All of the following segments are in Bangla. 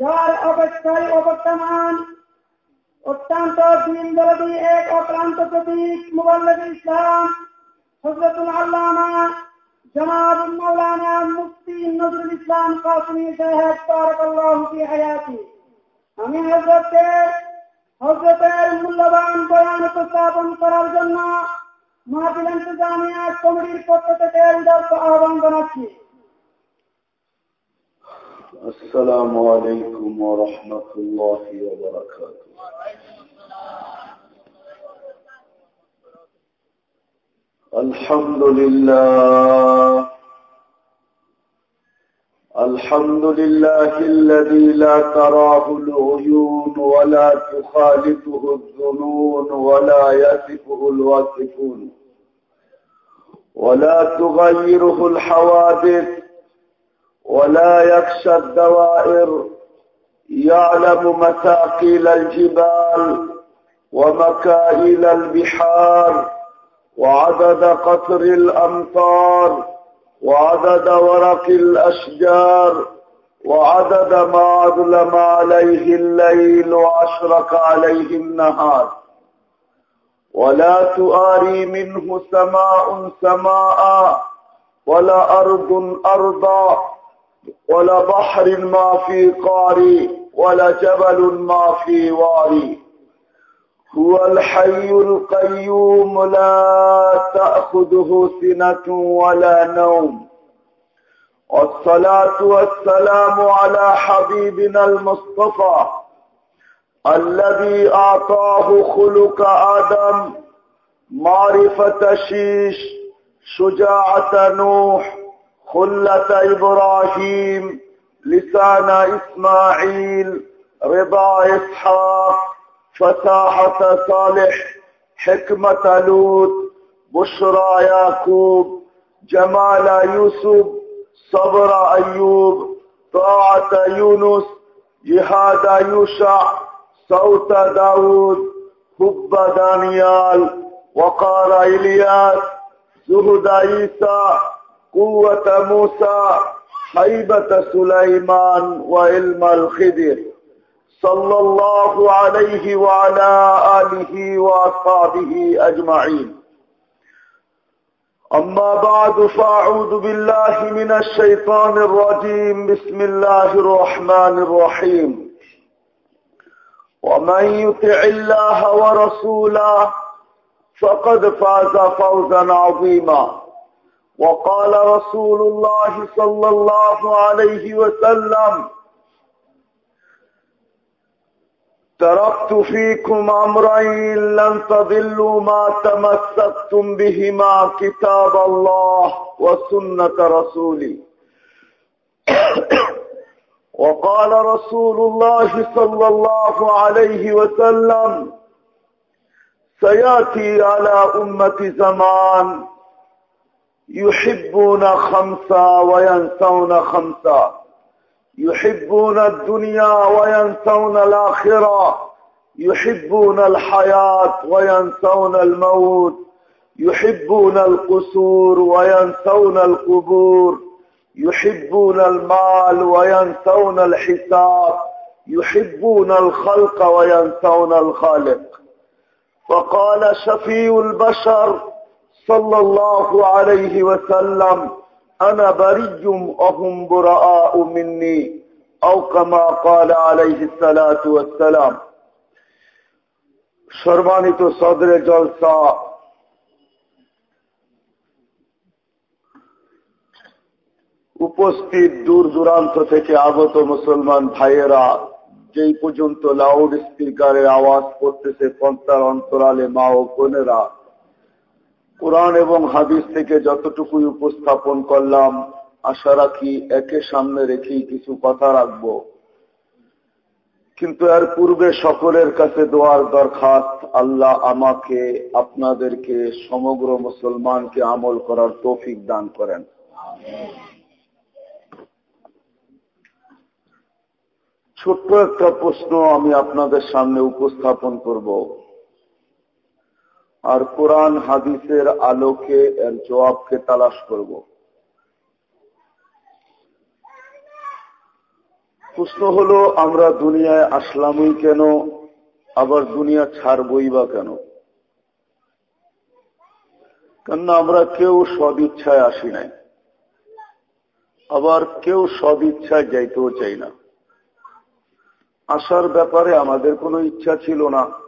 যার অপেক্ষায় অবর্তমান অত্যন্ত দিন দরদি এক অক্লান্ত প্রতীক মুবাল্লিদ ইসলাম হজরতুল আল্লামা জনাব মৌলানা মুফতি নজরুল ইসলাম কাসমি সাহেব হায়াতি। আমি হজরতকে হজরতের মূল্যবান বয়ান উপস্থাপন করার জন্য মাহফিল ইন্তজামিয়া কমিটির পক্ষ থেকে আহ্বান জানাচ্ছি। السلام عليكم ورحمة الله وبركاته. الحمد لله. الحمد لله الذي لا تراه العيون ولا تخالفه الظنون ولا يصفه الواصفون ولا تغيره الحوادث ولا يخشى الدوائر يعلم مثاقيل الجبال ومكائل البحار وعدد قطر الأمطار وعدد ورق الأشجار وعدد ما أظلم عليه الليل وأشرق عليه النهار. ولا تؤاري منه سماء سماء ولا أرض أرضا. ولا بحر ما في قاري ولا جبل ما في واري. هو الحي القيوم لا تأخذه سنة ولا نوم. والصلاة والسلام على حبيبنا المصطفى الذي أعطاه خلق آدم معرفة شيش شجاعة نوح خلة إبراهيم لسان إسماعيل رضا إسحاق فساحة صالح حكمة لوط بشرى يعقوب جمال يوسف صبر أيوب طاعة يونس جهاد يوشع صوت داود حب دانيال وقار إلياس زهد عيسى قوة موسى هيبة سليمان وعلم الخدر صلى الله عليه وعلى آله وأصحابه أجمعين. أما بعد فأعوذ بالله من الشيطان الرجيم. بسم الله الرحمن الرحيم. ومن يطع الله ورسوله فقد فاز فوزا عظيما. وقال رسول الله صلى الله عليه وسلم تركت فيكم أمرين لن تضلوا ما تمسكتم بهما كتاب الله وسنة رسولي وقال رسول الله صلى الله عليه وسلم سيأتي على أمة زمان يحبون خمسا وينسون خمسا. يحبون الدنيا وينسون الآخرة. يحبون الحياة وينسون الموت. يحبون القصور وينسون القبور. يحبون المال وينسون الحساب. يحبون الخلق وينسون الخالق. فقال شفي البشر صلى الله عليه وسلم أنا بري وهم براء مني أو كما قال عليه الصلاة والسلام সম্মানিত সদরে জলসা উপস্থিত দূর দূরান্ত থেকে আগত মুসলমান ভাইয়েরা যেই পর্যন্ত লাউড স্পিকারের আওয়াজ করতেছে পন্থার অন্তরালে মা ও বোনেরা কোরআন এবং হাদিস থেকে যতটুকুই উপস্থাপন করলাম, আশা রাখি একে সামনে রেখেই কিছু কথা রাখব। কিন্তু এর পূর্বে সকলের কাছে দোয়ার দরখাস্ত, আল্লাহ আমাকে, আপনাদেরকে, সমগ্র মুসলমানকে আমল করার তৌফিক দান করেন। ছোট্ট একটা প্রশ্ন আমি আপনাদের সামনে উপস্থাপন করব। আর কোরআন হাদিসের আলোকে এর জবাবকে তালাশ করব। প্রশ্ন হলো, আমরা দুনিয়ায় আসলামই কেন? আবার দুনিয়া ছাড়বই বা কেন? কেননা আমরা কেউ সদ ইচ্ছায় আসি নাই। আবার কেউ সদ ইচ্ছায় যাইতেও চাই না। আসার ব্যাপারে আমাদের কোনো ইচ্ছা ছিল না।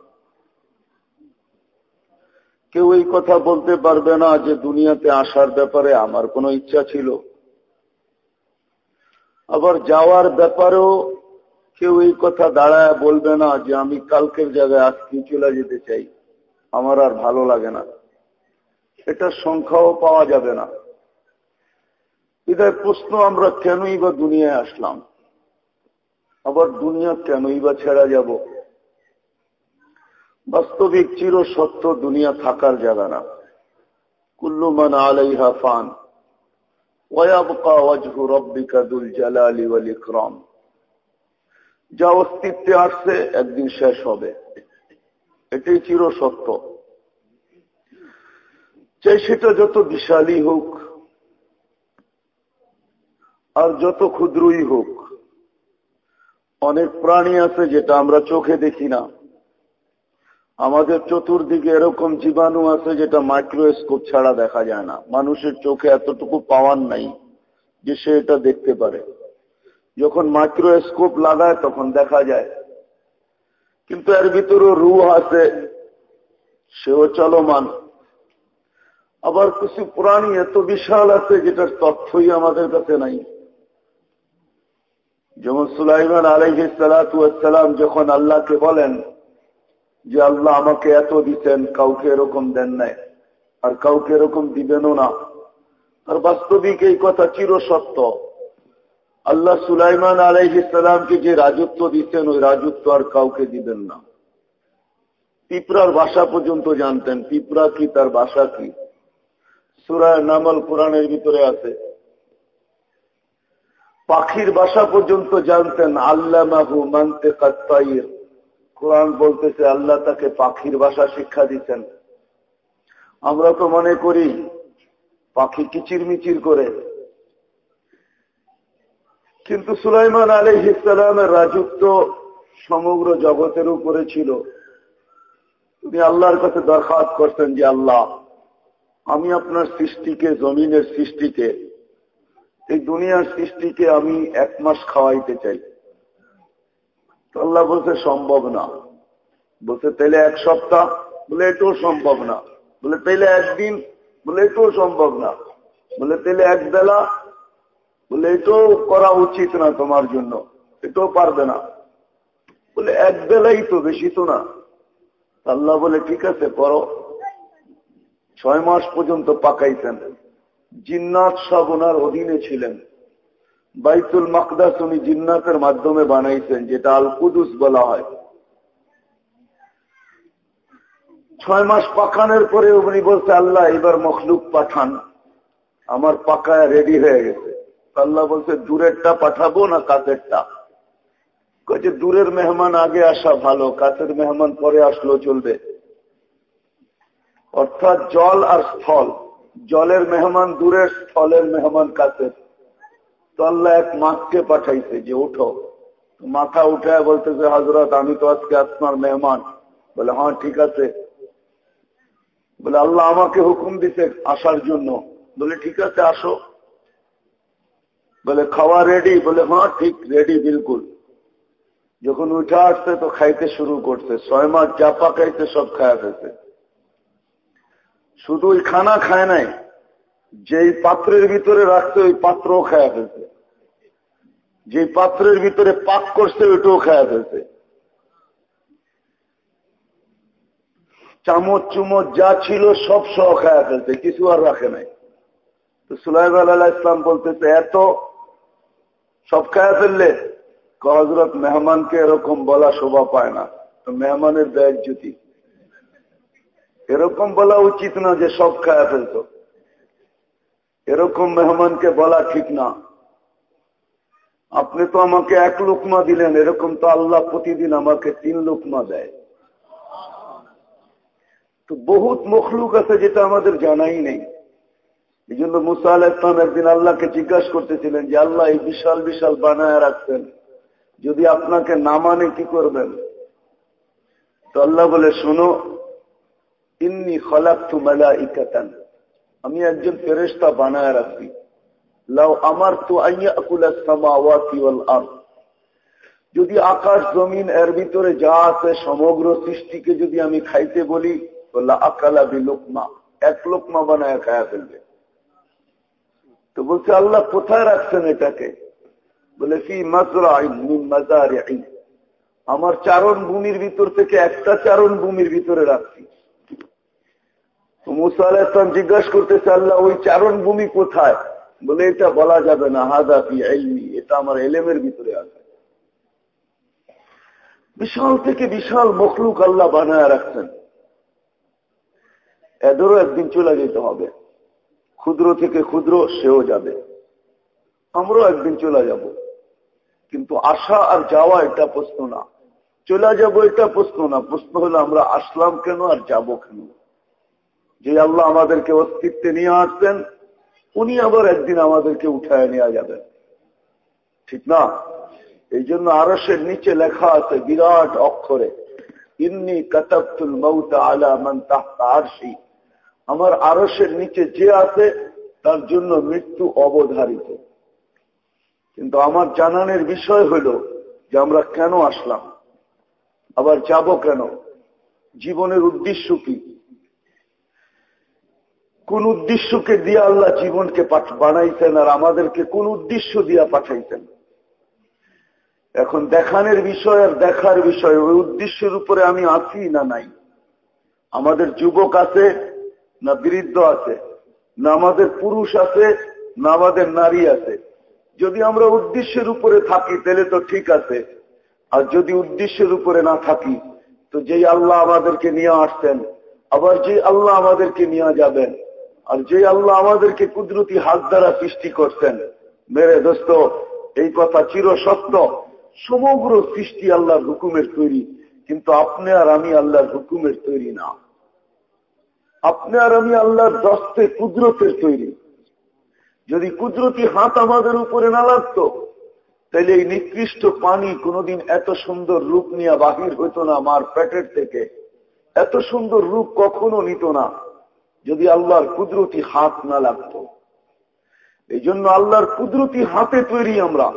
কেউ এই কথা বলতে পারবে না যে দুনিয়াতে আসার ব্যাপারে আমার কোনো ইচ্ছা ছিল। আবার যাওয়ার ব্যাপারেও কেউ এই কথা দাঁড়ায় বলবে না যে আমি কালকের জায়গায় আজকে চলে যেতে চাই। আমার আর ভালো লাগে না। এটা সংখ্যাও পাওয়া যাবে না। বিদায় প্রশ্ন আমরা কেনই বা দুনিয়ায় আসলাম? আবার দুনিয়া কেনই বা ছেড়া যাব? বাস্তবিক চির সত্য দুনিয়া থাকার জায়গা না। কুল্লুমান আলাইহা ফান যা অস্তিত্বে আসছে একদিন শেষ হবে। এটাই চির সত্য। চাই সেটা যত বিশালই হোক, আর যত ক্ষুদ্রই হোক, অনেক প্রাণী আছে যেটা আমরা চোখে দেখি না। আমাদের চতুর্দিকে এরকম জীবাণু আছে যেটা মাইক্রোস্কোপ ছাড়া দেখা যায় না। মানুষের চোখে এতটুকু পাওয়ার নাই যে সে এটা দেখতে পারে। যখন মাইক্রোস্কোপ লাগায় তখন দেখা যায়। কিন্তু এর ভিতরে রু আছে, সেও চলমান। আবার কিছু প্রাণী এত বিশাল আছে যেটার তথ্যই আমাদের কাছে নাই। যেমন সুলাইমান আলহ সালাম যখন আল্লাহকে বলেন যে আল্লাহ আমাকে এত দিচ্ছেন কাউকে এরকম দেন নাই। আর কাউকে এরকম দিবেনও না। আর বাস্তবিক এই কথা চির সত্য আল্লাহ সুলাইমান আলাইসালামকে যে রাজত্ব দিচ্ছেন ওই রাজত্ব আর কাউকে দিবেন না। পিঁপড়ার ভাষা পর্যন্ত জানতেন। পিঁপড়া কি, তার ভাষা কি? সুরায় নামল কোরআনের ভিতরে আছে। পাখির বাসা পর্যন্ত জানতেন আল্লাহ মাহু মানতে কাত্তাইর কোরআন বলতেছে, আল্লাহ তাকে পাখির ভাষা শিক্ষা দিচ্ছেন। আমরা তো মনে করি, পাখি কিচির মিচির করে। কিন্তু সুলাইমান আলী ইসলামের রাজত্ব সমগ্র জগতের উপরে ছিল। তিনি আল্লাহর কাছে দরখাস্ত করতেন যে, আল্লাহ, আমি আপনার সৃষ্টিকে, জমিনের সৃষ্টিকে, এই দুনিয়ার সৃষ্টিকে আমি এক মাস খাওয়াইতে চাই। আল্লাহ বলছে, সম্ভব না। বলছে, তাইলে এক সপ্তাহ? বলে, এটাও সম্ভব না। বলে, তাইলে একদিন? বলে, এটাও সম্ভব না। বলে, তাইলে এক বেলা? বলে, এটাও করা উচিত না তোমার জন্য। এটাও পারবে না। বলে, এক বেলাই তো বেশি তো না। আল্লাহ বলে, ঠিক আছে, করো। ছয় মাস পর্যন্ত পাকাইছেন জিন্নাত সব ওনার অধীনে ছিলেন। বাইতুল মাকদাস উনি জিন্নাতের মাধ্যমে বানাইছেন, যেটা আল কুদুস বলা হয়। ছয় মাস পাকানোর পরে উনি বলছে, আল্লাহ, এবার মখলুক পাঠান। আমার পাকায় রেডি হয়ে গেছে। আল্লাহ বলছে, দূরেরটা পাঠাবো না কাছেরটা? যে, দূরের মেহমান আগে আসা ভালো, কাছের মেহমান পরে আসলো চলবে। অর্থাৎ জল আর স্থল। জলের মেহমান দূরের, স্থলের মেহমান কাছের। তো আল্লাহ এক মাছকে পাঠাইছে যে, উঠো। মাথা উঠায় বলতেছে হজরত আমি তো আজকে আপনার মেহমান। বলে হ্যাঁ ঠিক আছে। বলে, আল্লাহ আমাকে হুকুম দিতে আসার জন্য। বলে, ঠিক আছে, আসো। বলে, খাওয়া রেডি বলে হ্যাঁ ঠিক রেডি বিলকুল। যখন উঠে আসছে, তো খাইতে শুরু করছে। ছয় মাস চাপা খাইতে সব খায়া ফেলছে। শুধু ওই খানা খায় নাই, যেই পাত্রের ভিতরে রাখছে, ওই পাত্রও খায়া ফেলছে। যে পাত্রের ভিতরে পাক করছে, ওইটাও খায়া ফেলছে। চামচ চুমচ যা ছিল, সব সহ খায়া ফেলছে, কিছু আর রাখে নাই। তো সুলাইব আল্লাহ ইসলাম বলতেছে, এত সব খায়া ফেললে? হজরত মেহমানকে এরকম বলা শোভা পায় না। তো মেহমানের ব্যাগ জ্যোতি এরকম বলা উচিত না যে সব খায়া ফেলত। এরকম মেহমানকে বলা ঠিক না। আপনি তো আমাকে এক লোকমা দিলেন, এরকম তো আল্লাহ প্রতিদিন আমাকে তিন লোকমা দেয়। তো বহুত মখলুক আছে যেটা আমাদের জানাই নেই। এই জন্য মুসা আল ইসলাম একদিন আল্লাহকে জিজ্ঞাসা করতেছিলেন যে, আল্লাহ, এই বিশাল বিশাল বানায় রাখছেন। যদি আপনাকে না মানে কি করবেন? তো আল্লাহ বলে, শোনো, ইন্নি খলাক তু মেলা ইকাতান আমি একজন ফেরেস্তা বানায় রাখছি যদি আকাশ জমিন এর ভিতরে যা আছে সমগ্র সৃষ্টিকে যদি আমি খাইতে বলি আকালা বি লোকমা এক লোকমা বানায় খায়া ফেলবে। তো বলছে, আল্লাহ কোথায় রাখছেন এটাকে? বলে কি মাজার আমার চারণ ভূমির ভিতর থেকে একটা চারণ ভূমির ভিতরে রাখছি। মুসা আলাহ ইসলাম জিজ্ঞাসা করতেছে, আল্লাহ, ওই চারণ ভূমি কোথায়? বলে এটা বলা যাবে না, হাদা পি আইনি এটা আমার এলেমের ভিতরে আছে। বিশাল থেকে বিশাল মখলুক আল্লাহ বানায় রাখছেন। এদেরও একদিন চলে যেতে হবে। ক্ষুদ্র থেকে ক্ষুদ্র সেও যাবে। আমরাও একদিন চলে যাব। কিন্তু আসা আর যাওয়া এটা প্রশ্ন না। চলে যাব এটা প্রশ্ন না। প্রশ্ন হলো আমরা আসলাম কেন আর যাব কেন? যে আল্লাহ আমাদেরকে অস্তিত্বে নিয়ে আসছেন উনি আবার একদিন আমাদেরকে উঠায় নেওয়া যাবেন। ঠিক না? এই জন্য আরসের নিচে লেখা আছে বিরাট অক্ষরে, ইন্নি কাতাবতুল মৌতা আলা মান তাহতা আরশি। আমার আরসের নিচে যে আছে, তার জন্য মৃত্যু অবধারিত। কিন্তু আমার জানানের বিষয় হইল যে আমরা কেন আসলাম? আবার যাব কেন? জীবনের উদ্দেশ্য কি? কোন উদ্দেশ্যকে দিয়ে আল্লাহ জীবনকে বানাইছেন আর আমাদেরকে কোন উদ্দেশ্য দিয়া পাঠাইছেন? এখন দেখানোর বিষয় আর দেখার বিষয়, ওই উদ্দেশ্যের উপরে আমি আছি না নাই? আমাদের যুবক আছে, না বৃদ্ধ আছে, না আমাদের পুরুষ আছে, না আমাদের নারী আছে। যদি আমরা উদ্দেশ্যের উপরে থাকি, তাহলে তো ঠিক আছে। আর যদি উদ্দেশ্যের উপরে না থাকি, তো যেই আল্লাহ আমাদেরকে নিয়ে আসতেন আবার যে আল্লাহ আমাদেরকে নিয়ে যাবেন আর যে আল্লাহ আমাদেরকে কুদরতি হাত দ্বারা সৃষ্টি করছেন, মেরে দোস্ত, এই কথা চির সত্য। সমগ্র সৃষ্টি আল্লাহর হুকুমের তৈরি, কিন্তু আপনি আর আমি আল্লাহর হুকুমের তৈরি না। আপনি আর আমি আল্লাহর দস্তে কুদরতের তৈরি। যদি কুদরতি হাত আমাদের উপরে না লাগতো, তাহলে এই নিকৃষ্ট পানি কোনোদিন এত সুন্দর রূপ নিয়ে বাহির হইত না আমার পেটের থেকে। এত সুন্দর রূপ কখনো নিত না। যদি আল্লাহর কুদরতি হাত না লাগত। এই জন্য আল্লাহর কুদরতি হাতে তৈরি আমরা।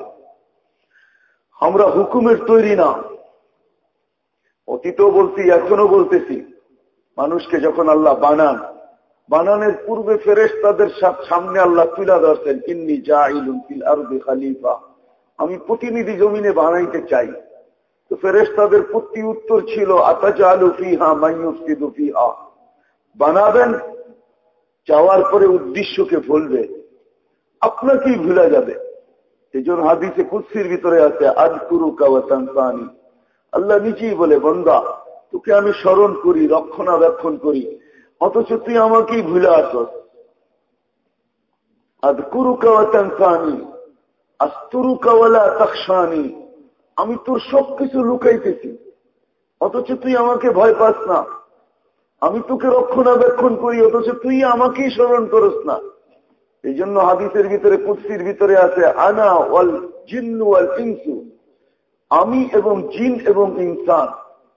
আমরা হুকুমের তৈরি না। অতীতও বলছি এখনও বলতেছি, মানুষকে যখন আল্লাহ বানান, বানানের পূর্বে ফেরেস তাদের সামনে আল্লাহ তুলা ধরছেন, ইন্নি যা ইলুল আরবে খালিফা। আমি প্রতিনিধি জমিনে বানাইতে চাই। তো ফেরেস তাদের প্রতি উত্তর ছিল আতাজা আলু ফিহা মাইয়ুফিদু ফিহা। বানাবেন চাওয়ার পরে উদ্দেশ্যকে ভুলবে। আপনাকেই ভুলা যাবে। এই জন্য হাদিসে কুৎসির ভিতরে আছে আজ কুরু কাওয়াতানি আল্লাহ নিজেই বলে, বন্দা, তোকে আমি স্মরণ করি, রক্ষণাবেক্ষণ করি, অথচ তুই আমাকেই ভুলে আসস। আজ কুরু কাওয়াতানি আস্তুরু কাওয়ালা তাকসানি আমি তোর সবকিছু লুকাইতেছি, অথচ তুই আমাকে ভয় পাস না। আমি তোকে রক্ষণাবেক্ষণ করি, অথচ তুই আমাকেই স্মরণ করস না। এই জন্য হাদিসের ভিতরে কুৎসির ভিতরে আছে, আনা ওয়াল জিন্নু ওয়াল ইনসু। আমি এবং জিন এবং ইনসান,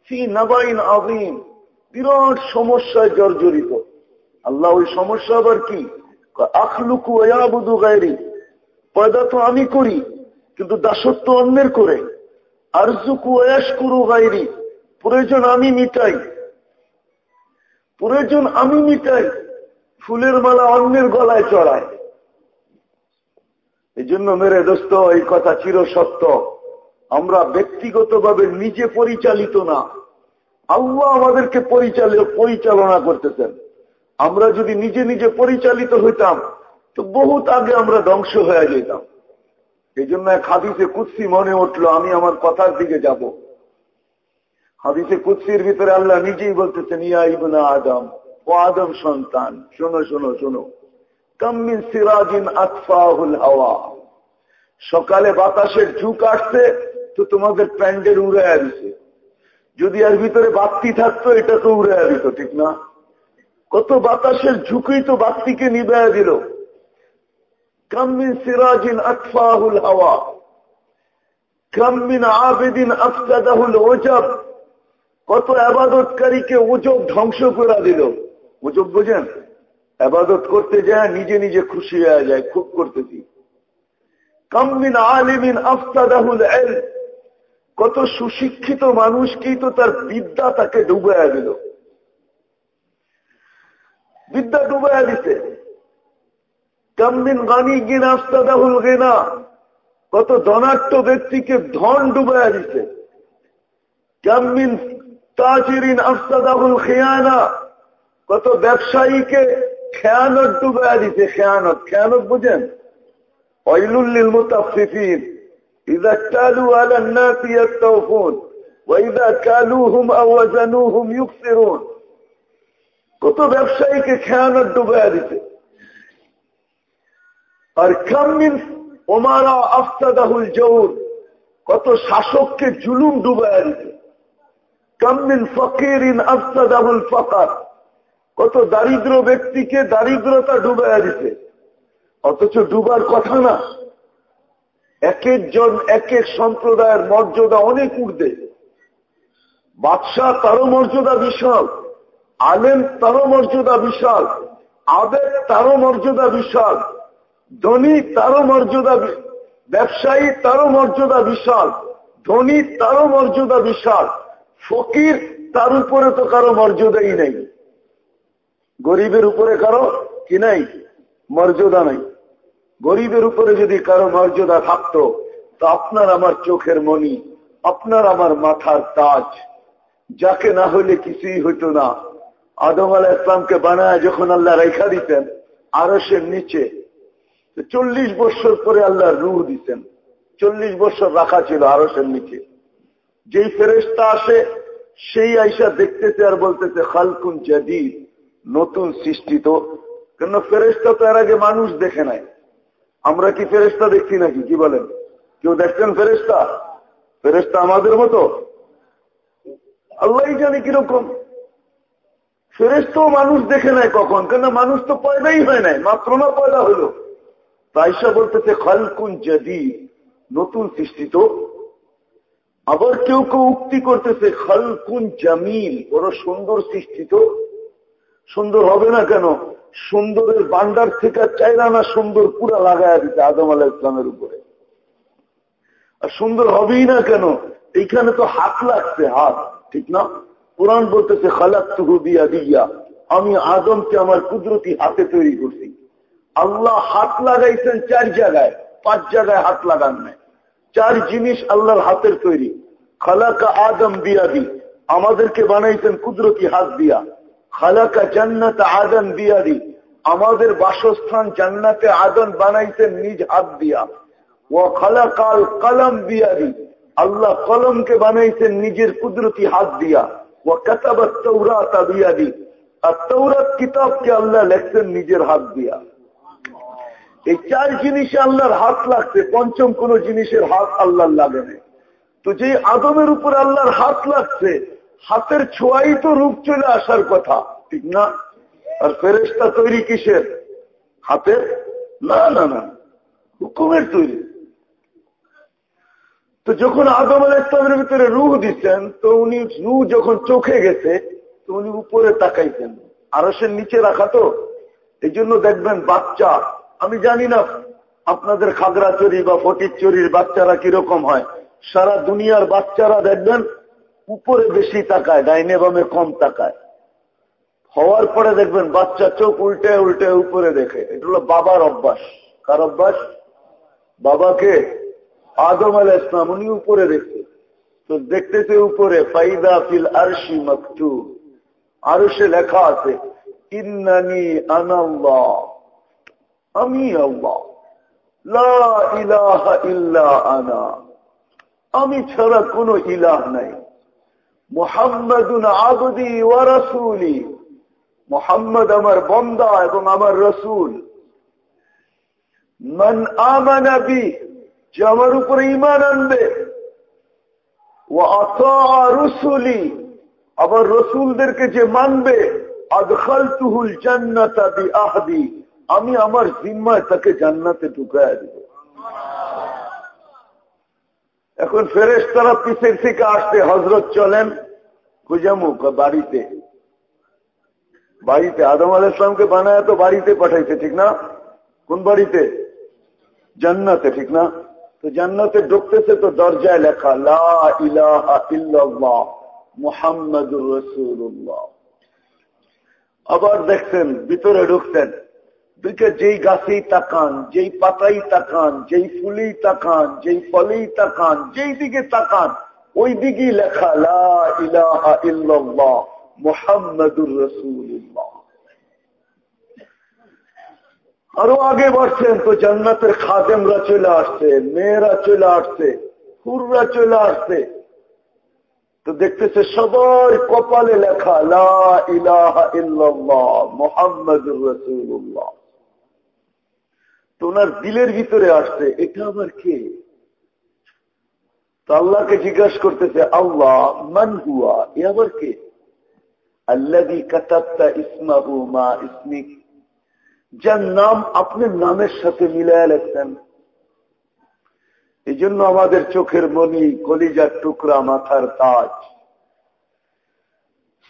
ফি নাবাইন আবিম বিরাট সমস্যায় জর্জরিত। আল্লাহ, ওই সমস্যা আবার কি? আখলুকু ওয়াবুদু গায়রি। পয়দা তো আমি করি, কিন্তু দাসত্ব অন্যের করে। আরজুকু ওয়াশকুরু গায়রি। প্রয়োজন আমি মিটাই। প্রয়োজন আমি মিটাই। ফুলের মালা অন্যের গলায় চড়ায় এই জন্য মেরে দোস্ত, এই কথা চির সত্য। আমরা ব্যক্তিগতভাবে নিজে পরিচালিত না। আল্লাহ আমাদেরকে পরিচালনা করতেছেন। আমরা যদি নিজে নিজে পরিচালিত হইতাম, তো বহুত আগে আমরা ধ্বংস হয়ে যেতাম এই জন্য হাদিসে কুৎসি মনে উঠল, আমি আমার কথার দিকে যাব। হাদিসে কুৎসির ভিতরে আল্লাহ নিজেই বলতেছেন, ইয়া ইবনা আদম, ও আদম সন্তান, শোনো শোনো শোনো। কাম্মিন সিরাজিন আতফাহুল হাওয়া। সকালে বাতাসের ঝুঁক আসছে, তো তোমাদের প্যান্ডেল উড়ে দিছে। যদি এর ভিতরে বাত্তি থাকতো, এটা তো উড়ে দিত, ঠিক না? কত বাতাসের ঝুঁকি তো বাত্তিকে নিবে দিল। কাম্মিন সিরাজিন আতফাহুল হাওয়া। কাম্মিন আবেদিন আফসাদাহুল ওজব। কত আবাদতকারীকে ওজব ধ্বংস করে দিল। ওজব বোঝেন? আবাদত করতে যায়, নিজে নিজে খুশি হয়ে যায়, খুব করতেছি কাম্মিন আলিমিন আফসাদাহুল এল কত সুশিক্ষিত মানুষকেই তো তার বিদ্যা তাকে ডুবাইয়া দিল। বিদ্যা ডুবাইয়া দিতে কাম্মিন গানি গিন আফসাদাহুল গেনা। কত ধনাট্য ব্যক্তিকে ধন ডুবাইয়া দিতে কাম্মিন তাজিরিন আফসাদাহুল খেয়ানা কত ব্যবসায়ীকে খেয়ানত ডুবাইয়া দিতে খেয়ানত খেয়ানত বুঝেন অইলুল্লিল মুতাফিফিন إذا كالوا على الناس يستوفون وإذا كالوهم أو وزنوهم يكسرون কত ব্যবসায়ীকে খেয়ানত ডুবাইয়া দিতে আর কামিন ওমারা আফসাদাহুল জৌর কত শাসককে জুলুম ডুবাইয়া দিতে কামিন ফকিরিন আফসাদাহুল ফকার কত দারিদ্র ব্যক্তিকে দারিদ্রতা ডুবাইয়া দিতে অথচ ডুবার কথা না। এক একজন, এক এক সম্প্রদায়ের মর্যাদা অনেক উর্ধে বাদশাহ তারও মর্যাদা বিশাল। আলেম তারও মর্যাদা বিশাল। আবেদ তারও মর্যাদা বিশাল। ধনী তারও মর্যাদা ব্যবসায়ী তারও মর্যাদা বিশাল। ধনী তারও মর্যাদা বিশাল। ফকির, তার উপরে তো কারও মর্যাদাই নেই। গরিবের উপরে কারও কি নাই? মর্যাদা নাই। গরিবের উপরে যদি কারও মর্যাদা থাকত, তো আপনার আমার চোখের মনি আপনার আমার মাথার তাজ। যাকে না হলে কিছুই হইত না। আদম আলা ইসলামকে বানায় যখন আল্লাহ রেখা দিতেন আরসের নিচে। চল্লিশ বছর পরে আল্লাহ রুহ দিতেন। চল্লিশ বছর রাখা ছিল আরসের নিচে। যেই ফেরেস্তা আসে সেই আইসা দেখতেছে আর বলতেছে, খালকুন জাদিদ, নতুন সৃষ্টি তো কেন ফেরেস্তা তো এর আগে মানুষ দেখে নাই। আমরা কি ফেরেস্তা দেখছি নাকি? কি বলেন? কেউ দেখছেন ফেরেস্তা ফেরেস্তা আমাদের মতো? আল্লাহ জানি কীরকম। ফেরেস্তাও মানুষ দেখে নাই কখন? কেন মানুষ তো পয়দাই হয় নাই, মাত্র না পয়দা হলো। তাইসা বলতেছে, খালকুন যদি নতুন সৃষ্টি তো আবার কেউ কেউ উক্তি করতেছে, খালকুন জামিল, বড় সুন্দর সৃষ্টি তো। সুন্দর হবে না কেন? সুন্দরের বান্ডার থেকে চাইরা না সুন্দর পুরা লাগায় দিতে আদম আলাহ ইসলামের উপরে? আর সুন্দর হবেই না কেন? এইখানে তো হাত লাগছে, হাত, ঠিক না? কোরআন বলতেছে খালাক তুহু দিয়া দিয়া আমি আদমকে আমার কুদরতি হাতে তৈরি করছি। আল্লাহ হাত লাগাইছেন চার জায়গায়, পাঁচ জায়গায় হাত লাগান নাই। চার জিনিস আল্লাহর হাতের তৈরি। খালাকা আদম বিয়াদি। আমাদেরকে বানাইছেন কুদরতি হাত দিয়া। খালাকা জান্নাত আদন বিয়াদি। আমাদের বাসস্থান জান্নাতে আদন বানাইছেন নিজ হাত দিয়া। ও খালাকাল কলম বিয়াদি। আল্লাহ কলমকে বানাইছেন নিজের কুদরতি হাত দিয়া। ও কাতাবাত তৌরাত বিয়াদি। আর তৌরাত কিতাবকে আল্লাহ লেখছেন নিজের হাত দিয়া। এই চার জিনিসে আল্লাহর হাত লাগছে, পঞ্চম কোন জিনিসের হাত আল্লাহর লাগে না। তো যে আদমের উপর আল্লাহর হাত লাগছে, হাতের ছোঁয়াই তো রূপ চলে আসার কথা, ঠিক না? আর ফেরেস্তা তৈরি কিসের? হাতের? না না না, হুকুমের তৈরি। তো যখন আদম আল ইসলামের ভিতরে রুহ দিচ্ছেন, তো উনি রুহ যখন চোখে গেছে, তো উনি উপরে তাকাইছেন। আরসের নিচে রাখা তো? এই জন্য দেখবেন বাচ্চা আমি জানি না আপনাদের খাগড়াচড়ি বা ফটির চুরির বাচ্চারা কীরকম হয়। সারা দুনিয়ার বাচ্চারা দেখবেন উপরে বেশি তাকায়, ডাইনে বামে কম তাকায়। হওয়ার পরে দেখবেন বাচ্চা চোখ উল্টে উল্টে উপরে দেখে। এটা হলো বাবার অভ্যাস। কার অভ্যাস? বাবাকে আদম আল ইসলাম উনি উপরে দেখছে। তো দেখতে দেখতেছে উপরে, ফাইদা ফিল আরশি মকতু আরশে লেখা আছে, ইন্নানি আনাল্লাহ আমি আল্লাহ। আনা। আমি ছাড়া কোন ইলাহ নাই। মোহাম্মদুন আবদি ওয়ারসুলি মোহাম্মদ আমার বন্দা এবং আমার রসুল। মন আমানাবি যে আমার উপরে ইমান আনবে। ও রসুলি। আবার রসুলদেরকে যে মানবে আদখাল তুহুল জান্নাতা বি আহদি। আমি আমার জিম্মায় তাকে জান্নাতে ঢুকায় দিব। এখন ফেরেস তারা পিসের থেকে আসতে হজরত চলেন খুঁজামুখ বাড়িতে? বাড়িতে? আদম আল বানায় তো বাড়িতে পাঠাইছে, ঠিক না? কোন বাড়িতে? জান্নাতে, ঠিক না? তো জান্নাতে ঢুকতেছে তো দরজায় লেখা মুহাম্মাদুর আবার দেখছেন, ভিতরে ঢুকতেন দিকে যেই গাছেই তাকান, যেই পাতাই তাকান, যেই ফুলেই তাকান, যেই ফলেই তাকান, যেই দিকে তাকান, ওই দিকেই লেখা, লা ইলাহা ইল্লাল্লাহ মুহাম্মাদুর রাসূলুল্লাহ। আরও আগে বাড়ছেন তো, জান্নাতের খাদেমরা চলে আসছে, মেয়েরা চলে আসছে, হুররা চলে আসছে। তো দেখতেছে সবার কপালে লেখা, লা ইলাহা ইল্লাল্লাহ মুহাম্মাদুর রাসূলুল্লাহ। তো ওনার দিলের ভিতরে আসছে, এটা আবার কে? তো আল্লাহকে জিজ্ঞাসা করতেছে, আল্লাহ, মান হুয়া? এ আবার কে? আল্লাদি কাতাত্তা ইসমাহু মা ইসমিক যার নাম আপনার নামের সাথে মিলায় লেখতেন এই জন্য আমাদের চোখের মনি, কলিজার টুকরা, মাথার তাজ।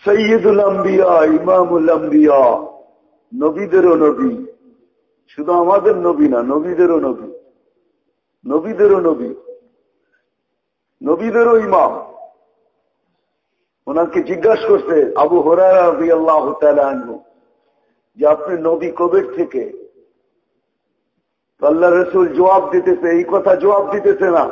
সৈয়দুল আম্বিয়া, ইমামুল আম্বিয়া, নবীদেরও নবী। শুধু আমাদের নবী না, নবীদেরও নবী। নবীদেরও নবী। নবীদেরও ইমাম। ওনাকে জিজ্ঞাসা করছে, আবু হরাই আল্লাহ যে আপনি নবী কবের থেকে? আল্লাহ রসুল জবাব দিতেছে, এই কথা জবাব দিতেছে না,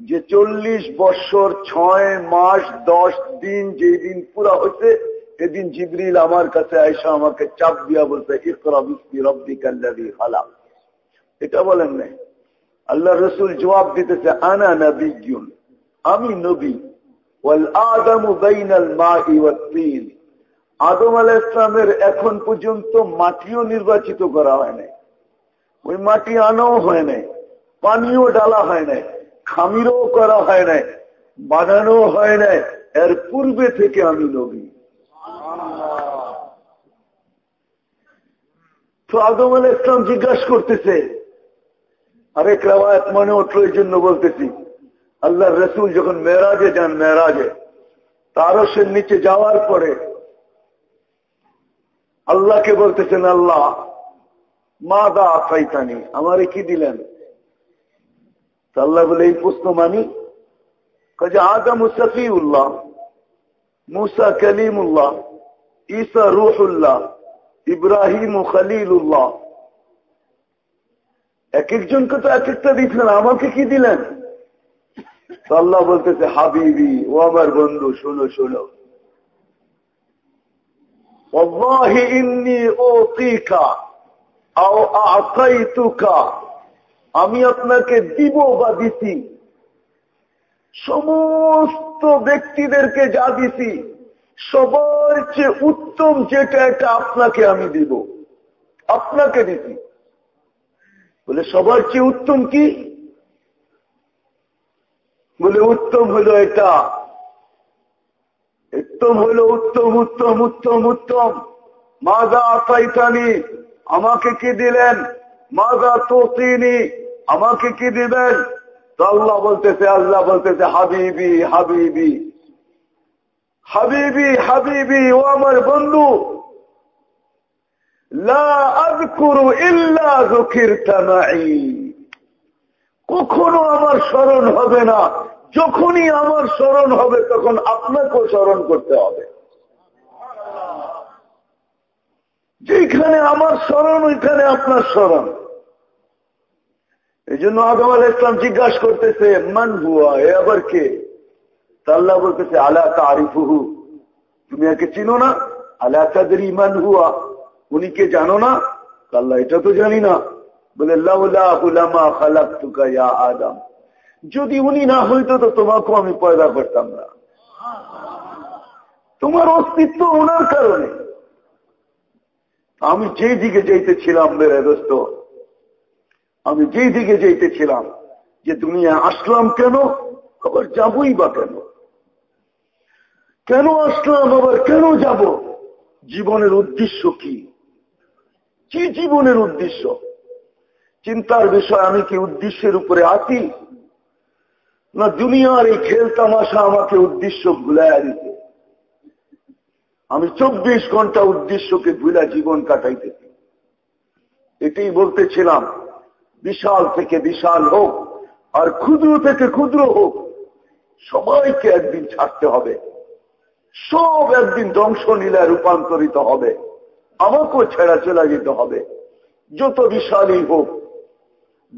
যে চল্লিশ বৎসর ছয় মাস, দশ দিন যেই দিন পুরা হয়েছে এদিন জিবরিল আমার কাছে আয়সা আমাকে চাপ দিয়া বলছে হালা এটা বলেন নাই। আল্লাহ রসুল জবাব দিতেছে, আনা নবী আমি নবী। আদম আল ইসলামের এখন পর্যন্ত মাটিও নির্বাচিত করা হয় নাই। ওই মাটি আনাও হয় নাই, পানিও ডালা হয় নাই, খামিরও করা হয় নাই বানানো হয় নাই। এর পূর্বে থেকে আমি নবী। তো আদম আল ইসলাম জিজ্ঞাসা করতেছে আরেক রাওয়ায়ত মনে উঠল এই জন্য বলতেছি আল্লাহ রসুল যখন মেয়েরাজে যান মেয়েরাজে তারও সে নিচে যাওয়ার পরে আল্লাহকে বলতেছেন, আল্লাহ মা দা আফাইতানি, আমারে কি দিলেন? আল্লাহ বলে, এই প্রশ্ন মানি, কাজে আদম উল্লাহ মুসা কলিমুল্লাহ, ঈসা রুহুল্লাহ ইব্রাহিম ও খালিলুল্লাহ। এক একজনকে তো এক একটা দিচ্ছেন আমাকে কি দিলেন? আল্লাহ বলতেছে, হাবিবি, ও আমার বন্ধু, শোনো শোনো। আমি আপনাকে দিব বা দিছি। সমস্ত ব্যক্তিদেরকে যা দিছি সবার চেয়ে উত্তম যেটা, এটা আপনাকে আমি দিব। আপনাকে দিছি। বলে, সবার চেয়ে উত্তম কি? বলে, উত্তম হলো এটা। উত্তম হলো উত্তম উত্তম উত্তম উত্তম। মাজা আসাইতানি আমাকে কি দিলেন? মাজা তোসিনি আমাকে কি দিবেন? তো আল্লাহ বলতেছে আল্লাহ বলতেছে, হাবিবি হাবিবি। হাবিবি হাবিবি, ও আমার বন্ধু। কখনো আমার স্মরণ হবে না। যখনই আমার স্মরণ হবে, তখন আপনাকেও স্মরণ করতে হবে। যেখানে আমার স্মরণ, ওইখানে আপনার স্মরণ। এই জন্য আদম ইসলাম জিজ্ঞাসা করতেছে, মান হুয়া? এ আবার কে? আল্লাহ বলতেছে, আলা তারিফুহু? তুমি একে চিনো না, আলা তাদের ইমান হুয়া? উনি কে জানো না? আল্লাহ এটা তো জানি না। বলে আদম। যদি উনি না হইতো, তো তোমাকেও আমি পয়দা করতাম না। তোমার অস্তিত্ব ওনার কারণে। আমি যেই দিকে যেতেছিলাম মেরে দোস্ত, আমি যেই দিকে যেতেছিলাম যে দুনিয়া আসলাম কেন, আবার যাবই বা কেন? কেন আসলাম আবার কেন যাব? জীবনের উদ্দেশ্য কি? কি জীবনের উদ্দেশ্য? চিন্তার বিষয়, আমি কি উদ্দেশ্যের উপরে আছি? না দুনিয়ার এই খেল তামাশা আমাকে উদ্দেশ্য ভুলাইয়া দিতে আমি চব্বিশ ঘণ্টা উদ্দেশ্যকে ভুলা জীবন কাটাইতেছি। এটাই বলতেছিলাম, বিশাল থেকে বিশাল হোক আর ক্ষুদ্র থেকে ক্ষুদ্র হোক, সবাইকে একদিন ছাড়তে হবে। সব একদিন ধ্বংস নীলায় রূপান্তরিত হবে। আমাকেও ছেড়া চলে যেতে হবে। যত বিশালই হোক,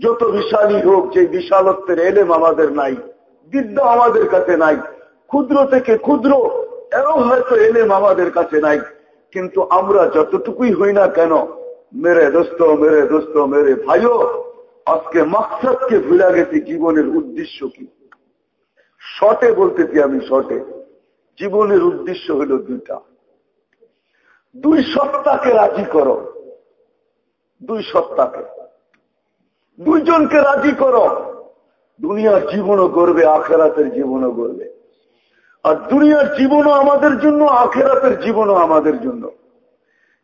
যত বিশালই হোক, যে বিশালত্বের এলেম আমাদের নাই, বিদ্যা আমাদের কাছে নাই, ক্ষুদ্র থেকে ক্ষুদ্র এও হয়তো এলেম আমাদের কাছে নাই। কিন্তু আমরা যতটুকুই হই না কেন, মেরে দোস্ত মেরে দোস্ত, মেরে ভাইও, আজকে মাকসাদকে ভুলে গেছি জীবনের উদ্দেশ্য কি? শটে বলতেছি আমি শটে। জীবনের উদ্দেশ্য হলো দুইটা। দুই সত্তাকে রাজি করো। দুই সত্তাকে। দুইজনকে রাজি করো। দুনিয়ার জীবনও গড়বে, আখেরাতের জীবনও গড়বে। আর দুনিয়ার জীবনও আমাদের জন্য, আখেরাতের জীবনও আমাদের জন্য।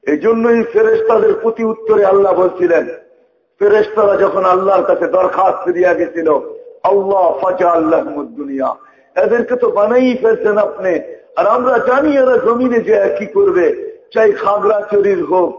এই জন্যই ফেরেস্তাদের প্রতি উত্তরে আল্লাহ বলছিলেন ফেরেস্তারা যখন আল্লাহর কাছে দরখাস্ত দিয়া গেছিল, আল্লাহ ফাজা আল্লাহ দুনিয়া। এদেরকে তো বানাই ফেলছেন আপনি। আর আমরা জানি এরা জমিনে যে কি করবে। চাই খাগড়াচড়ির হোক,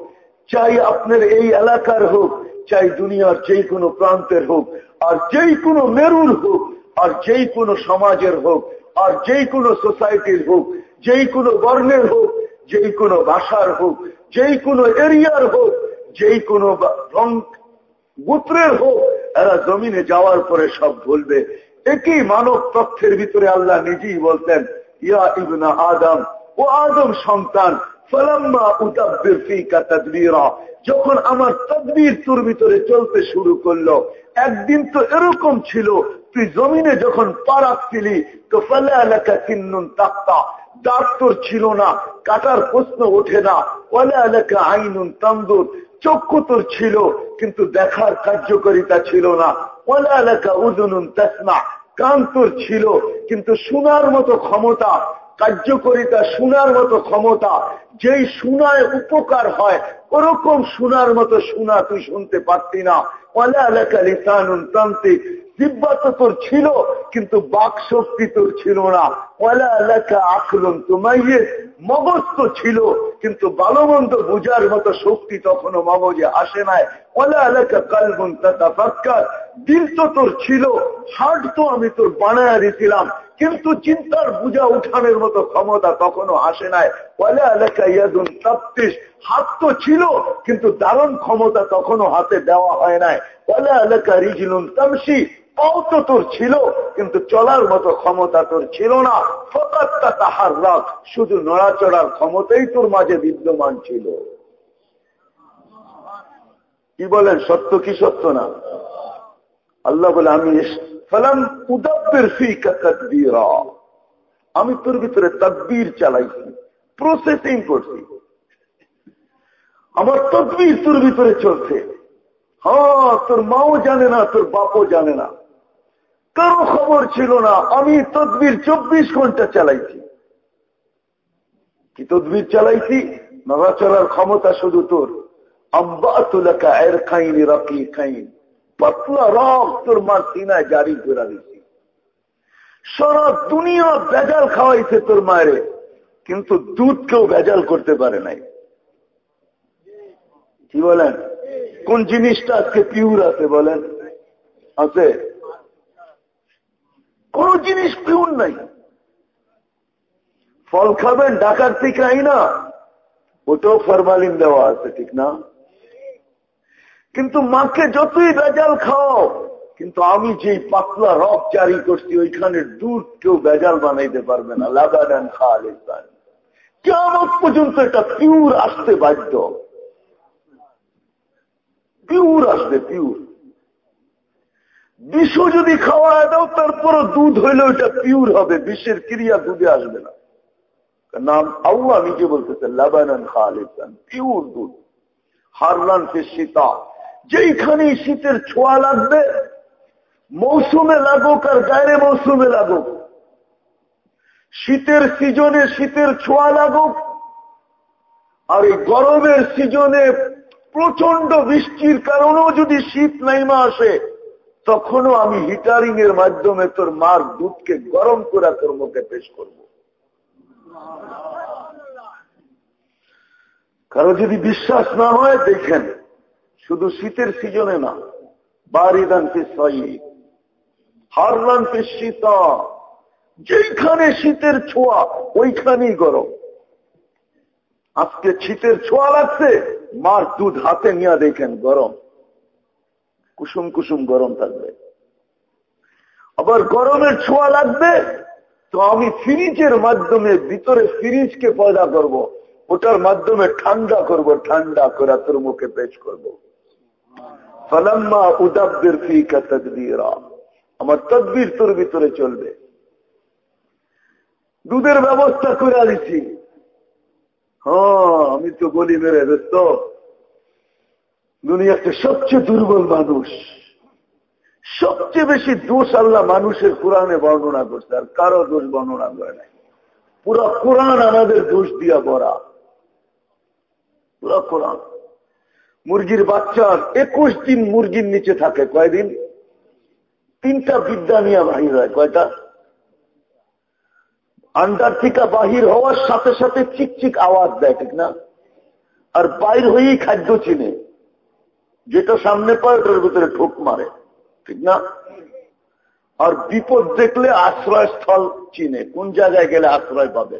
চাই আপনার এই এলাকার হোক, চাই দুনিয়ার যেই কোনো প্রান্তের হোক, আর যেই কোনো মেরুর হোক, আর যেই কোনো সমাজের হোক, আর যেই কোনো সোসাইটির হোক, যেই কোনো বর্ণের হোক, যেই কোনো ভাষার হোক, যেই কোনো এরিয়ার হোক, যেই কোনো রং গোত্রের হোক, এরা জমিনে যাওয়ার পরে সব ভুলবে একই মানব তথ্যের ভিতরে আল্লাহ নিজেই বলতেন, ইয়া ইবনা আদম, ও আদম সন্তান যখন আমার তদবির তোর ভিতরে চলতে শুরু করল, একদিন তো এরকম ছিল, তুই জমিনে যখন পা রাখছিলি, তো ফলে এলাকা চিন্নুন তাক্তা, দাঁত তোর ছিল না, কাটার প্রশ্ন ওঠে না ওলা এলাকা আইনুন তান্দুর চক্ষু তোর ছিল, কিন্তু দেখার কার্যকারিতা ছিল না। তোর ছিল, কিন্তু শোনার মতো ক্ষমতা, কার্যকরিতা শোনার মতো ক্ষমতা, যেই শোনায় উপকার হয়, ওরকম শোনার মতো শোনা তুই শুনতে পারতি না। অলা এলাকা লিসানুন তান্ত্রিক। জিব্বা তো তোর ছিল, কিন্তু বাক শক্তি তোর ছিল না। ওলা এলাকা আখলন তোমাইয়ে মগজ তো ছিল, কিন্তু ভালো মন্দ বুঝার মতো শক্তি তখনও মগজে আসে নাই। ওলা এলাকা কালবন তাতা ফাক্কার দিল তো তোর ছিল হার্ট তো আমি তোর বানায় দিছিলাম, কিন্তু চিন্তার বুঝা উঠানোর মতো ক্ষমতা তখনও আসে নাই। ওলা এলাকা ইয়াদুন তাপ্তিস হাত তো ছিল, কিন্তু দারুণ ক্ষমতা তখনও হাতে দেওয়া হয় নাই। ওলা এলাকা রিজলুন তামসি পাও তো তোর ছিল, কিন্তু চলার মতো ক্ষমতা তোর ছিল না। ফকাতটা তাহার রাখ শুধু নড়াচড়ার ক্ষমতাই তোর মাঝে বিদ্যমান ছিল। কি বলেন, সত্য কি সত্য না? আল্লাহ বলে, আমি ফলাম উদাব্বের ফি কাকবীরা আমি তোর ভিতরে তকবীর চালাইছি প্রসেসিং করছি। আমার তকবীর তোর ভিতরে চলছে। হ্যাঁ তোর মাও জানে না, তোর বাপও জানে না। কারও খবর ছিল না। আমি তদবির চব্বিশ ঘণ্টা চালাইছি। কি তদবির চালাইছি? নড়াচড়ার ক্ষমতা শুধু তোর। এর খাইনি খাইন পাতলা রক তোর মার সিনায় জারি দিছি। সারা দুনিয়া বেজাল খাওয়াইছে তোর মায়ের। কিন্তু দুধ কেউ বেজাল করতে পারে নাই। কি বলেন? কোন জিনিসটা আজকে পিউর আছে বলেন? আছে? কোন জিনিস পিউর নাই। ফল খাবেন ডাকার থেকে আই না। ওটাও ফরমালিন দেওয়া আছে, ঠিক না? কিন্তু মাকে যতই বেজাল খাও কিন্তু আমি যে পাতলা রক জারি করছি, ওইখানে দুধ কেউ বেজাল বানাইতে পারবে না। লাগাডান খাওয়ালে কেমন পর্যন্ত এটা পিউর আসতে বাধ্য। পিউর আসবে, পিউর। বিষ যদি খাওয়া দাও, তারপরও দুধ হইলে ওইটা পিউর হবে, বিষের ক্রিয়া দুধে আসবে না। নাম আল্লাহ নিজে বলতেছে, লাবানান খালিসান পিউর দুধ। হারলান ফে শীতা যেইখানে শীতের ছোঁয়া লাগবে, মৌসুমে লাগুক আর গায়ে মৌসুমে লাগুক। শীতের সিজনে শীতের ছোঁয়া লাগুক, আর এই গরমের সিজনে প্রচণ্ড বৃষ্টির কারণেও যদি শীত নাইমা আসে তখনও আমি হিটারিং এর মাধ্যমে তোর মার দুধকে গরম করে তোর মুখে পেশ করব। কারও যদি বিশ্বাস না হয়, দেখেন, শুধু শীতের সিজনে না বারিদান হারলান শীত। যেখানে শীতের ছোঁয়া, ওইখানেই গরম। আজকে শীতের ছোঁয়া লাগছে, মার দুধ হাতে নিয়ে দেখেন গরম। কুসুম কুসুম গরম থাকবে। আবার গরমের ছোঁয়া লাগবে, তো আমি ফ্রিজের মাধ্যমে ভিতরে ফ্রিজকে পয়দা করব। ওটার মাধ্যমে ঠান্ডা করব, ঠান্ডা করে তোর মুখে পেশ করব। ফলাম্মা উদাব্দের ফিকা তদবিরা। আমার তদবির তোর ভিতরে চলবে। দুধের ব্যবস্থা করে দিছি হ্যাঁ আমি তো বলি মেরে, দোস্ত। দুনিয়াতে সবচেয়ে দুর্বল মানুষ। সবচেয়ে বেশি দোষ আল্লাহ মানুষের কোরআনে বর্ণনা করছে, আর কারও দোষ বর্ণনা করে নাই। পুরা কোরআন আমাদের দোষ দিয়া ভরা। পুরা কোরআন। মুরগির বাচ্চার একুশ দিন মুরগির নিচে থাকে, কয়দিন? তিনটা বিদ্যা নিয়ে বাহির হয়, কয়টা? আন্ডার থেকে বাহির হওয়ার সাথে সাথে চিকচিক আওয়াজ দেয়, ঠিক না? আর বাইর হয়েই খাদ্য চিনে। যেটা সামনে পায় ওটার ভিতরে ঠোক মারে, ঠিক না? আর বিপদ দেখলে আশ্রয়স্থল চিনে, কোন জায়গায় গেলে আশ্রয় পাবে?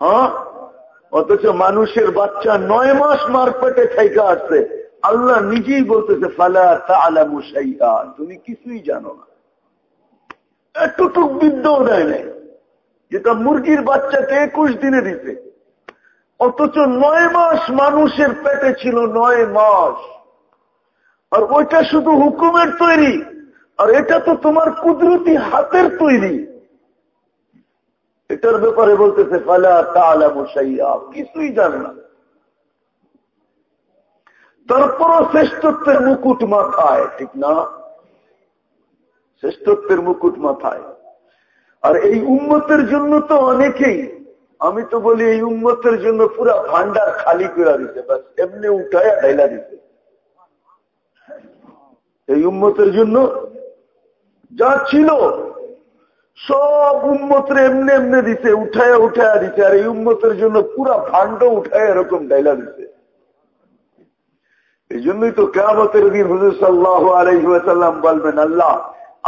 হ্যাঁ? অথচ মানুষের বাচ্চা নয় মাস মার পেটে খাইকা আসছে আল্লাহ নিজেই বলতেছে, ফালা তা আলামু তুমি কিছুই জানো না। এতটুক বিদ্যাও দেয় নাই। যেটা মুরগির বাচ্চাকে একুশ দিনে দিতে অথচ নয় মাস মানুষের পেটে ছিল নয় মাস। আর ওইটা শুধু হুকুমের তৈরি, আর এটা তো তোমার কুদরতি হাতের তৈরি। এটার ব্যাপারে বলতেছে, ফালা তালা কিছুই জানে না। তারপরও শ্রেষ্ঠত্বের মুকুট মাথায়, ঠিক না? শ্রেষ্ঠত্বের মুকুট মাথায়। আর এই উন্মতের জন্য তো অনেকেই আমি তো বলি, এই উন্মতের জন্য পুরা ভান্ডার খালি করে দিতে বাস এমনি উঠায় ঢাইলা দিতে। এই উন্মতের জন্য যা ছিল, সব উন্মতের এমনি এমনি দিতে উঠায় উঠায় দিতে আর এই উন্মতের জন্য পুরা ভান্ড উঠায় এরকম ডাইলা দিতে এই জন্যই তো কেমতের দিন হুজুর সাল্লাহ আলহিহাসাল্লাম বলবেন, আল্লাহ,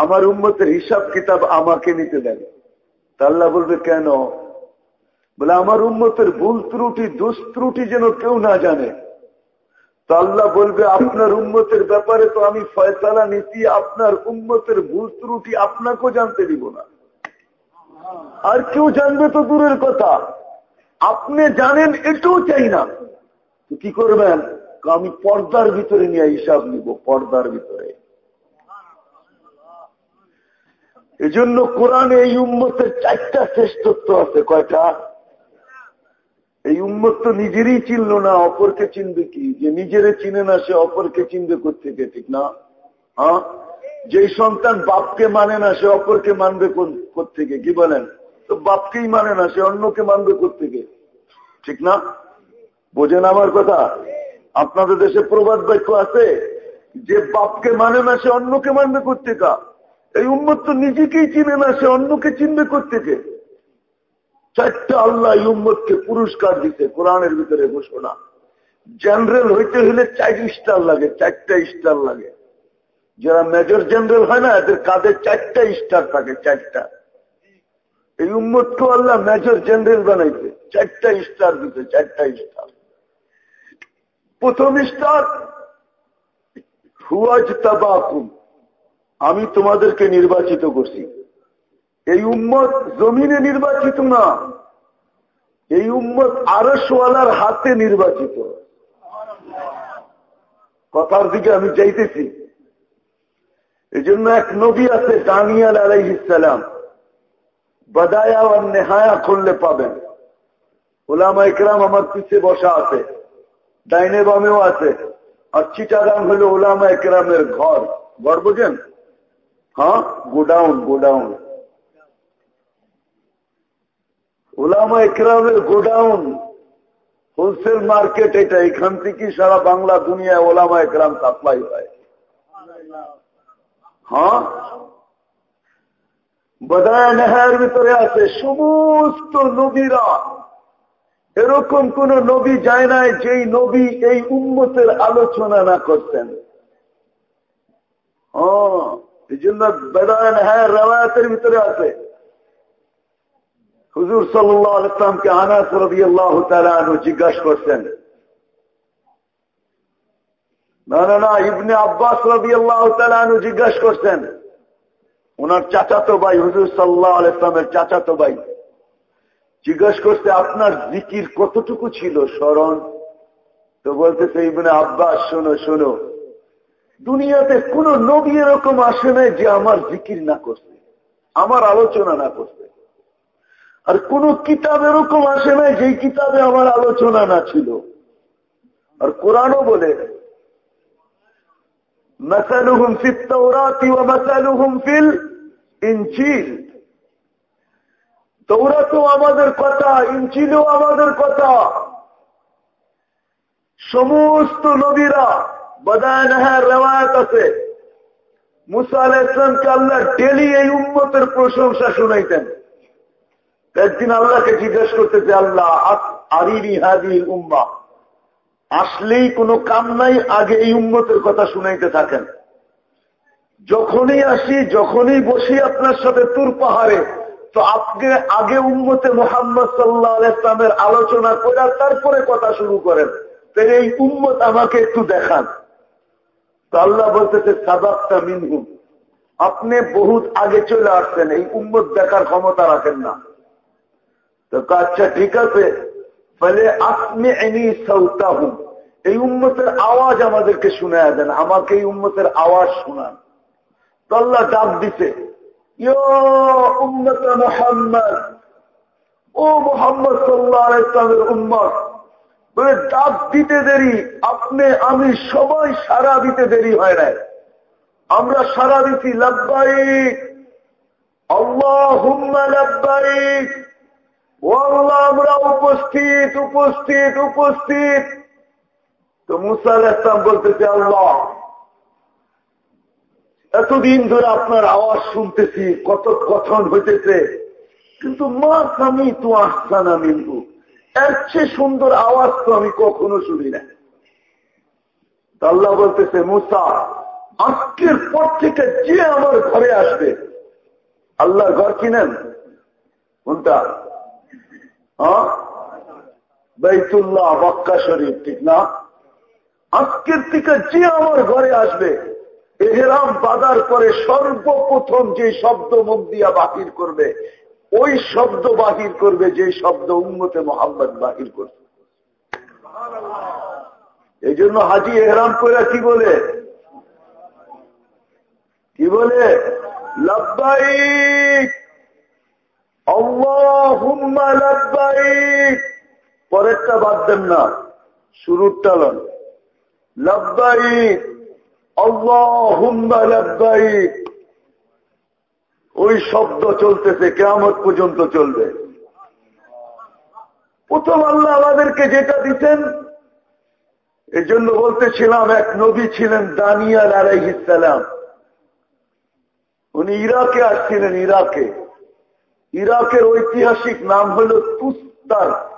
আমার উন্মতের হিসাব কিতাব আমাকে নিতে দেন। আল্লাহ বলবে, কেন? বলে, আমার উন্মতের ভুল ত্রুটি, দোষ ত্রুটি যেন কেউ না জানে। তো আল্লাহ বলবে, আপনার উন্মতের ব্যাপারে তো আমি ফয়সালা নীতি আপনার উন্মতের ভুল ত্রুটি আপনাকেও জানতে দিব না। আর কেউ জানবে তো দূরের কথা। আপনি জানেন, এটাও চাই না। কি করবেন? আমি পর্দার ভিতরে নিয়ে হিসাব নিব, পর্দার ভিতরে। এজন্য কোরআনে এই উম্মতের চারটা শ্রেষ্ঠত্ব আছে। কয়টা? এই উম্মত তো নিজেরই চিনল না, অপরকে চিনবে কি? যে নিজেরে চিনে না, সে অপরকে চিনবে কোথেকে ঠিক না? হ্যাঁ? যেই সন্তান বাপকে মানে না, সে অপরকে মানবে কোথেকে কি বলেন? তো বাপকেই মানে না, সে অন্যকে মানবে কোথেকে ঠিক না? বোঝেন আমার কথা? আপনাদের দেশে প্রবাদ বাক্য আছে, যে বাপকে মানে না, সে অন্যকে মানবে কোথেকা এই উম্মত তো নিজেকেই চিনে না, সে অন্যকে চিনবে কোথেকে চারটা আল্লাহ এই উম্মতকে পুরস্কার দিতে কোরআনের ভিতরে ঘোষণা। জেনারেল হইতে হলে চার স্টার লাগে, চারটা স্টার লাগে। যারা মেজর জেনারেল হয় না, এদের কাদের চারটা স্টার থাকে, চারটা। এই উম্মতকে আল্লাহ মেজর জেনারেল বানাইতে চারটা স্টার দিতে, চারটা স্টার। প্রথম স্টার হুয়াজ তাবাকুম আমি তোমাদেরকে নির্বাচিত করছি। এই উম্মত জমিনে নির্বাচিত না। এই উম্মত আরসওয়ালার হাতে নির্বাচিত। কথার দিকে আমি যাইতেছি। এই জন্য এক নবী আছে দানিয়াল আলাইহিসালাম বদায়া আর নেহায়া খুললে পাবেন। ওলামা ইকরাম আমার পিছিয়ে বসা আছে। ডাইনে বামেও আছে। আর চিটাগাং হলো ওলামা একরামের ঘর। ঘর বোঝেন? হ্যাঁ? Godown godown. ওলামা একরামের গোডাউন, হোলসেল মার্কেট এটা, এখান থেকে সারা বাংলা দুনিয়ায় ওলামা একরাম সাপ্লাই হয়। হ্যাঁ? বদায় নেহার ভিতরে আছে সমস্ত নবীরা। এরকম কোন নবী যায় নাই যেই নবী এই উন্মতের আলোচনা না করতেন। এই জন্য বেদায়ন হ্যাঁ রেওয়ায়তের ভিতরে আছে। হুজুর সাল্লাহ আলসালামকে আনাস রবি আল্লাহ জিজ্ঞাসা করছেন না না না ইবনে আব্বাস রবি আল্লাহ জিজ্ঞাসা করছেন, ওনার চাচাতো ভাই, হুজুর সাল্লাহ আলাইসলামের চাচাতো ভাই, জিজ্ঞাসা করতে আপনার জিকির কতটুকু ছিল স্মরণ? তো বলতেছে, ইবনে আব্বাস, শোনো শোনো, দুনিয়াতে কোন নবী এরকম আসে নাই যে আমার জিকির না করছে, আমার আলোচনা না করছে। আর কোন কিতাব এরকম আসে নাই যে কিতাবে আমার আলোচনা না ছিল। আর কোরআনও বলে আমাদের কথা ইঞ্চিলেও আমাদের কথা। সমস্ত নবীরা বদায় নাহার রেওয়ায়ত আছে। মুসা আল ইসলামকে আল্লাহ ডেলি এই উন্মতের প্রশংসা শুনাইতেন। একদিন আল্লাহকে জিজ্ঞেস করতেছে আল্লাহ আরিনি হাদি উম্মা? আসলেই কোনো কাম নাই, আগে এই উন্মতের কথা শুনাইতে থাকেন। যখনই আসি, যখনই বসি আপনার সাথে তুর পাহাড়ে, তো আপনি আগে উন্মতে মোহাম্মদ সাল্লাহ ইসলামের আলোচনা করে তারপরে কথা শুরু করেন। তাহলে এই উম্মত আমাকে একটু দেখান। তো আল্লাহ বলতেছে সাদাবটা মিনহুম। আপনি বহুত আগে চলে আসছেন, এই উম্মত দেখার ক্ষমতা রাখেন না। তো আচ্ছা ঠিক আছে। ফলে আপনি এনি সৌতাহুম এই উম্মতের আওয়াজ আমাদেরকে শুনে দেন। আমাকে এই উম্মতের আওয়াজ শোনান। তো আল্লাহ ডাক দিছে উম্মত মোহাম্মদ, ও মোহাম্মদ সাল্লাহ ইসলামের উম্মত। বলে, ডাক দিতে দেরি। আপনি, আমি সবাই সারা দিতে দেরি হয় নাই। আমরা সারা দিচ্ছি লাভবাইক আল্লাহ হুম্মা লাভবাইক আমরা উপস্থিত উপস্থিত উপস্থিত। তো মুসা ইসলাম বলতেছে, আল্লাহ, এতদিন ধরে আপনার আওয়াজ শুনতেছি, কত কথন হইতেছে। কিন্তু মা স্বামী তো না মিলবু এর চেয়ে সুন্দর আওয়াজ তো আমি কখনো শুনি না আল্লাহ বলতেছে, মুসা, আজকের পর থেকে যে আমার ঘরে আসবে, আল্লাহর ঘর কিনেন কোনটা? বেতুল্লাহ মক্কা শরীফ, ঠিক না? আজকের থেকে যে আমার ঘরে আসবে, এহেরাম বাদার পরে সর্বপ্রথম যে শব্দ মুখ দিয়া বাহির করবে, ওই শব্দ বাহির করবে, যে শব্দ উন্মতে মোহাম্মদ বাহির করবে। এই জন্য হাজি এহরাম করে কি বলে? কি বলে? লব্বাইক! পরেরটা বাদ দেন না শুরুর টালন লব্বাইক ওই শব্দ চলতেছে কেমন পর্যন্ত চলবে। প্রথম আল্লাহ আমাদেরকে যেটা দিতেন এই জন্য বলতেছিলাম, এক নবী ছিলেন দানিয়াল আলাইহিসালাম উনি ইরাকে আসছিলেন, ইরাকে। ইরাকের ঐতিহাসিক নাম হল তুস্তার।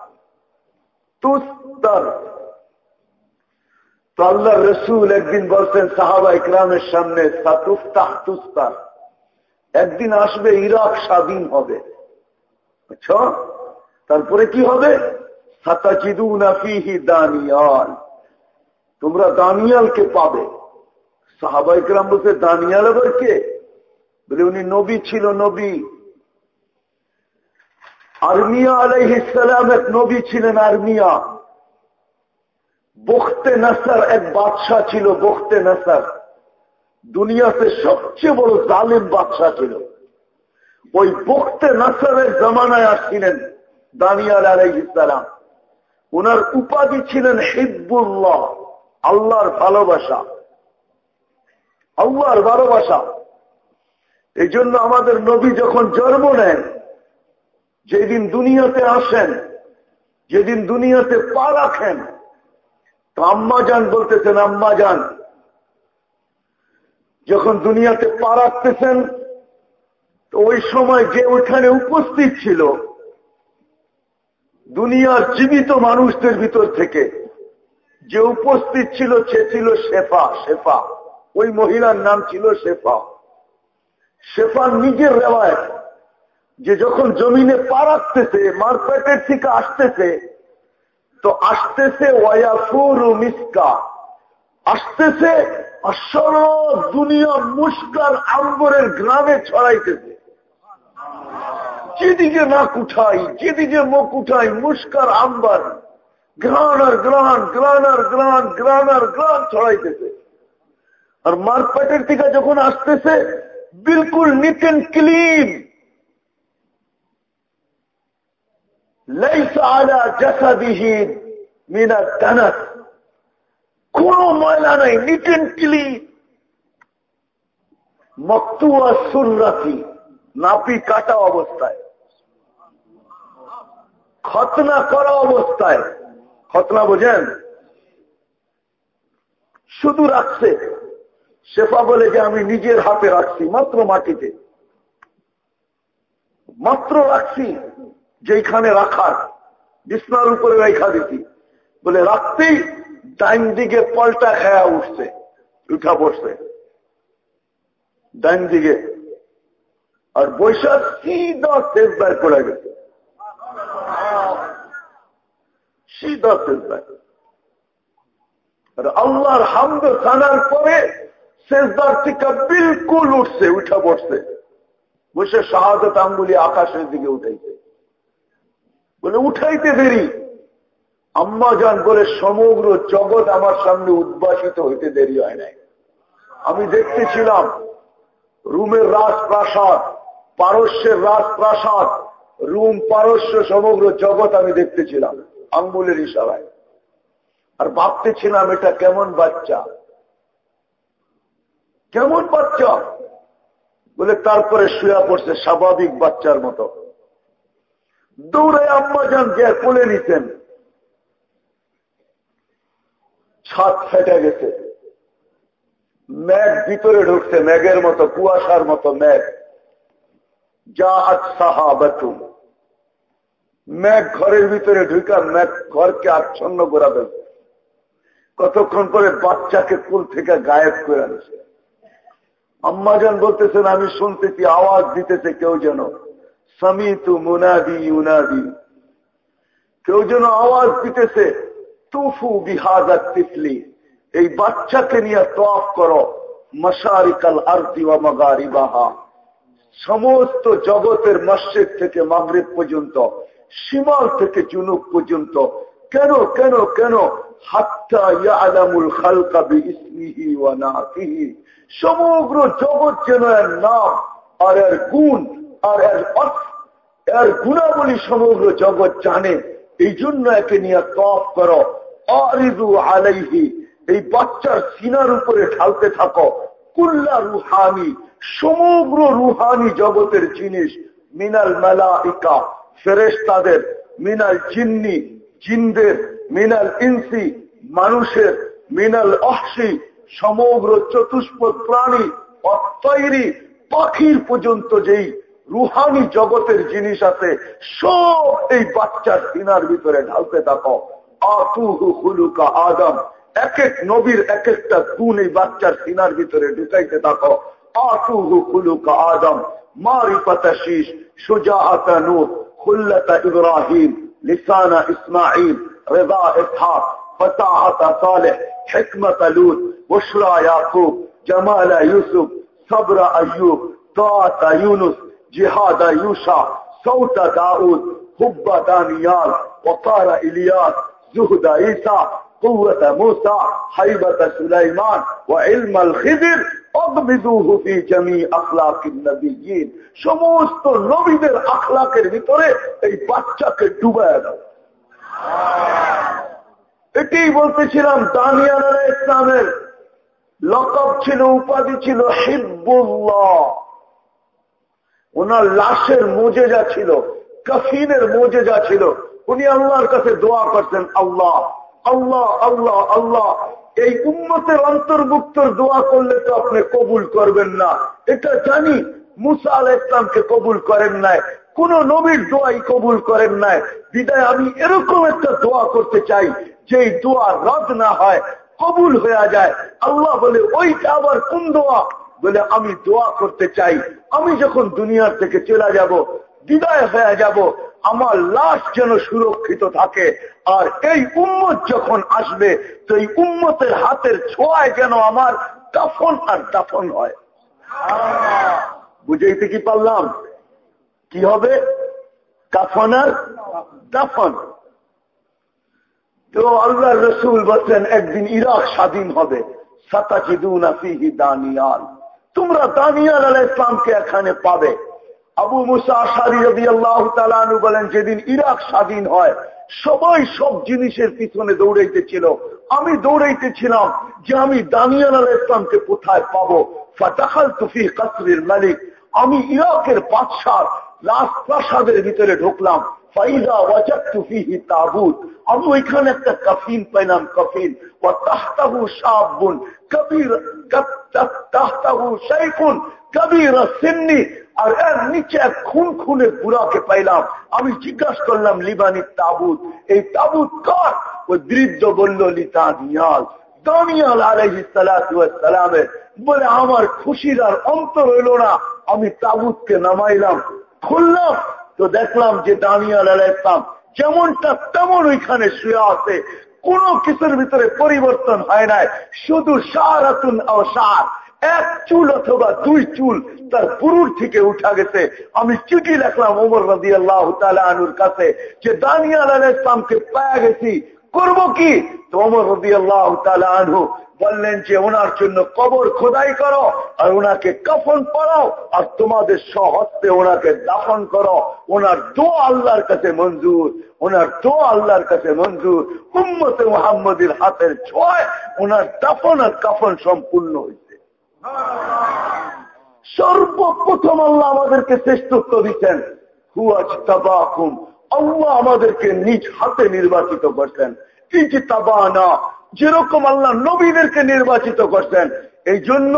তুস্তার। তো আল্লাহ রসুল একদিন বলছেন, সাহাবা ইকরামের সামনে তুস্তার। একদিন আসবে, ইরাক স্বাধীন হবে। আচ্ছা তারপরে কি হবে? দানিয়াল। তোমরা দানিয়ালকে পাবে। সাহাবা ইকরাম বলছে, দানিয়াল আবার কে? বলে, উনি নবী ছিল নবী। আর্মিয়া আলাইহিসালাম এক নবী ছিলেন আর্মিয়া। বখতে নাসার এক বাদশাহ ছিল, বখতে নাসার। দুনিয়াতে সবচেয়ে বড় জালিম বাদশাহ ছিল। ওই বখতে নাসারের জমানায় আসছিলেন দানিয়াল আলাই ইসলাম ওনার উপাধি ছিলেন হিব্বুল্লাহ, আল্লাহর ভালোবাসা। আল্লাহর ভালোবাসা। এই জন্য আমাদের নবী যখন জন্ম নেন যেদিন দুনিয়াতে আসেন, যেদিন দুনিয়াতে পা রাখেন, তো আম্মা যান বলতেছেন, আম্মা যান, যখন দুনিয়াতে পা রাখতেছেন, তো ওই সময় যে ওইখানে উপস্থিত ছিল, দুনিয়ার জীবিত মানুষদের ভিতর থেকে, যে উপস্থিত ছিল সে ছিল শেফা শেফা। ওই মহিলার নাম ছিল শেফা। শেফা নিজের রেওয়ায় যে যখন জমিনে পা রাখতেছে মারপেটের থেকে আসতেছে, তো আসতেছে ওয়াফুর মিসকা। আসতেছে, আসল দুনিয়া মুস্কার আম্বরের গ্রামে ছড়াইতেছে। যেদিকে নাক উঠাই, যেদিকে মুখ উঠাই, মুস্কার আম্বার। গ্রান আর গ্রান গ্রান আর গ্রান গ্রান আর গ্রান ছড়াইতেছে। আর মারপেটের থেকে যখন আসতেছে, বিলকুল নিট ক্লিন। ليس على جسده من الدنس কোন ময়লা নাই নিট অ্যান্ড ক্লিন মক্তুয়া সুন্নাতি নাপি কাটা অবস্থায় খতনা করা অবস্থায় খতনা বোঝেন শুধু রাখছে শেফা বলে যে আমি নিজের হাতে রাখছি মাত্র মাটিতে মাত্র রাখছি যেখানে রাখার, বিছনার উপরে রেখা দিতি। বলে, রাখতেই ডাইন দিকে পল্টা খায়া উঠছে, উঠা বসছে ডাইন দিকে। আর বৈশাখ সিধা শেষদার করে গেছে। সিধা শেষদার আর আল্লাহর হামদ সানার পরে শেষদার থেকে বিলকুল উঠছে, উঠা বসছে বসে শাহাদত আঙ্গুলি আকাশের দিকে উঠাইছে। বলে, উঠাইতে দেরি। আম্মা যান বলে, সমগ্র জগৎ আমার সামনে উদ্ভাসিত হইতে দেরি হয় নাই। আমি দেখতেছিলাম, রুমের রাজপ্রাসাদ, পারস্যের রাজপ্রাসাদ, রুম, পারস্য, সমগ্র জগৎ আমি দেখতেছিলাম, আঙ্গুলের ইশারায়। আর ভাবতেছিলাম, এটা কেমন বাচ্চা? কেমন বাচ্চা? বলে, তারপরে শুয়া পড়ছে স্বাভাবিক বাচ্চার মতো। দৌড়ে আম্মা যান যে কোলে নিতেন। ছাদ ফেটে গেছে। ম্যাগ ভিতরে ঢুকছে, ম্যাগের মতো, কুয়াশার মতো ম্যাগ। যা আজ সাহা বাতুম। ম্যাগ ঘরের ভিতরে ঢুকা ম্যাগ ঘরকে আচ্ছন্ন করা ফেলছে কতক্ষণ পরে বাচ্চাকে কুল থেকে গায়েব করে আনছে। আম্মাজান বলতেছেন, আমি শুনতেছি, আওয়াজ দিতেছে কেউ যেন। সামিতু মুনাদি ইউনাদি। কেউ যেন আওয়াজ দিতেছে, তুফু বিহাজা তিফলি এই বাচ্চাকে নিয়ে তফ করো, মশারিকাল আরতি ওয়া মাগারিবাহা। সমস্ত জগতের মসজিদ থেকে মাগরিব পর্যন্ত সীমাল থেকে জুনুক পর্যন্ত, কেন কেন কেন সমগ্র জগৎ যেন এর নাম আর এর গুণ আর এর এর গুণাবলী সমগ্র জগৎ জানে। এই জন্য একে নিয়ে তপ করো। অরিদু আলাইহি, এই বাচ্চার সিনার উপরে ঢালতে থাকো। কুল্লা রুহানি, সমগ্র রুহানি জগতের জিনিস, মিনাল মেলাইকা ফেরেস্তাদের মিনাল জিন্নি, জিনদের, মিনাল ইনসি, মানুষের, মিনাল অহসি, সমগ্র চতুষ্পদ প্রাণী অতৈরি পাখির পর্যন্ত যেই রুহানি জগতের জিনিস আছে, সব এই বাচ্চার দিনার ভিতরে ঢালতে থাকো। আতুহু হুলুকা আদম, এক এক নবীর এক একটা গুণ এই বাচ্চার সিনার ভিতরে ঢুকাইতে থাকো। আতুহু হুলুকা আদম, মারিফাতা শীষ সুজাআতা নূর খুল্লাতা ইব্রাহিম, লিসানা ইসমাঈল, রেদা ইসহাক, ফতাহাতা সালেহ, হিকমাতা লুত, বুশরা ইয়াকুব, জামালা ইউসুফ, সাবরা আইয়ুব তাআতা ইউনুস জিহাদা ইউসা সৌতা দাউদ হুব্বা দানিয়াল ওকারা ইলিয়াস জুহদা ইসা কুয়া মুসা হাইবাতা সুলাইমান ও ইলমাল খিদির সমস্ত নবীদের আখলাকের ভিতরে এই বাচ্চাকে ডুবায় দাও। এটাই বলতেছিলাম দানিয়ালারা ইসলামের লকব ছিল, উপাধি ছিল হিব্বুল্লাহ। ওনার লাশের মোজেজা ছিল, কফিনের মোজেজা ছিল। উনি আল্লাহর কাছে দোয়া করছেন আল্লাহ আল্লাহ আল্লাহ আল্লাহ, এই উন্মতের অন্তর্ভুক্তর দোয়া করলে তো আপনি কবুল করবেন না। এটা জানি, মুসা আল ইসলামকে কবুল করেন নাই, কোন নবীর দোয়াই কবুল করেন নাই। বিদায়, আমি এরকম একটা দোয়া করতে চাই যে দোয়া রদ না হয়, কবুল হয়ে যায়। আল্লাহ বলে, ওইটা আবার কোন দোয়া? বলে, আমি দোয়া করতে চাই। আমি যখন দুনিয়ার থেকে চলে যাব, বিদায় হয়ে যাব, আমার লাশ যেন সুরক্ষিত থাকে। আর এই উম্মত যখন আসবে তো এই উম্মতের হাতের ছোঁয়ায় যেন আমার দাফন আর দাফন হয়। বুঝাইতে কি পারলাম? কি হবে? কাফন আর দাফন। তো আল্লাহ রসুল বলছেন, একদিন ইরাক স্বাধীন হবে। সাতাকিদুনা ফিহি দানিয়াল। তোমরা দানিয়াল আল ইসলামকে এখানে পাবে। আবু মুসা আশারি রবি আল্লাহ তালু বলেন, যেদিন ইরাক স্বাধীন হয়, সবাই সব জিনিসের পিছনে দৌড়াইতেছিল। আমি দৌড়াইতেছিলাম যে আমি দানিয়াল আল ইসলামকে কোথায় পাবো। ফাটাখাল তুফি কাসরির মালিক। আমি ইরাকের বাদশাহ রাজপ্রাসাদের ভিতরে ঢুকলাম। ফাইদা ওয়াজাত তুফিহি তাবুত আমি ওইখানে একটা কফিন পাইলাম, কফিন। ও তাহতাহু সাবুন কবির আর এর নিচে এক খুন খুনে বুড়াকে পাইলাম। আমি জিজ্ঞাসা করলাম, লিবানি তাবুত? এই তাবুত কার? ওই বৃদ্ধ বলল লিতা দিয়াল দানিয়াল আলহি সালামের বলে, আমার খুশির আর অন্তর হইল না। আমি তাবুতকে নামাইলাম, খুললাম, তো দেখলাম যে দানিয়াল আলাহ যেমনটা তেমন ওইখানে শুয়ে আছে। কোন কিছুর ভিতরে পরিবর্তন হয় নাই। শুধু সারাতুন ও সার এক চুল অথবা দুই চুল তার পুরুর থেকে উঠা গেছে। আমি চিঠি লেখলাম ওমর রাজি আল্লাহ আনুর কাছে যে, দানিয়াল আল ইসলামকে পায়া গেছি। করব কি? তো ওমর আল্লাহ আনহু বললেন যে ওনার জন্য কবর খোদাই করো আর ওনাকে কফন পড়াও আর তোমাদের সহস্তে ওনাকে দাফন করো। ওনার দো আল্লাহর কাছে মঞ্জুর। ওনার দো আল্লাহর কাছে মঞ্জুর। উম্মতে মোহাম্মদের হাতের ছোঁয় ওনার দাফন আর কাফন সম্পূর্ণ হয়েছে সর্বপ্রথম আল্লাহ আমাদেরকে শ্রেষ্ঠত্ব দিচ্ছেন। হুয়াজ তাবাকুম আল্লাহ আমাদেরকে নিজ হাতে নির্বাচিত করছেন। ইজি তাবানা, যেরকম আল্লাহ নবীদেরকে নির্বাচিত করছেন এই জন্য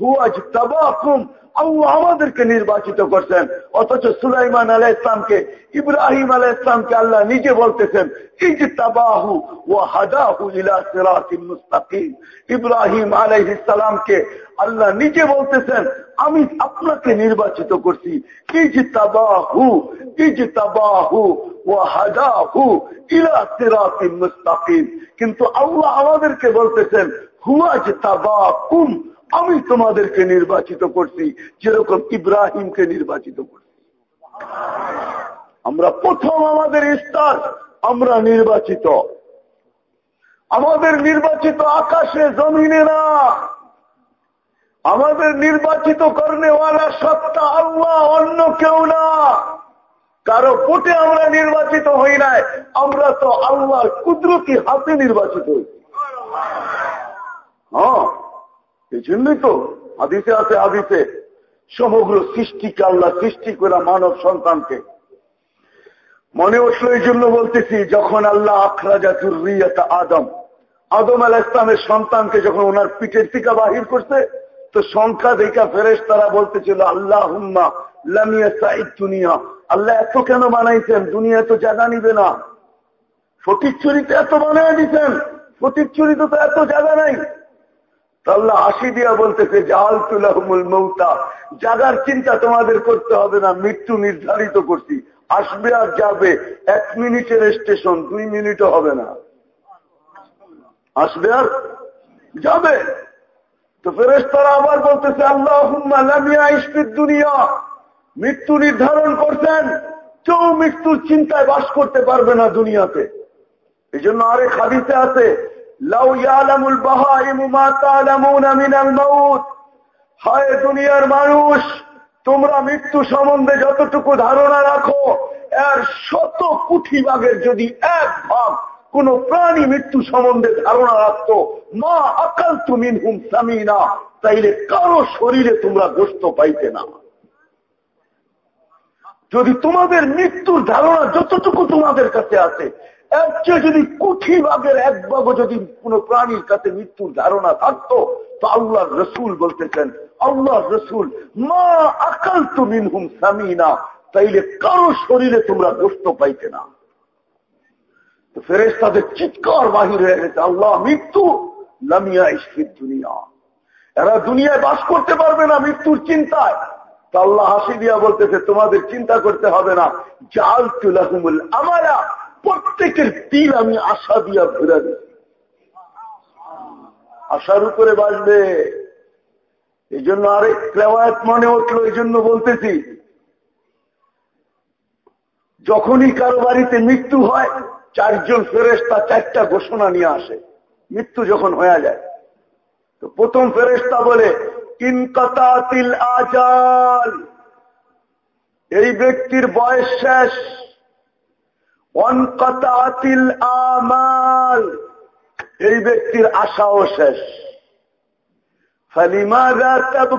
হুয়াজ তাবাকুম, আল্লাহ আমাদেরকে নির্বাচিত করছেন। অথচ সুলাইমান আলাহ ইসলামকে ইব্রাহিম আলাহ ইসলামকে আল্লাহ নিজে বলতেছেন ইজতাবাহু ও হাদাহু ইব্রাহিম আল্লাহ নিজে বলতেছেন আমি আপনাকে নির্বাচিত করছি। ইজতাবাহু ইজতাবাহু ও হাদাহু ইলা সিরাতিন মুস্তাকিম। কিন্তু আল্লাহ আমাদেরকে বলতেছেন হুয়াজ তাবাকুম আমি তোমাদেরকে নির্বাচিত করছি। যেরকম ইব্রাহিমকে নির্বাচিত করছি। আমরা প্রথম আমাদের স্তর আমরা নির্বাচিত। আমাদের নির্বাচিত আকাশে, জমিনে না। আমাদের নির্বাচিত করনেওয়ালা সত্তা আল্লাহ, অন্য কেউ না। কারও পোটে আমরা নির্বাচিত হই নাই, আমরা তো আল্লাহর কুদরতি হাতে নির্বাচিত হই। হ্যাঁ এই জন্যই তো আদিতে আছে আদিতে সমগ্র সৃষ্টিকে আল্লাহ সৃষ্টি করা মানব সন্তানকে। মনে উঠল এই জন্য বলতেছি, যখন আল্লাহ আখরাজা জুরিয়াতা আদম আদম আল ইসলামের সন্তানকে যখন ওনার পিঠের টিকা বাহির করছে তো সংখ্যা দেখা ফেরেস তারা বলতেছিল আল্লাহ হুম্মা দুনিয়া। আল্লাহ এত কেন বানাইছেন? দুনিয়া তো জায়গা নিবে না। ফটিক চুরিতে এত বানাই দিচ্ছেন ফটিক চুরিতে তো এত জায়গা নাই। আল্লাহ হাসি দিয়া বলতেছে জাল তুলাহমুল মৌতা জাগার চিন্তা তোমাদের করতে হবে না, মৃত্যু নির্ধারিত করছি। আসবে আর যাবে, এক মিনিটের স্টেশন, দুই মিনিটও হবে না। আসবে আর যাবে। তো ফেরেস তারা আবার বলতেছে আল্লাহ দুনিয়া। মৃত্যু নির্ধারণ করছেন, কেউ মৃত্যুর চিন্তায় বাস করতে পারবে না দুনিয়াতে। এই জন্য আরেক হাদিসে আছে হায় দুনিয়ার মানুষ, তোমরা মৃত্যু সম্বন্ধে যতটুকু ধারণা রাখো, এর শত কুঠি ভাগের যদি এক ভাগ কোন প্রাণী মৃত্যু সম্বন্ধে ধারণা রাখত। মা আকাল তুমি হুম স্বামী না তাইলে কারও শরীরে তোমরা গোস্ত পাইতে না। যদি তোমাদের মৃত্যুর ধারণা যতটুকু তোমাদের কাছে আছে, এর যদি কুঠি ভাগের এক ভাগও যদি কোন প্রাণীর কাছে মৃত্যুর ধারণা থাকতো, তো আল্লাহ রসুল বলতেছেন আল্লাহ রসুল, মা আকাল তুমি হুম স্বামী না তাইলে কারও শরীরে তোমরা গোস্ত পাইতে না। চিৎকার বাহির হয়ে গেছে, আল্লাহ মৃত্যু লামিয়া দুনিয়া। এরা দুনিয়ায় বাস করতে পারবে না মৃত্যুর চিন্তায়। তা আল্লাহ হাসি দিয়া বলতেছে, তোমাদের চিন্তা করতে হবে না। জাল তুলাহুমুল আমারা প্রত্যেকের দিল আমি আশা দিয়া ঘুরে দিই আশার উপরে বাসবে এই জন্য আরেক ক্লেওয়াত মনে উঠল এই জন্য বলতেছি, যখনই কারও বাড়িতে মৃত্যু হয় চারজন ফেরেস্তা চারটা ঘোষণা নিয়ে আসে। মৃত্যু যখন হয়ে যায়, তো প্রথম ফেরেস্তা বলে ইনকাতাতিল আজাল। এই ব্যক্তির বয়স শেষ। অনকাতাতিল আমাল। এই ব্যক্তির আশাও শেষ।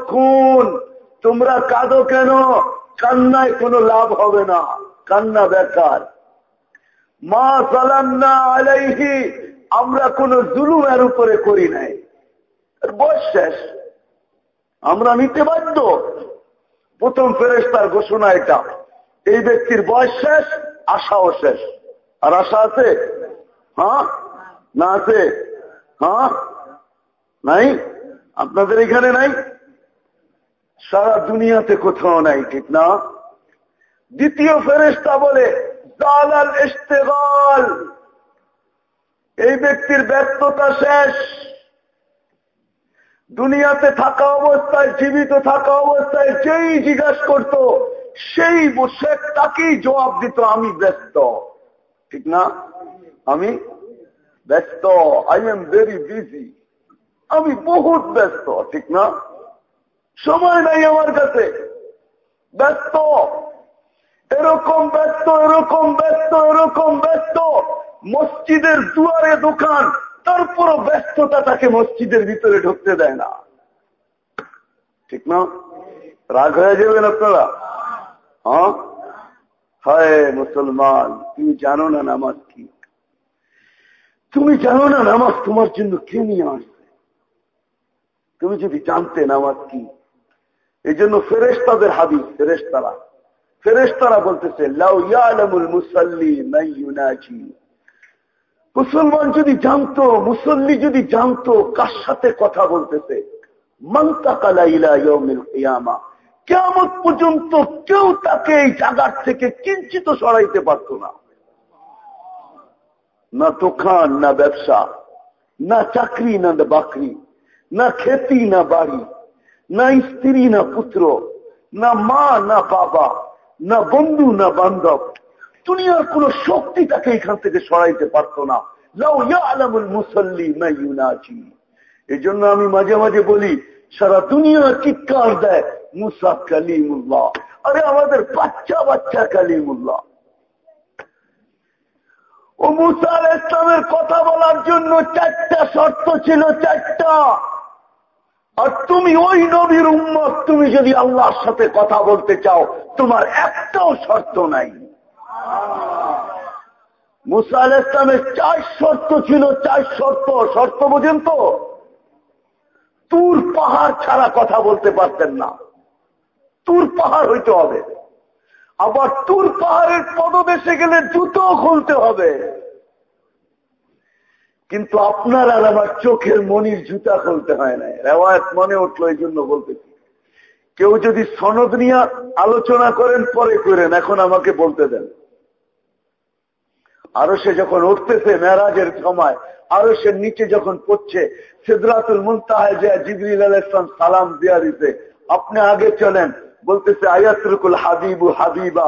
খুন তোমরা কাঁদো কেন? কান্নায় কোনো লাভ হবে না। কান্না বেকার। মা সালান্না আলাইহি, আমরা কোন জুলুমের উপরে করি নাই। বয়স শেষ। আমরা নিতে বাধ্য। প্রথম ফেরেস্তার ঘোষণা এটা। এই ব্যক্তির বয়স শেষ, আশাও শেষ। আর আশা আছে? হ্যাঁ? না আছে? হ্যাঁ? নাই? আপনাদের এখানে নাই? সারা দুনিয়াতে কোথাও নাই, ঠিক না? দ্বিতীয় ফেরেস্তা বলে দালাল ইস্তেগাল এই ব্যক্তির ব্যর্থতা শেষ। দুনিয়াতে থাকা অবস্থায়, জীবিত থাকা অবস্থায় যেই জিজ্ঞাসা করত, সেই বসে তাকেই জবাব দিত, আমি ব্যস্ত। ঠিক না? আমি ব্যস্ত। আই এম ভেরি বিজি আমি বহুত ব্যস্ত। ঠিক না? সময় নাই আমার কাছে। ব্যস্ত। এরকম ব্যস্ত এরকম ব্যস্ত এরকম ব্যস্ত। মসজিদের দুয়ারে দোকান, তারপরও ব্যস্ততা তাকে মসজিদের ভিতরে ঢুকতে দেয় না। ঠিক না? রাগ হয়ে যাবেন আপনারা? হ্যাঁ? হায় মুসলমান, তুমি জানো না নামাজ কি? তুমি জানো না নামাজ তোমার জন্য কে নিয়ে আসবে? তুমি যদি জানতে নামাজ কি? এই জন্য ফেরেস্তাদের হাবি ফেরেস্তারা ফেরেস্তারা বলতেছে মুসলমান যদি জানতো, মুসল্লি যদি জানতো কার সাথে কথা বলতেছে কেমন পর্যন্ত কেউ তাকে এই জায়গার থেকে কিঞ্চিত সরাইতে পারত না। না দোকান, না ব্যবসা, না চাকরি, না বাকরি, না খেতি, না বাড়ি, না স্ত্রী, না পুত্র, না মা, না বাবা। না বন্ধু, না বান্ধব। দুনিয়ার কোন শক্তি তাকে এখান থেকে সরাইতে পারত না। আমি মাঝে মাঝে বলি, সারা দুনিয়া চিৎকার দেয় কালিমুল্লাহ। আরে আমাদের বাচ্চা বাচ্চা কালিমুল্লাহ। ও ইসলামের কথা বলার জন্য চারটা শর্ত ছিল, চারটা। আর তুমি ওই নবীর উম্মত, তুমি যদি আল্লাহর সাথে কথা বলতে চাও তোমার একটাও শর্ত নাই। মুসা আল ইসলামের চার শর্ত ছিল, চার শর্ত শর্ত বোঝেন তো? তুর পাহাড় ছাড়া কথা বলতে পারতেন না। তুর পাহাড় হইতে হবে। আবার তুর পাহাড়ের পদদেশে গেলে জুতো খুলতে হবে। কিন্তু আপনার আর আমার চোখের মনির জুতা খুলতে হয় না রেওয়ায়ত মনে উঠল এই জন্য বলতেছি। কেউ যদি সনদ নিয়ে আলোচনা করেন, পরে করেন, এখন আমাকে বলতে দেন। আরও সে যখন উঠতেছে মেরাজের সময়, আরও সে নিচে যখন পড়ছে সিদ্ধাতুল আলাইসলাম সালাম দিয়া দিতে আপনি আগে চলেন। বলতেছে আয়াতুল হাবিবু হাবিবা।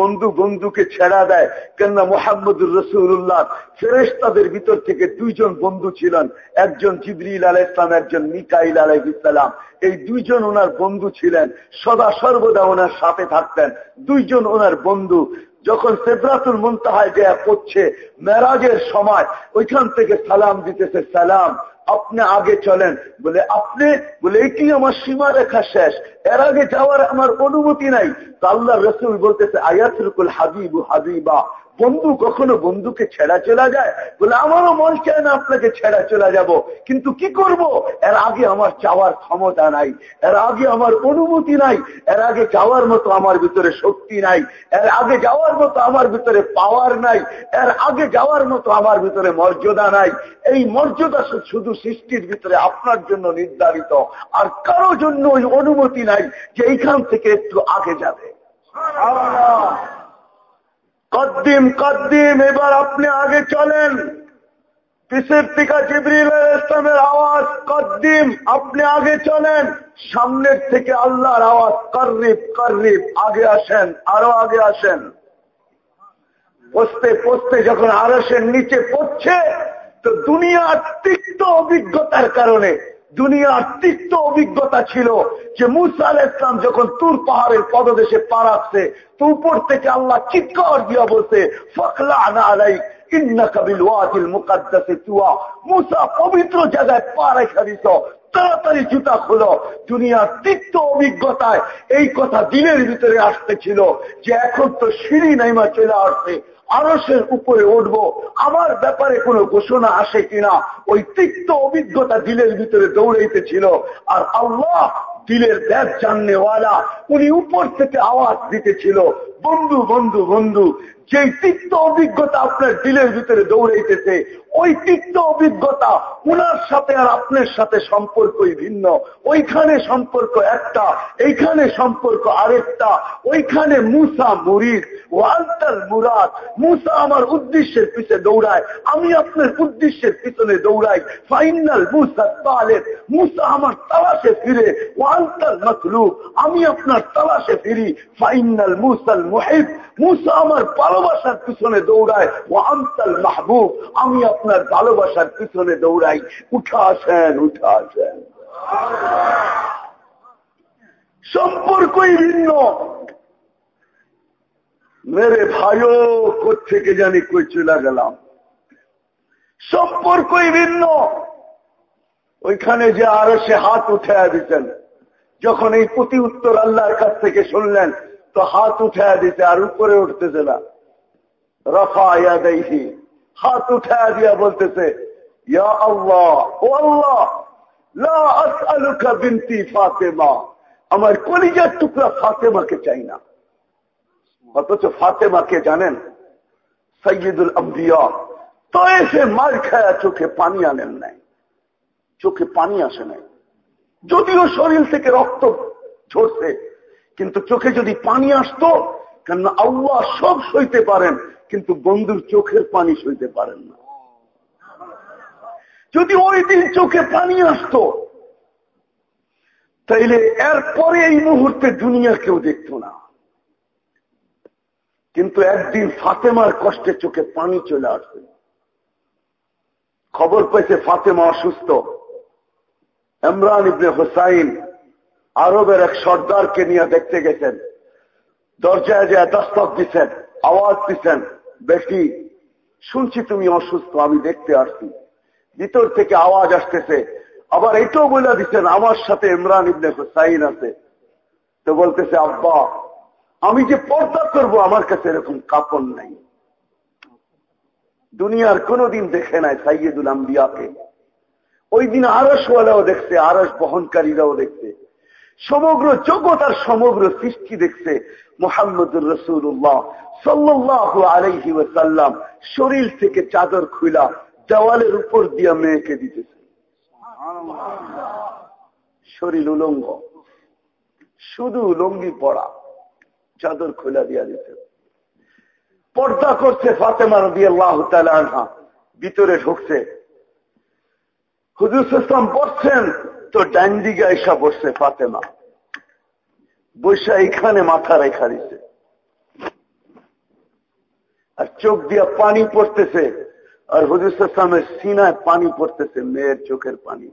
বন্ধু বন্ধুকে ছেড়া দেয়। কেননা মোহাম্মদুর রসুল্লাহ ফেরেস্তাদের ভিতর থেকে দুইজন বন্ধু ছিলেন। একজন জিবরিল আল ইসলাম একজন মিকাইল আলহ ইসলাম এই দুইজন ওনার বন্ধু ছিলেন। সদা সর্বদা ওনার সাথে থাকতেন। দুইজন ওনার বন্ধু। যখন সেদ্রাতুল মুন্তাহায় গিয়া পড়ছে মেরাজের সময়, ওইখান থেকে সালাম দিতেছে, সালাম, আপনি আগে চলেন। বলে, আপনি? বলে এটি আমার সীমা রেখা শেষ? এর আগে যাওয়ার আমার অনুমতি নাই। আল্লাহ রসুল বলতেছে আয়াতুল হাবিবু হাবিবা। বন্ধু কখনো বন্ধুকে ছেড়া চলা যায়? বলে, আমারও মন চায় না আপনাকে ছেড়া চলে যাব। কিন্তু কি করব? এর আগে আমার চাওয়ার ক্ষমতা নাই। এর আগে আমার অনুমতি নাই। এর আগে যাওয়ার মতো আমার ভিতরে শক্তি নাই। এর আগে যাওয়ার মতো আমার ভিতরে পাওয়ার নাই। এর আগে যাওয়ার মতো আমার ভিতরে মর্যাদা নাই। এই মর্যাদা শুধু সৃষ্টির ভিতরে আপনার জন্য নির্ধারিত। আর কারও জন্য ওই অনুমতি নাই যে এইখান থেকে একটু আগে যাবে। কদ্দিম কদ্দিম, এবার আপনি আগে চলেন। পিসের টিকা জিবরিল ইসলামের আওয়াজ, কদ্দিম, আপনি আগে চলেন। সামনের থেকে আল্লাহর আওয়াজ, কর্রিব কর্রিব, আগে আসেন, আরও আগে আসেন। পচতে পচতে যখন আরসের নিচে পড়ছে, তো দুনিয়ার তিক্ত অভিজ্ঞতার কারণে দুনিয়ার তিক্ত অভিজ্ঞতা ছিল যে মুসা আল ইসলাম যখন তুর পাহাড়ের পদদেশে পা রাখছে, তো উপর থেকে আল্লাহ চিৎকার দিয়া বলছে ফকলা আনা তাড়াতাড়ি জুতা খুলো। দুনিয়ার তিক্ত অভিজ্ঞতায় এই কথা দিনের ভিতরে আসতেছিল যে এখন তো সিঁড়ি নাইমা চলে আসছে। আরসের উপরে উঠব। আমার ব্যাপারে কোনো ঘোষণা আসে কিনা? ওই তিক্ত অভিজ্ঞতা দিলের ভিতরে দৌড়াইতেছিল। আর আল্লাহ দিলের ব্যাগ জাননেওয়ালা, উনি উপর থেকে আওয়াজ দিতেছিল, বন্ধু বন্ধু বন্ধু যে তিক্ত অভিজ্ঞতা আপনার দিলের ভিতরে দৌড়াইতেছে ওই তিক্ত অভিজ্ঞতা, উনার সাথে আর আপনার সাথে সম্পর্কই ভিন্ন। ওইখানে সম্পর্ক একটা, এইখানে সম্পর্ক আরেকটা, ওইখানে মুসা মুরিদ ওয়ান্তাল মুরাদ। মুসা আমার উদ্দেশ্যের পিছে দৌড়ায়, আমি আপনার উদ্দেশ্যের পিছনে দৌড়াই। ফাইনাল মুসা তালের মুসা আমার তালাশে ফিরে ওয়ান্তাল মতলুব আমি আপনার তালাশে ফিরি। ফাইনাল মুসাল মুহিব, মুসা আমার ভালোবাসার পিছনে দৌড়ায় ও আমতাল মাহবুব, আমি আপনার ভালোবাসার পিছনে দৌড়াই, উঠা আসেন উঠা আসেন। সম্পর্কই ভিন্ন। মেরে ভাইও থেকে জানি কই চলে গেলাম। সম্পর্কই ভিন্ন। ওইখানে যে আরও সে হাত উঠে দিতেন। যখন এই প্রতি উত্তর আল্লাহর কাছ থেকে শুনলেন, তো হাত উঠে দিতে আর উপরে উঠতেছে না। রফা ইয়া দেখি হাত উঠা দিয়া বলতেছে আমার কলিজার টুকরা ফাতেমাকে চাই না। অথচ ফাতেমাকে জানেন? সৈয়দুল আম্বিয়া তো এসে মার খায়া চোখে পানি আনেন নাই। চোখে পানি আসে নাই। যদিও শরীর থেকে রক্ত ঝরছে, কিন্তু চোখে যদি পানি আসতো কেন আল্লাহ সব সইতে পারেন কিন্তু বন্ধুর চোখের পানি সইতে পারেন না। যদি ওই দিন চোখে পানি আসত, তাইলে এরপরে এই মুহূর্তে দুনিয়া কেউ দেখত না। কিন্তু একদিন ফাতেমার কষ্টে চোখে পানি চলে আসবে। খবর পেয়েছে ফাতেমা অসুস্থ। ইমরান ইবনে হোসাইন আরবের এক সর্দারকে নিয়ে দেখতে গেছেন। দরজায় যে দস্তক দিচ্ছেন আওয়াজ দিচ্ছেন বেশি, শুনছি তুমি অসুস্থ, আমি দেখতে আসছি। ভিতর থেকে আওয়াজ আসতেছে, আবার এটাও বলে দিচ্ছেন আমার সাথে ইমরান ইবনে হুসাইন আছে। তো বলতেছে, আব্বা, আমি যে পর্দা করব, আমার কাছে এরকম কাপড় নাই। দুনিয়ার কোনদিন দেখে নাই সাইয়েদুল আম্বিয়াকে। ওই দিন আরসওয়ালাও দেখছে আরস বহনকারীরাও দেখছে। সমগ্র জগৎ আর সমগ্র সৃষ্টি দেখছে মোহাম্মদুর রসুল্লাহ সাল্লাহ আলাইহি ওয়াসাল্লাম। শরীর থেকে চাদর খুলা দেওয়ালের উপর দিয়া মেয়েকে দিতেছে। শরীর উলঙ্গ। শুধু লঙ্গি পড়া চাদর খোলা দিয়া দিতে পর্দা করছে ফাতেমা রবি আল্লাহ ভিতরে ঢুকছে। হুজুর ইসলাম বসছেন তো ডাইন দিকে এসা বসছে ফাতেমা। বৈশা এখানে মাথা রেখা দিছে। আর চোখ দিয়া পানি পড়তেছে। আর হজুর সিনায় পানি পড়তেছে, মেয়ের চোখের পানি।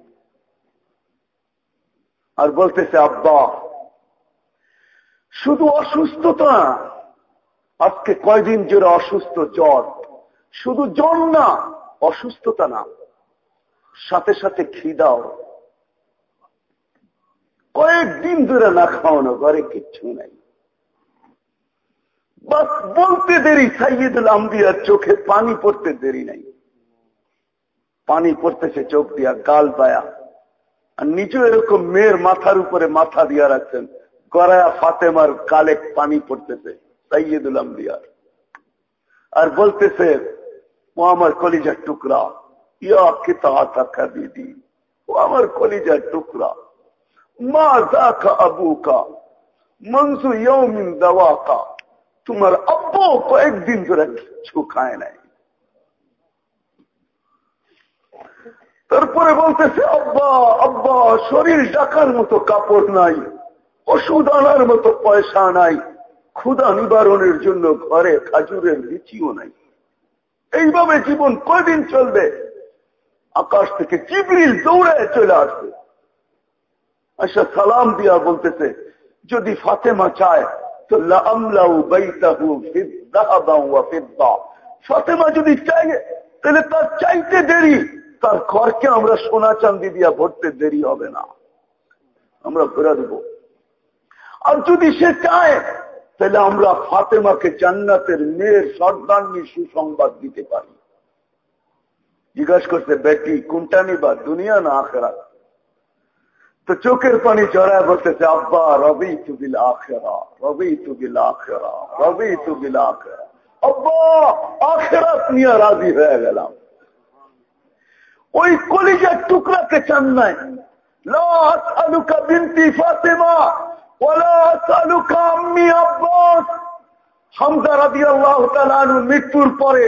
আর বলতেছে, আব্বা, শুধু অসুস্থতা। আজকে কয়দিন জোরে অসুস্থ জ্বর। শুধু জ্বর না, অসুস্থতা না। সাথে সাথে খিদাও। কয়েকদিন ধরে না খাওয়ানো ঘরে কিচ্ছু নাই। বাস বলতে দেরি, সাইয়দুল আম্বিয়ার চোখে পানি পড়তে দেরি নাই। পানি পড়তেছে চোখ দিয়া গাল বায়া। আর নিজেও এরকম মেয়ের মাথার উপরে মাথা দিয়া রাখছেন, গড়ায়া ফাতেমার কালে পানি পড়তেছে, সাইয়দুল আম্বিয়ার আর বলতেছে, ও আমার কলিজার টুকরা, ইয়া কিতা দিদি ও আমার কলিজার টুকরা। তোমার আব্বু কয়েকদিন ধরে কিছু খায় নাই তারপরে বলতেছে আব্বা আব্বা শরীর ডাকার মতো কাপড় নাই ওষুধ আনার মতো পয়সা নাই ক্ষুদা নিবারণের জন্য ঘরে খাজুরের লিচিও নাই এইভাবে জীবন কয়দিন চলবে? আকাশ থেকে চিবরিল দৌড়ায় চলে আসবে। আচ্ছা সালাম দিয়া বলতেছে, যদি ফাতেমা চায়, তো ফাতেমা যদি চাই তাহলে তার চাইতে দেরি, তার ঘরকে আমরা সোনা চান্দি দিয়া ভরতে দেরি হবে না। আমরা ঘুরে দেব আর যদি সে চায়, তাহলে আমরা ফাতেমাকে জান্নাতের মেয়ের সর্দাঙ্গী সুসংবাদ দিতে পারি। জিজ্ঞাসা করছে, বেটি, কোনটা নিবা, দুনিয়া না আখেরা তো চোখের পানি জড়ায় বলতেছে, আব্বা রবি তুবিল আখেরা রবি তুবিল আখেরা রবি তুবিল আখেরা। আব্বা, আখেরাত নিয়ে রাজি হয়ে গেলাম। ওই কলিজার টুকরাকে চান নাই লালুকা বিনতি ফাতেমা মৃত্যুর পরে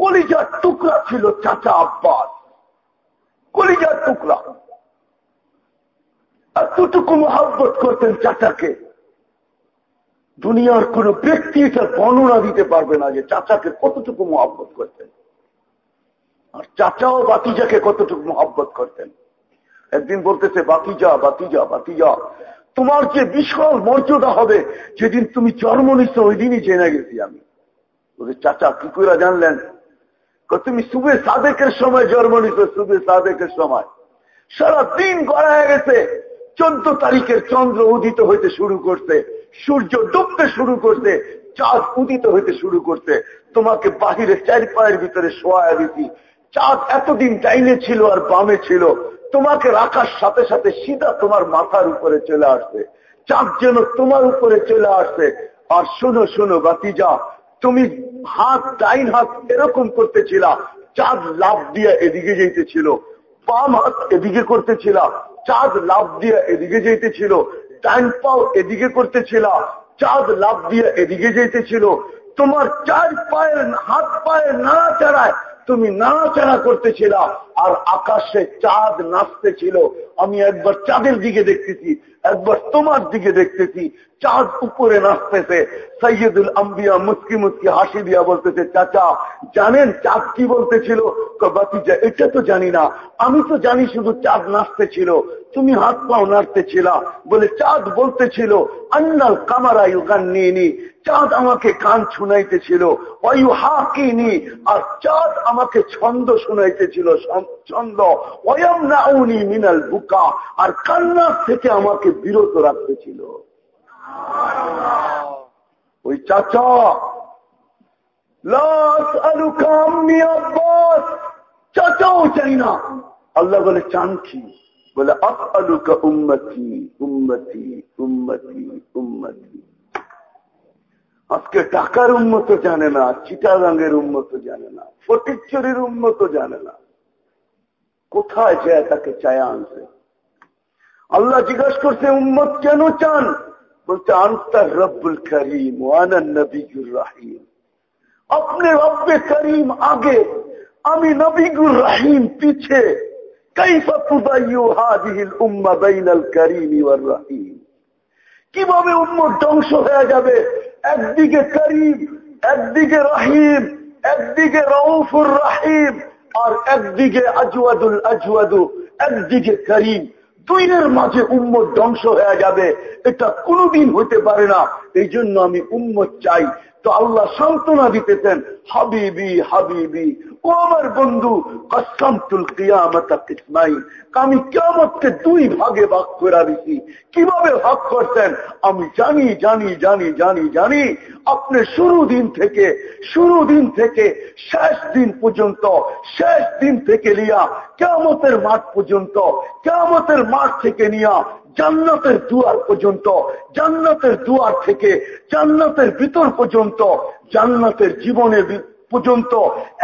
কলিজার টুকরা ছিল চাচা আব্বাস। কলিজার টুকরা। এতটুকু মহাব্বত করতেন চাচাকে। দুনিয়ার কোন ব্যক্তি এটা বর্ণনা দিতে পারবে না যে চাচাকে কতটুকু মহাব্বত করতেন। আর চাচাও বাতিজাকে কতটুকু মহাব্বত করতেন। একদিন বলতেছে, বাতিজা বাতিজা বাতিজা, তোমার যে বিশাল মর্যাদা হবে, যেদিন তুমি জন্ম নিচ্ছ ওই দিনই জেনে গেছি আমি। ওদের চাচা, কি করে জানলেন? তুমি সুবে সাদেকের সময় জন্ম নিচ্ছ সুবে সাদেকের সময়। সারা দিন গড়ায় গেছে চোদ্দ তারিখের চন্দ্র উদিত হইতে শুরু করতে, সূর্য ডুবতে শুরু করতে, চাঁদ উদিত হইতে শুরু করতে, তোমাকে বাহিরে চার পায়ের ভিতরে শোয়া দিতি চাঁদ এতদিন ডাইনে ছিল আর বামে ছিল। তোমাকে রাখার সাথে সাথে সিধা তোমার মাথার উপরে চলে আসবে চাঁদ যেন তোমার উপরে চলে আসবে আর শোনো শোনো বাতিজা তুমি হাত, ডাইন হাত এরকম করতেছিলা, চাঁদ লাভ দিয়ে এদিকে যেতেছিল বাম হাত এদিকে করতেছিল চাঁদ লাভ দিয়ে এদিকে যেতেছিল ডাইন পাও এদিকে করতেছিল, চাঁদ লাভ দিয়ে এদিকে যেতেছিল। তোমার চার পায়ের হাত পায়ের নাড়া চাড়ায় তুমি নাড়াচাড়া করতেছিল। আর আকাশে চাঁদ নাচতেছিল আমি একবার চাঁদের দিকে দেখতেছি, একবার তোমার দিকে দেখতেছি, চাঁদ উপরে নাচতেছে। সৈয়দুল আম্বিয়া মুসকি মুসকি হাসি দিয়া বলতেছে, চাচা, জানেন চাঁদ কি বলতেছিল? বাতিজা, এটা তো জানি না। আমি তো জানি শুধু চাঁদ নাচতেছিল। তুমি হাত পাও নাড়তেছিল। বলে, চাঁদ বলতেছিল, আন্নাল কামারা ইউগান নিয়ে নি চাঁদ আমাকে কান শুনাইতেছিল অয়ু হাকিনি আর চাঁদ আমাকে ছন্দ শুনাইতেছিল ছন্দ অয়ম না উনি মিনাল বুকা। আর কান্নার থেকে আমাকে বিরত রাখতেছিল ওই চাচা লাস আলু কামি আব্বাস। চাচাও চাই না। আল্লাহ বলে চান কি? বলে আপ আলুকা উম্মতি উম্মতি উম্মতি উম্মতি। আজকে উন্মত জানে না চিটাগাঙ্গের উন্মত জানে না ফটিকচুরির উন্মত জানে না। কোথায় যায় তাকে চায়া আনছে আল্লাহ জিজ্ঞাসা করছে, উম্মত কেন চান? বলছে আনতার রব্বুল করিম ওয়ানান রাহিম। আপনি রব্বে করিম আগে, আমি নবীগুর রাহিম পিছে। কীভাবে উম্মত ধ্বংস হয়ে যাবে? একদিকে করিম, একদিকে রাহিম, একদিকে রউফুর রাহিম আর একদিকে আজুয়াদুল আজুয়াদু একদিকে করিম। দুইয়ের মাঝে উম্মত ধ্বংস হয়ে যাবে। এটা কোনোদিন হতে পারে না। এই জন্য আমি উম্মত চাই তো আল্লাহ সান্ত্বনা দিতেছেন, হাবিবি হাবিবি ও আমার বন্ধু কসমতুল কিয়ামতা কিসমাই আমি কেমতকে দুই ভাগে ভাগ করে দিছি। কীভাবে ভাগ করতেন আমি জানি জানি জানি জানি জানি, আপনি শুরু দিন থেকে, শুরু দিন থেকে, শেষ দিন পর্যন্ত, শেষ দিন থেকে নিয়া কেমতের মাঠ পর্যন্ত কেমতের মাঠ থেকে নিয়া জান্নাতের দুয়ার পর্যন্ত, জান্নাতের দুয়ার থেকে জান্নাতের ভিতর পর্যন্ত, জান্নাতের জীবনের পর্যন্ত,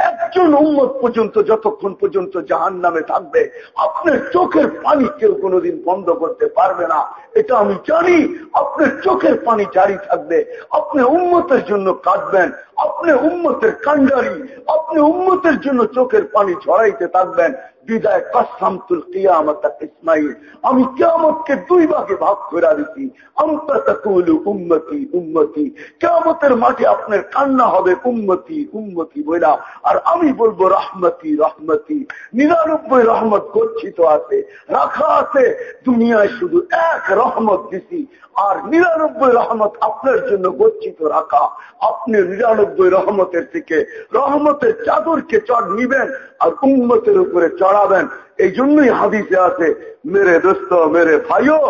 একজন উন্মত পর্যন্ত যতক্ষণ পর্যন্ত জাহান নামে থাকবে, আপনার চোখের পানি কেউ কোনোদিন বন্ধ করতে পারবে না। এটা আমি জানি, আপনার চোখের পানি জারি থাকবে, আপনি উন্মতের জন্য কাঁদবেন, আপনি উন্মতের কান্ডারি আপনি উন্মতের জন্য চোখের পানি ছড়াইতে থাকবেন। বিদায় কাসামতুল কিয়ামত ইসমাইল আমি কিয়ামতকে দুই ভাগে ভাগ করে দিচ্ছি আন্তকুলু উন্মতি উন্মতি কিয়ামতের মাঠে আপনার কান্না হবে উন্মতি উন্মতি বইলা। আর আমি বলব রহমতি রহমতি। নিরানব্বই রহমত গচ্ছিত আছে, রাখা আছে। দুনিয়ায় শুধু এক রহমত দিছি। আর নিরানব্বই রহমত আপনার জন্য গচ্ছিত রাখা। আপনি নিরানব্বই রহমতের থেকে রহমতের চাদরকে চড় নিবেন। আর উন্মতের উপরে চড়াবেন এই জন্যই হাদিসে আছে, মেরে দোস্ত, মেরে ভাইও,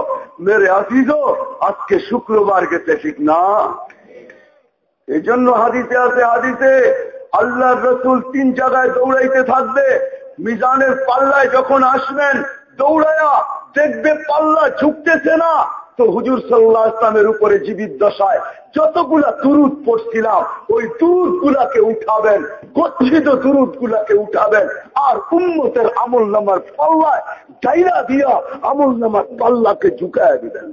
মেরে আসিস আজকে শুক্রবার গেছে, ঠিক না? এই জন্য হাদিসে আছে, হাদিসে আল্লাহ রসুল তিন জায়গায় দৌড়াইতে থাকবে, মিজানের পাল্লায় যখন আসবেন, দৌড়ায়া দেখবে পাল্লা ঝুঁকতেছে না তো হুজুর সাল্লাহ ইসলামের উপরে জীবিত দশায় যতগুলা তুরুদ পড়ছিলাম, ওই তুরুদ গুলাকে উঠাবেন, গচ্ছিত তুরুদ গুলাকে উঠাবেন, আর উন্মতের আমল নামার পাল্লায় ডাইরা দিয়া আমল নামার পাল্লাকে ঝুঁকায় দিবেন।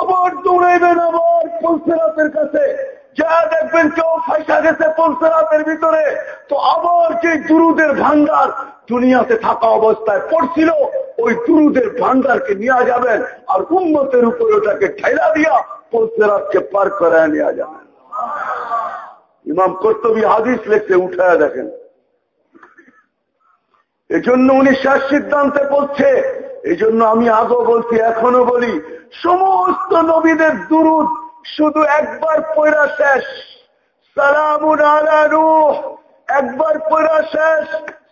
আবার দৌড়াইবেন আবার কাছে। যা দেখবেন কেউ ফাইসা গেছে পলসেরাতের ভিতরে, তো আবার যে দুরুদের ভান্ডার দুনিয়াতে থাকা অবস্থায় পড়ছিল, ওই দুরুদের ভান্ডারকে নিয়ে যাবেন আর উন্মতের উপরে ওটাকে ঠেলা দিয়া পলসেরাতকে পার করায় নেওয়া যাবেন। ইমাম কর্তবী হাদিস লেখতে উঠায় দেখেন। এজন্য উনি শেষ সিদ্ধান্তে পড়ছে এই জন্য আমি আগো বলছি, এখনও বলি, সমস্ত নবীদের দুরুদ শুধু একবার পয়রা শেষ। সালামুন আলা রুহ একবার পয়রা শেষ।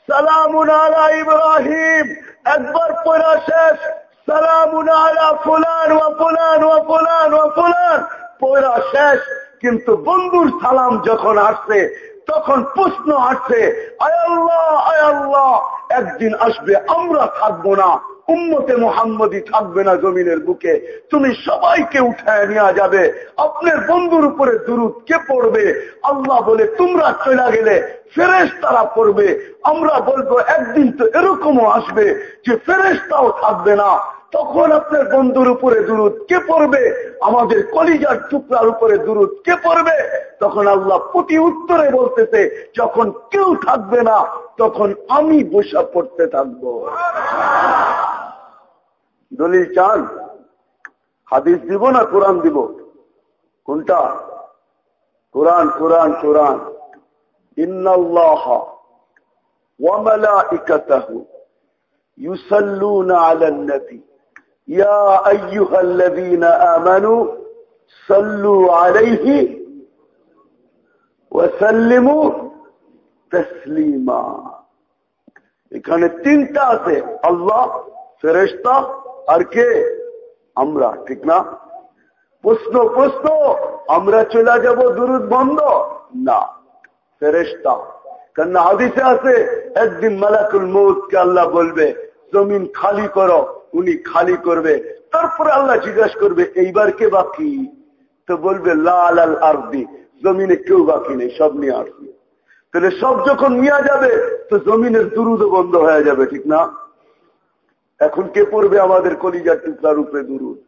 সালামুন আলা ইব্রাহিম। একবার পয়রা শেষ। সালামুন আলা ফুলান ও ফুলান ও ফুলান ও ফুলান। পয়রা শেষ। কিন্তু বন্ধুর সালাম যখন আসছে তখন প্রশ্ন আসছে আয়াল্লাহ আয়াল্লাহ একদিন আসবে, আমরা থাকব না। উম্মতে মোহাম্মদী থাকবে না জমিনের বুকে। তুমি সবাইকে উঠায় নেওয়া যাবে। আপনার বন্ধুর উপরে দুরুদ কে পড়বে? আল্লাহ বলে, তোমরা চলে গেলে ফেরেস তারা পড়বে। আমরা বলব, একদিন তো এরকমও আসবে যে ফেরেস্তাও থাকবে না। তখন আপনার বন্ধুর উপরে দুরুদ কে পড়বে? আমাদের কলিজার টুকরার উপরে দুরুদ কে পড়বে? তখন আল্লাহ প্রতি উত্তরে বলতেছে, যখন কেউ থাকবে না, তখন আমি বসা পড়তে থাকব। দলিল চান? হাদিস দিব না কোরআন দিব? কোনটা? কোরআন কোরআন কোরআন। ইন্নাল্লাহ ওয়ামালাইকাতাহু ইউসাল্লুনা আলান নবী يا أيها الذين آمنوا صلوا عليه وسلموا تسليما এখানে তিনটা আছে আল্লাহ ফেরেস্তা আর কে আমরা ঠিক না প্রশ্ন প্রশ্ন আমরা চলে যাব দুরুদ বন্ধ না ফেরেস্তা কেন হাদিসে আছে একদিন মালাকুল মৌতকে আল্লাহ বলবে জমিন খালি করো উনি খালি করবে, তারপরে আল্লাহ জিজ্ঞাসা করবে, এইবার কে বাকি? তো বলবে, লাল আল আরবি জমিনে কেউ বাকি নেই, সব নিয়ে আসবে। তাহলে সব যখন নিয়ে যাবে, তো জমিনের দুরুদ বন্ধ হয়ে যাবে, ঠিক না? এখন কে পড়বে আমাদের কলিজার টুকরার উপরে দুরুদ?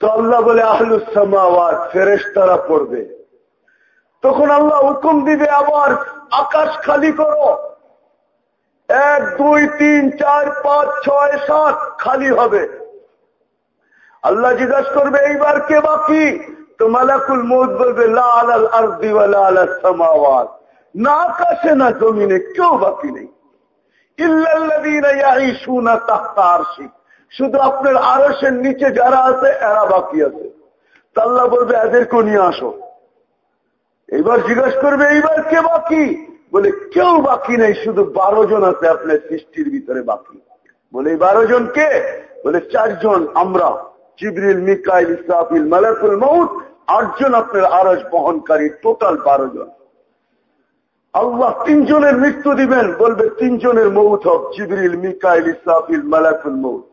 তো আল্লাহ বলে আহলুসামাওয়াত ফেরেস পড়বে। তখন আল্লাহ হুকুম দিবে আবার আকাশ খালি করো। এক, দুই, তিন, চার, পাঁচ, ছয়, সাত, খালি হবে। আল্লাহ জিজ্ঞাসা করবে, এইবার কে বাকি? তো মালাকুল মৌত বলবে, লাল আল আর দিওয়ালা সামাওয়াত। না আকাশে, না জমিনে কেউ বাকি নেই। শুধু আপনার আরসের নিচে যারা আছে, এরা বাকি আছে। তাল্লা বলবে, এদেরকেও নিয়ে আসো। এইবার জিজ্ঞাসা করবে, এইবার কে বাকি? বলে, কেউ বাকি নেই, শুধু বারো জন আছে আপনার সৃষ্টির ভিতরে বাকি। বলে, এই বারো জন কে? বলে চারজন আমরা, জিবরিল, মিকাইল, ইসরাফিল, মালাকুল মৌত আটজন আপনার আরস বহনকারী, টোটাল বারো জন। আল্লাহ তিনজনের মৃত্যু দিবেন, বলবে তিনজনের মৌত হোক, জিবরিল, মিকাইল, ইসরাফিল, মালাকুল মৌত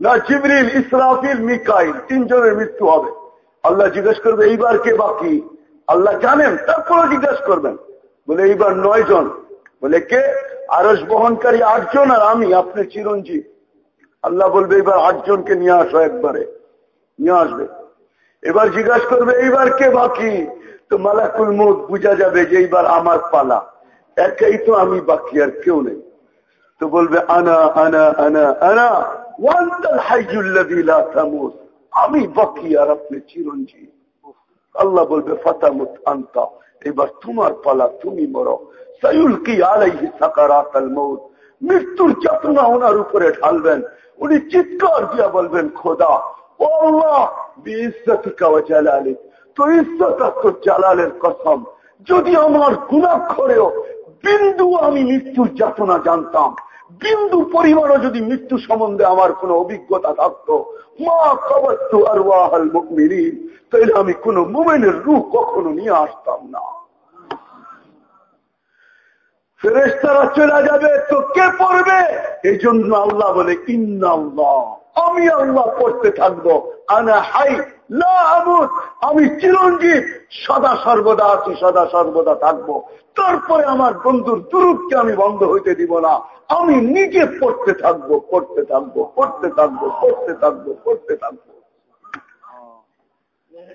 না, জিবরিল, ইসরাফিল, মিকাইল তিনজনের মৃত্যু হবে। আল্লাহ জিজ্ঞেস করবে, এইবার কে বাকি? আল্লাহ জানেন তারপরে জিজ্ঞেস করবেন। বলে, এইবার নয় জন। বলে, কে? আরস বহনকারী আটজন আর আমি, আপনি চিরঞ্জীব। আল্লাহ বলবে এবার আটজনকে নিয়ে আসো একবারে। নিয়ে আসবে। এবার জিজ্ঞাসা করবে, এইবার কে বাকি? তো মালাকুল মুখ বুঝা যাবে যে, এইবার আমার পালা। একাই তো আমি বাকি, আর কেউ নেই। তো বলবে, আনা আনা আনা আনা, ওয়ান্তাল আমি বাকি আর আপনি চিরঞ্জীব। আল্লাহ বলবে, ফাতামুত আন্তা। এবার তোমার তুমি মরো। সাইউল কি আলাইহি সাকারাতাল মৌত মৃত্যুর যাতনা ওনার উপরে ঢালবেন। উনি চিৎকার দিয়া বলবেন, খোদা, ও আল্লাহ তো ইজ্জত জালালের কসম। যদি আমার গুণাক্ষরেও বিন্দু আমি মৃত্যুর জানতাম, বিন্দু যদি মৃত্যু সম্বন্ধে আমার কোন অভিজ্ঞতা থাকতো, মা কবত্তু আর ওয়াহাল তাইলে আমি কোন মোমেনের রূপ কখনো নিয়ে আসতাম না। ফেরেস্তারা চলে যাবে তো কে পড়বে? এই জন্য আল্লাহ বলে ইন্নাল্লাহ আমি আল্লাহ পড়তে থাকব। আনা হাই আমি চিরঞ্জিত সদা সর্বদা আছি সদা সর্বদা থাকব। তারপরে আমার বন্ধুর দুরুদকে আমি বন্ধ হইতে দিব না। আমি নিজে পড়তে থাকব পড়তে থাকব পড়তে থাকব পড়তে থাকব পড়তে থাকব।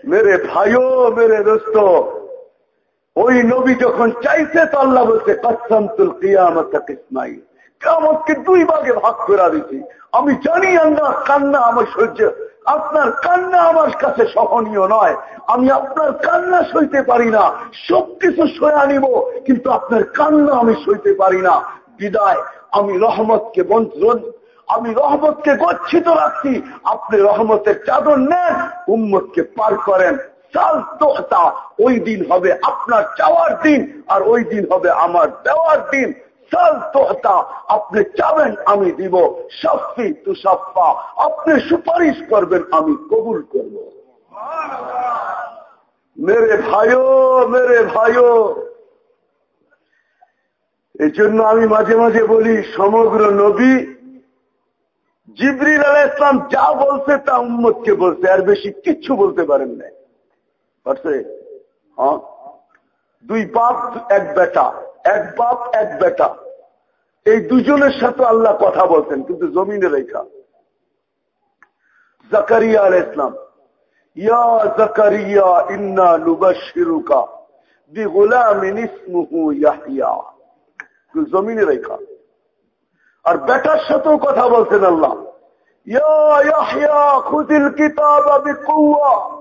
মেরে ভাইও মেরে দোস্ত ওই নবী যখন চাইছে তো আল্লাহ বলছে কসমতুল কিয়ামত কামতকে দুই ভাগে ভাগ করে দিছি। আমি জানি আল্লাহ কান্না আমার সহ্য, আপনার কান্না আমার কাছে সহনীয় নয়। আমি আপনার কান্না সইতে পারি না। সবকিছু সয়া নিব কিন্তু আপনার কান্না আমি সইতে পারি না। বিদায়, আমি রহমতকে বঞ্চন, আমি রহমতকে গচ্ছিত রাখছি। আপনি রহমতের চাদর নেন, উম্মতকে পার করেন। ওই দিন হবে আপনার চাওয়ার দিন আর ওই দিন হবে আমার দেওয়ার দিন। আপনি চাবেন আমি দিব। সাফি তুষাফা আপনি সুপারিশ করবেন আমি কবুল করব। মেরে ভাইও মেরে ভাইও। এই জন্য আমি মাঝে মাঝে বলি, সমগ্র নবী জিবরিল আলাহ ইসলাম যা বলছে তা উম্মতকে বলছে আর বেশি কিচ্ছু বলতে পারেন নাই। পারছে? হ্যাঁ? দুই বাপ, এক বেটা। এক বাপ, এক বেটা। এই দুজনের সাথে আল্লাহ কথা বলতেন কিন্তু জমিনে রেখা। জাকারিয়া আল ইসলাম ইয়া জাকারিয়া, ইন্না নুবাশিরুকা বি গোলামিন ইসমুহু ইয়াহিয়া। জমিনে রেখা। আর বেটার সাথেও কথা বলছেন আল্লাহ। ইয়া ইয়াহিয়া খুদিল কিতাব বিকুয়া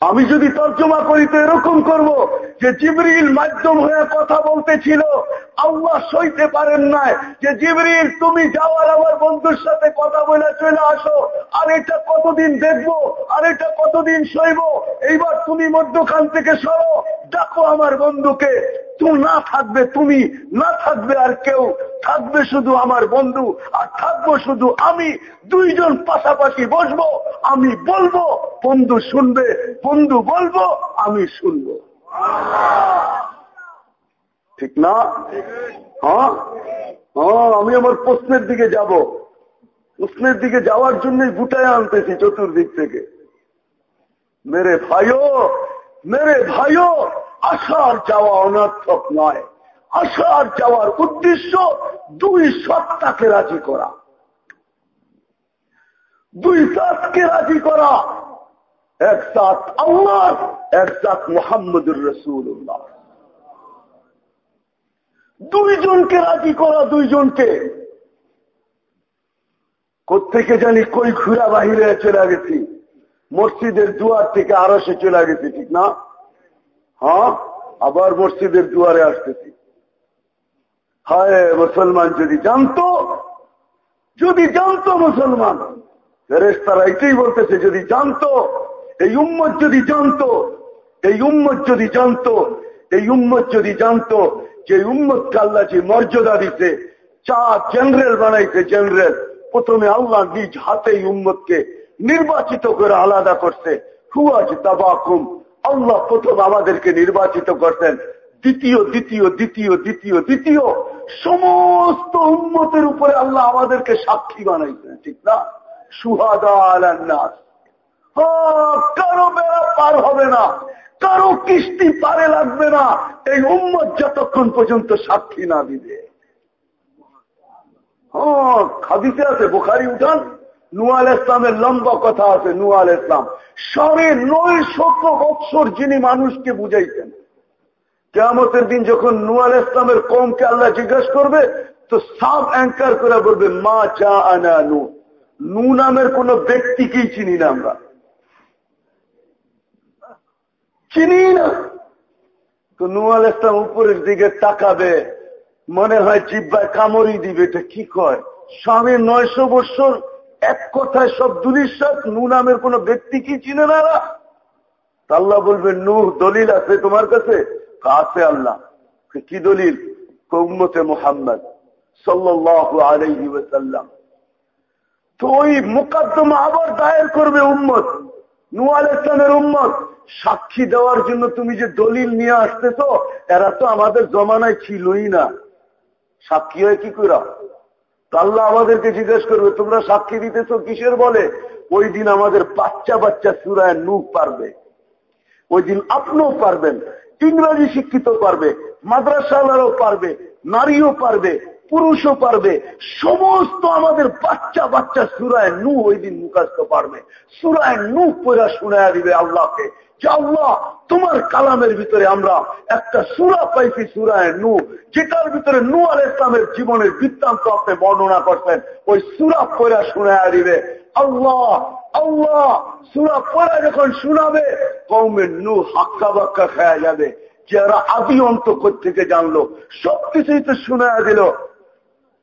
আমি যদি তর্জমা করি তো এরকম করব যে জিবরিল মাধ্যম হয়ে কথা বলতেছিল। আল্লাহ সইতে পারেন নাই যে জিবরিল, তুমি যাওয়ার আমার বন্ধুর সাথে কথা বলে চলে আসো। আর এটা কতদিন দেখব? আর এটা কতদিন সইব? এইবার তুমি মধ্যখান থেকে সরো। দেখো আমার বন্ধুকে। তুই না থাকবে, তুমি না থাকবে আর কেউ। থাকবে শুধু আমার বন্ধু আর থাকব শুধু আমি। দুইজন পাশাপাশি বসবো, আমি বলব, বন্ধু শুনবে বন্ধু বলব, আমি শুনব। ঠিক না? হ্যাঁ? হ্যাঁ আমি আমার প্রশ্নের দিকে যাব। প্রশ্নের দিকে যাওয়ার জন্যই গুটায় আনতেছি চতুর্দিক থেকে। মেরে ভাইও মেরে ভাইও, আশার যাওয়া অনর্থক নয়। আশার যাওয়ার উদ্দেশ্য দুই সত্তাকে রাজি করা। দুই জাতকে রাজি করা। এক জাত আল্লাহ, এক জাত মোহাম্মদুর রসুল্লাহ দুইজনকে রাজি করা দুইজনকে। কোথেকে জানি কই খুরা বাহিরে চলে গেছি। মসজিদের দুয়ার থেকে আরও সে চলে গেছি, ঠিক না? হ্যাঁ আবার মসজিদের দুয়ারে আসতেছি। হায়, মুসলমান যদি জানতো যদি জানতো মুসলমান তারা এটাই বলতেছে, যদি জানতো এই উম্মত যদি জানতো, এই উম্মত যদি জানতো, এই উম্মত যদি জানতো যে উম্মত কাল্লা যে মর্যাদা দিতে চা জেনারেল বানাইছে জেনারেল প্রথমে আল্লাহ নিজ হাতে উম্মতকে নির্বাচিত করে আলাদা করছে। হুয়াজ তাবাকুম, আল্লাহ প্রথম আমাদেরকে নির্বাচিত করতেন দ্বিতীয় দ্বিতীয় দ্বিতীয় দ্বিতীয় দ্বিতীয় সমস্ত উন্মতের উপরে আল্লাহ আমাদেরকে সাক্ষী বানাইছেন, ঠিক না? সুহাদা আলান্নাস। কারও বেড়া পার হবে না। কারও কিস্তি পারে লাগবে না। এই উম্মত যতক্ষণ পর্যন্ত সাক্ষী না দিবে। খাদিতে আছে, বোখারি উঠান। নুয়াল ইসলামের লম্বা কথা আছে নুয়াল ইসলাম সাড়ে নয় শত বৎসর যিনি মানুষকে বুঝাইছেন কেমতের দিন যখন নুয়াল ইসলামের কমকে আল্লাহ জিজ্ঞাসা করবে, তো সাব অ্যাঙ্কার করে বলবে, মা চা আনা নু নু নামের কোন ব্যক্তিকেই চিনি না আমরা? চিনি না। তো নুয়াল ইসলাম উপরের দিকে তাকাবে, মনে হয় জিব্বায় কামড়ি দিবে, এটা কি কয়? স্বামী নয়শো বৎসর এক কথায় সব দুলিশ্বাস নু নামের কোন ব্যক্তি কি চিনে না আল্লাহ বলবে নূ দলিল আছে তোমার কাছে? আছে আল্লাহ। কি দলিল? কৌমতে মোহাম্মদ সাল্লাহ তো ওই মোকাদ্দমা আবার দায়ের করবে উম্মত, নুয়াল ইসলামের উম্মত। সাক্ষী দেওয়ার জন্য তুমি যে দলিল নিয়ে আসতেছ, এরা তো আমাদের জমানায় ছিলই না। সাক্ষী হয় কি করা আল্লাহ আমাদেরকে জিজ্ঞেস করবে, তোমরা সাক্ষী দিতেছ কিসের বলে? ওই দিন আমাদের বাচ্চা বাচ্চা সুরায় নুক পারবে। ওই দিন আপনিও পারবেন, ইংরাজি শিক্ষিত পারবে, মাদ্রাসাওয়ালারও পারবে, নারীও পারবে। পুরুষও পারবে, সমস্ত আমাদের বাচ্চা বাচ্চা সুরায় নু ওই দিন মুখাস্ত পারবে। সুরায় নু পয়রা শুনায় দিবে আল্লাহকে আল্লাহ, তোমার কালামের ভিতরে আমরা একটা সুরা পাইছি সুরায় নু যেটার ভিতরে নু আল ইসলামের জীবনের বৃত্তান্ত আপনি বর্ণনা করছেন। ওই সুরা পয়রা শুনায় দিবে, আল্লাহ আল্লাহ, সুরা পড়া যখন শুনাবে কৌমের নু হাক্কা বাক্কা খায়া যাবে। যারা আদি অন্ত থেকে জানলো, সবকিছুই তো শোনা দিল।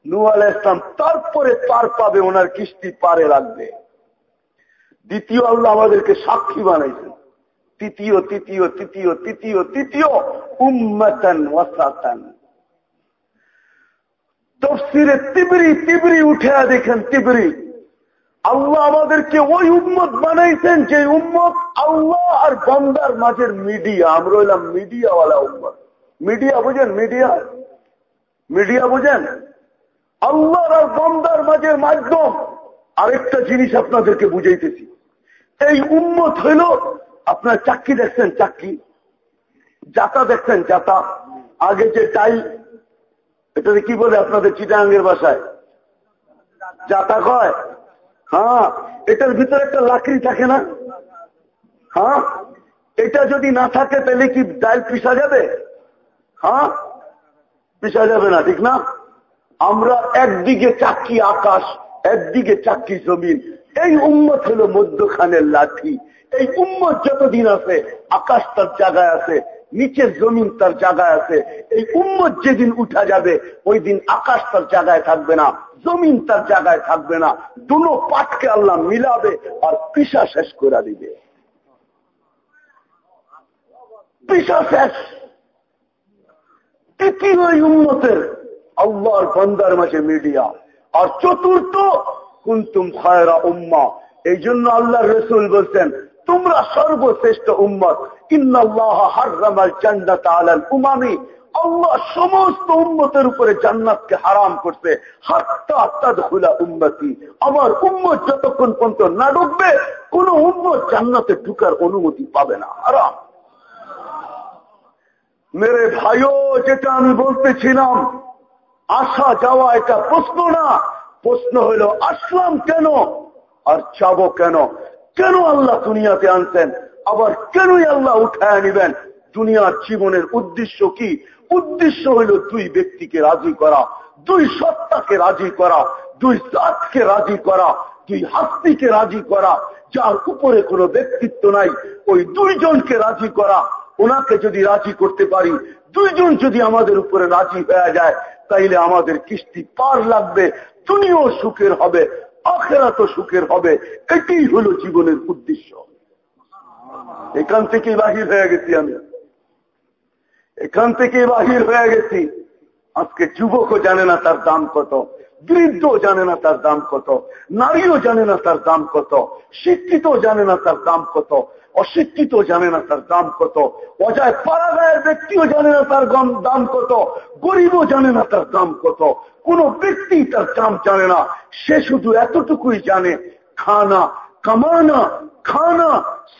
নু আল ইসলাম তারপরে পার পাবে ওনার কিস্তি পারে লাগবে। দ্বিতীয় আল্লাহ আমাদেরকে সাক্ষী বানাইছেন। তৃতীয় তৃতীয় তৃতীয় তৃতীয় তৃতীয় উম্মতন ওয়াসাতান। তফসিরে তিবরি তিবরি উঠে দেখেন, তিবরি। আল্লাহ আমাদেরকে ওই উম্মত বানাইছেন যে উম্মত আল্লাহ আর বন্দার মাঝের মিডিয়া। আমরা হইলাম মিডিয়াওয়ালা উম্মত। মিডিয়া বুঝেন, মিডিয়া? মিডিয়া বুঝেন? আল্লাহ আর বন্দার মাঝের মাধ্যম আরেকটা জিনিস আপনাদেরকে বুঝাইতেছি। এই উন্মত হইল আপনার চাকরি দেখছেন চাকরি, যাতা দেখছেন যাতা। আগে যে টাই এটাতে কি বলে আপনাদের চিটাঙ্গের বাসায় যাতা কয়? হ্যাঁ এটার ভিতরে একটা লাকড়ি থাকে না? হ্যাঁ এটা যদি না থাকে তাহলে কি ডাইল পিসা যাবে? হ্যাঁ পিসা যাবে না, ঠিক না? আমরা একদিকে চাকি আকাশ, একদিকে চাকি জমিন। এই উম্মত হল মধ্যখানের লাঠি। এই উম্মত যতদিন আছে, আকাশ তার জায়গায় আছে, নিচের জমিন তার জায়গায় আছে। এই উম্মত যেদিন উঠা যাবে ওই দিন আকাশ তার জায়গায় থাকবে না, জমিন তার জায়গায় থাকবে না। দুনো পাটকে আল্লাহ মিলাবে আর পিসা শেষ করে দিবে। পিসা শেষ। তৃতীয় উন্নতের আল্লাহর বন্দার মাঝে মিডিয়া। আর চতুর্থ, কুন্তুম খায়রা উম্মা। এই জন্য আল্লাহ রসুল বলছেন, তোমরা সর্বশ্রেষ্ঠ উম্মত। ইন্নাল্লাহ হারামাল জান্নাত আলাল উমামি। আল্লাহ সমস্ত উন্মতের উপরে জান্নাতকে হারাম করছে। উন্নতি আমার উম্মত যতক্ষণ পর্যন্ত না ঢুকবে কোন উন্মত জান্নাতে ঢুকার অনুমতি পাবে না। হারাম। মেরে ভাইও, যেটা আমি বলতেছিলাম আসা যাওয়া এটা প্রশ্ন না। প্রশ্ন হইল আসলাম কেন? আর চাবো কেন? কেন আল্লাহ দুনিয়াতে আনছেন? আবার কেনই আল্লাহ উঠায় নিবেন? দুনিয়ার জীবনের উদ্দেশ্য কি? উদ্দেশ্য হইল দুই ব্যক্তিকে রাজি করা, দুই সত্তাকে রাজি করা, দুই জাতকে রাজি করা, দুই হাস্তিকে রাজি করা, যার উপরে কোনো ব্যক্তিত্ব নাই, ওই দুইজনকে রাজি করা। ওনাকে যদি রাজি করতে পারি, দুইজন যদি আমাদের উপরে রাজি হয়ে যায় তাইলে আমাদের কিস্তি পার লাগবে, তুমিও সুখের হবে আখেরা তো সুখের হবে। এটাই হলো জীবনের উদ্দেশ্য। এখান থেকে বাহির হয়ে গেছি আমি। এখান থেকে বাহির হয়ে গেছি। আজকে যুবকও জানে না তার দাম কত বৃদ্ধ জানে না তার দাম কত, নারীও জানে না তার দাম কত শিক্ষিত জানে না তার দাম কত অশিক্ষিত জানে না তার দাম কত, অজায় পাড়াগায়ের ব্যক্তিও জানে না তার দাম কত, গরিবও জানে না তার দাম কত, কোন ব্যক্তি তার দাম জানে না, সে শুধু এতটুকুই জানে, খানা, কামানা, খানা,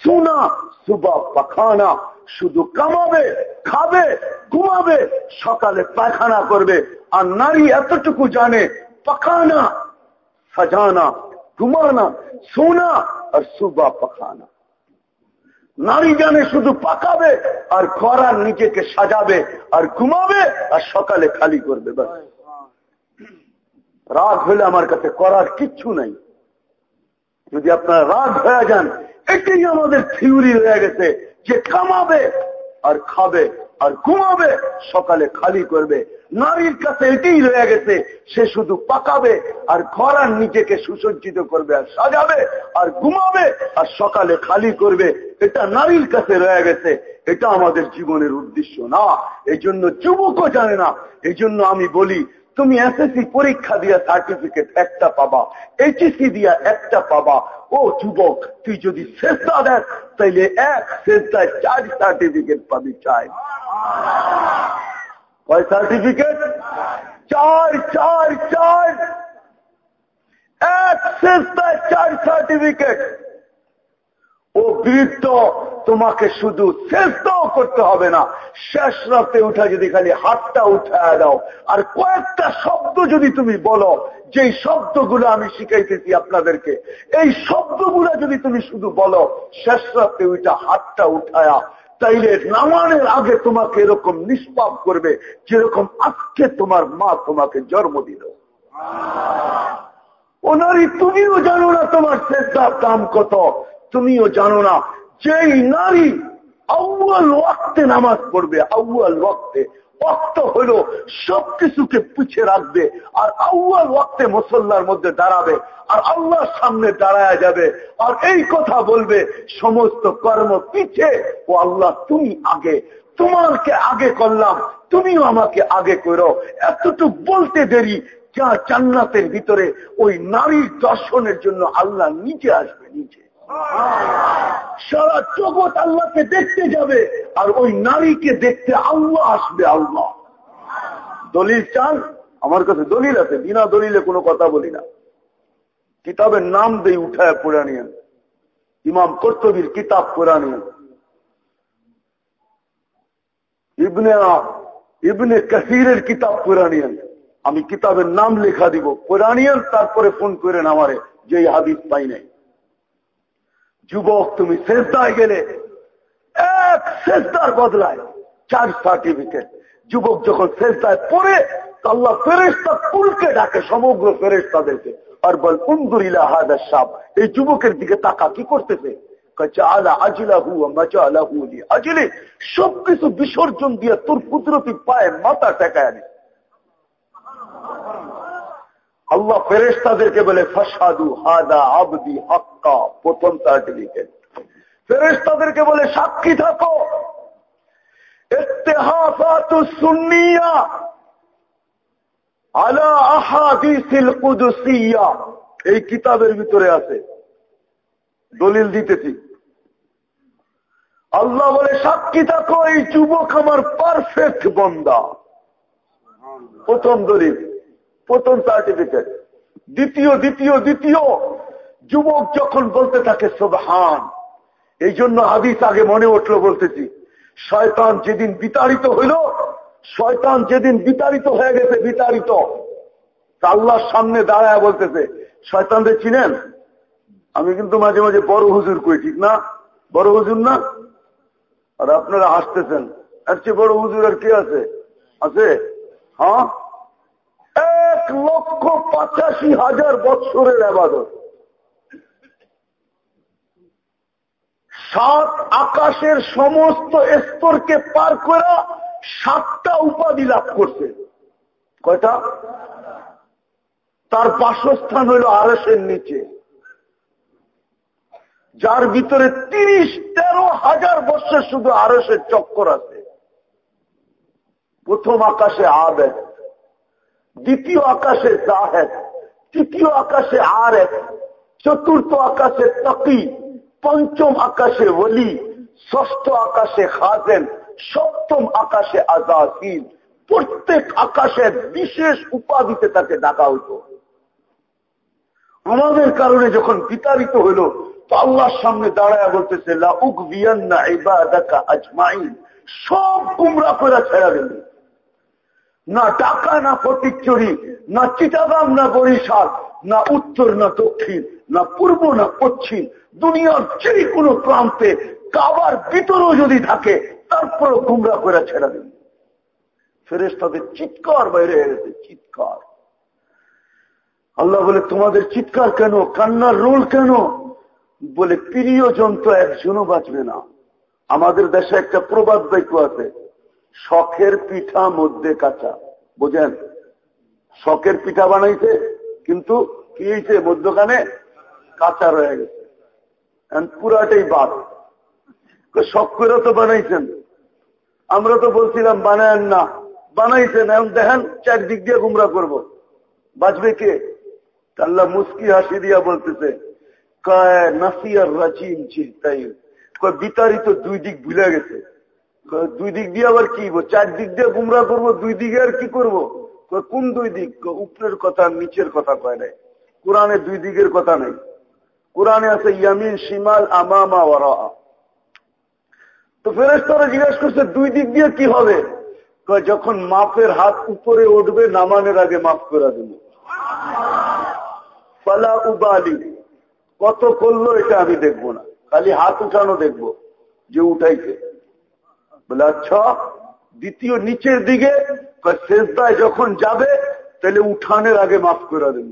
সোনা সুবা পাখানা শুধু কামাবে, খাবে, ঘুমাবে, সকালে পায়খানা করবে, আর নারী এতটুকু জানে, পাখানা, সাজানা, ঘুমানা, সোনা, আর সুবা পাখানা নারী জানে শুধু পাকাবে আর করার নিজেকে সাজাবে আর ঘুমাবে আর সকালে খালি করবে রাগ হলে আমার কাছে করার কিচ্ছু নাই। যদি আপনার রাগ হয়ে যান, এটাই আমাদের থিওরি হয়ে গেছে যে কামাবে আর খাবে আর ঘুমাবে, সকালে খালি করবে নারীর কাছে এটাই রয়ে গেছে, সে শুধু পাকাবে আর ঘর আর নিজেকে সুসজ্জিত করবে আর সাজাবে আর ঘুমাবে আর সকালে খালি করবে। এটা নারীর কাছে রয়ে গেছে, এটা আমাদের জীবনের উদ্দেশ্য না। এই জন্য যুবকও জানে না। এই জন্য আমি বলি, তুমি এসএসসি পরীক্ষা দিয়া সার্টিফিকেট একটা পাবা, এইচএসসি দিয়া একটা পাবা। ও যুবক, তুই যদি শেষটা দেখ, তাইলে এক শেষটায় চার সার্টিফিকেট পাবি চাই কয় সার্টিফিকেট চার চার চার এক চার সার্টিফিকেট ও তোমাকে শুধু করতে হবে না, শেষ রাতে উঠা যদি খালি হাতটা উঠায় দাও, আর কয়েকটা শব্দ যদি তুমি বলো, যেই শব্দগুলো আমি শিখাইতেছি আপনাদেরকে, এই শব্দগুলো যদি তুমি শুধু বলো, শেষ রাতে ওইটা হাতটা উঠায়া তাইলে নামানের আগে তোমাকে এরকম নিষ্পাপ করবে, যেরকম আজকে তোমার মা তোমাকে জন্ম দিল। ওনারই, তুমিও জানো না তোমার শ্রেষ্ঠার দাম কত, তুমিও জানো না, যেই নারী আউ্য়াল ওয়াক্তে নামাজ পড়বে, আউ্য়াল ওয়াক্তে। অক্ত হলো সবকিছুকে পিছে রাখবে আর আউ্য়াল ওয়াক্তে মুসল্লার মধ্যে দাঁড়াবে আর আল্লাহর সামনে দাঁড়ায় যাবে আর এই কথা বলবে, সমস্ত কর্ম পিছে। ও আল্লাহ, তুমি আগে, তোমাকে আগে করলাম, তুমিও আমাকে আগে করো। এতটুক বলতে দেরি, যা জান্নাতের ভিতরে ওই নারীর দর্শনের জন্য আল্লাহ নিচে আসবে নিচে সারা জগৎ আল্লাহকে দেখতে যাবে আর ওই নারীকে দেখতে আল্লাহ আসবে আল্লাহ। দলিল চান? আমার কাছে দলিল আছে, বিনা দলিলে কোনো কথা বলি না। কিতাবের নাম দেই উঠায় পড়ে নিয়েন ইমাম কর্তবীর কিতাব পড়া নিয়েন ইবনে ইবনে কাসিরের কিতাব পড়া নিয়েন আমি। কিতাবের নাম লেখা দিব পড়ানিয়ান তারপরে ফোন করেন আমারে, যে হাদিস পাই নাই। যুবক, তুমি শেষদায় গেলে এক শেষদার বদলায় চার সার্টিফিকেট যুবক যখন শেষদায় পড়ে আল্লাহ ফেরেস্তা কুলকে ডাকে সমগ্র ফেরেস্তাদেরকে আর বল উন্দুরিলা হাদার সাপ এই যুবকের দিকে তাকা, কি করতেছে? সবকিছু বিসর্জন দিয়ে তোর কুদরতি পায়ে মাথা টেকায় আনে। আল্লাহ ফেরেস্তাদেরকে বলে ফসাদু হাদা আবদি হক্কা, প্রথম সার্টিফিকেট ফেরেস্তাদেরকে বলে, সাক্ষী থাকো। এই কিতাবের ভিতরে আছে। দলিল দিতেছি। আল্লাহ বলে, সাক্ষী থাকো, এই যুবক আমার পারফেক্ট বন্দা। প্রথম দলিল। প্রথম সার্টিফিকেট দ্বিতীয় দ্বিতীয় দ্বিতীয়। যুবক যখন বলতে থাকে, সোবহান। এই জন্য হাদিস আগে মনে উঠল বলতেছি। শয়তান যেদিন বিতাড়িত হইল, শয়তান যেদিন বিতাড়িত হয়ে গেছে, বিতাড়িত। আল্লাহর সামনে দাঁড়ায় বলতেছে শয়তানদের চিনেন? আমি কিন্তু মাঝে মাঝে বড় হুজুর কই, ঠিক না? বড় হুজুর না? আর আপনারা হাসতেছেন আর চেয়ে বড় হুজুর আর কে আছে? আছে? হ্যাঁ? এক লক্ষ পঁচাশি হাজার বৎসরের আবাদত। সাত আকাশের সমস্ত স্তরকে পার করা সাতটা উপাধি লাভ করছে। কয়টা? তার বাসস্থান হইল আরসের নিচে। যার ভিতরে তিরিশ, তেরো হাজার বছর শুধু আরসের চক্কর আছে। প্রথম আকাশে আবেদ দ্বিতীয় আকাশে জাহেদ, তৃতীয় আকাশে আর এক চতুর্থ আকাশে তকি, পঞ্চম আকাশে ওলি, ষষ্ঠ আকাশে খাজেন, সপ্তম আকাশে আজাহিন প্রত্যেক আকাশের বিশেষ উপাধিতে তাকে ডাকা হইত আমাদের কারণে যখন বিতাড়িত হইল, তো আল্লাহর সামনে দাঁড়ায় বলতেছে লাউক বিয়ান্না ইবাদাকা আজমাইন। সব গুমরা করে ছেড়া দিল। না টাকা, না ফটিকচুরি না চিটাগাম না বরিশাল, না উত্তর, না দক্ষিণ, না পূর্ব, না পশ্চিম, দুনিয়ার যে কোনো প্রান্তে কাবার ভিতরেও যদি থাকে, তারপরও গুমরা করে ছেড়া দিন ফেরেস তাদের চিৎকার বাইরে গেছে, চিৎকার। আল্লাহ বলে, তোমাদের চিৎকার কেন? কান্নার রোল কেন? বলে প্রিয় জন্তু একজনও বাঁচবে না। আমাদের দেশে একটা প্রবাদ বাক্য আছে। শখের পিঠা মধ্যে কাঁচা, বোঝেন? শখের পিঠা বানাইছে, কিন্তু কি হয়েছে মধ্যখানে কাঁচা রয়ে গেছে। পুরাটাই বাদ। শখ করে তো বানাইছেন। আমরা তো বলছিলাম, বানায়েন না। বানাইছেন, এখন দেখেন চারদিক দিয়ে গুমরা করব। বাঁচবে কে? আল্লাহ মুস্কি হাসি দিয়া বলতেছে নাসিয়ার রাচিম চিন্তাই বিতাড়িত দুই দিক ভুলে গেছে। দুই দিক দিয়ে আবার কি চার দিক দিয়ে গুমরা করব, দুই দিকে আর কি করব? কোন দুই দিক? উপরের কথা, নিচের কথা কয় নাই। কোরআনে দুই দিকের কথা নেই। কোরআনে আছে, ইয়ামিন, শিমাল, আমামা ওরা তো ফেরেস্তারা জিজ্ঞাসা করছে, দুই দিক দিয়ে কি হবে? যখন মাপের হাত উপরে উঠবে নামানের আগে মাফ করে দেব। ফালা উবালি। কত করল, এটা আমি দেখব না। খালি হাত উঠানো দেখব, যে উঠাইছে। বলে আচ্ছা দ্বিতীয় নিচের দিকে শেষদায় যখন যাবে, তাহলে উঠানের আগে মাফ করে দেব।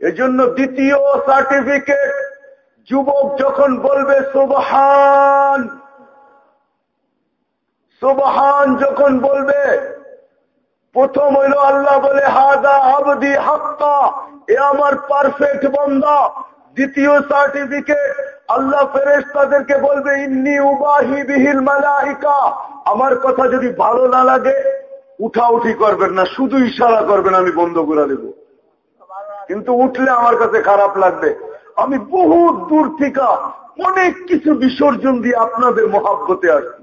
এজন্য দ্বিতীয় সার্টিফিকেট যুবক যখন বলবে, সুবহান সুবহান যখন বলবে, প্রথম হইল আল্লাহ বলে, হাদা আবদি হাক্কা, এ আমার পারফেক্ট বন্ধা দ্বিতীয় সার্টিফিকেট আল্লাহ ফেরেস তাদেরকে বলবে, ইন্নি উবাহি বিহিল মালাইকা। আমার কথা যদি ভালো না লাগে উঠা উঠি করবেন না, শুধু ইশারা করবেন, আমি বন্ধ করে দেব। কিন্তু উঠলে আমার কাছে খারাপ লাগবে। আমি বহু দূর থেকে অনেক কিছু বিসর্জন দিয়ে আপনাদের মহাব্বতে আসছি।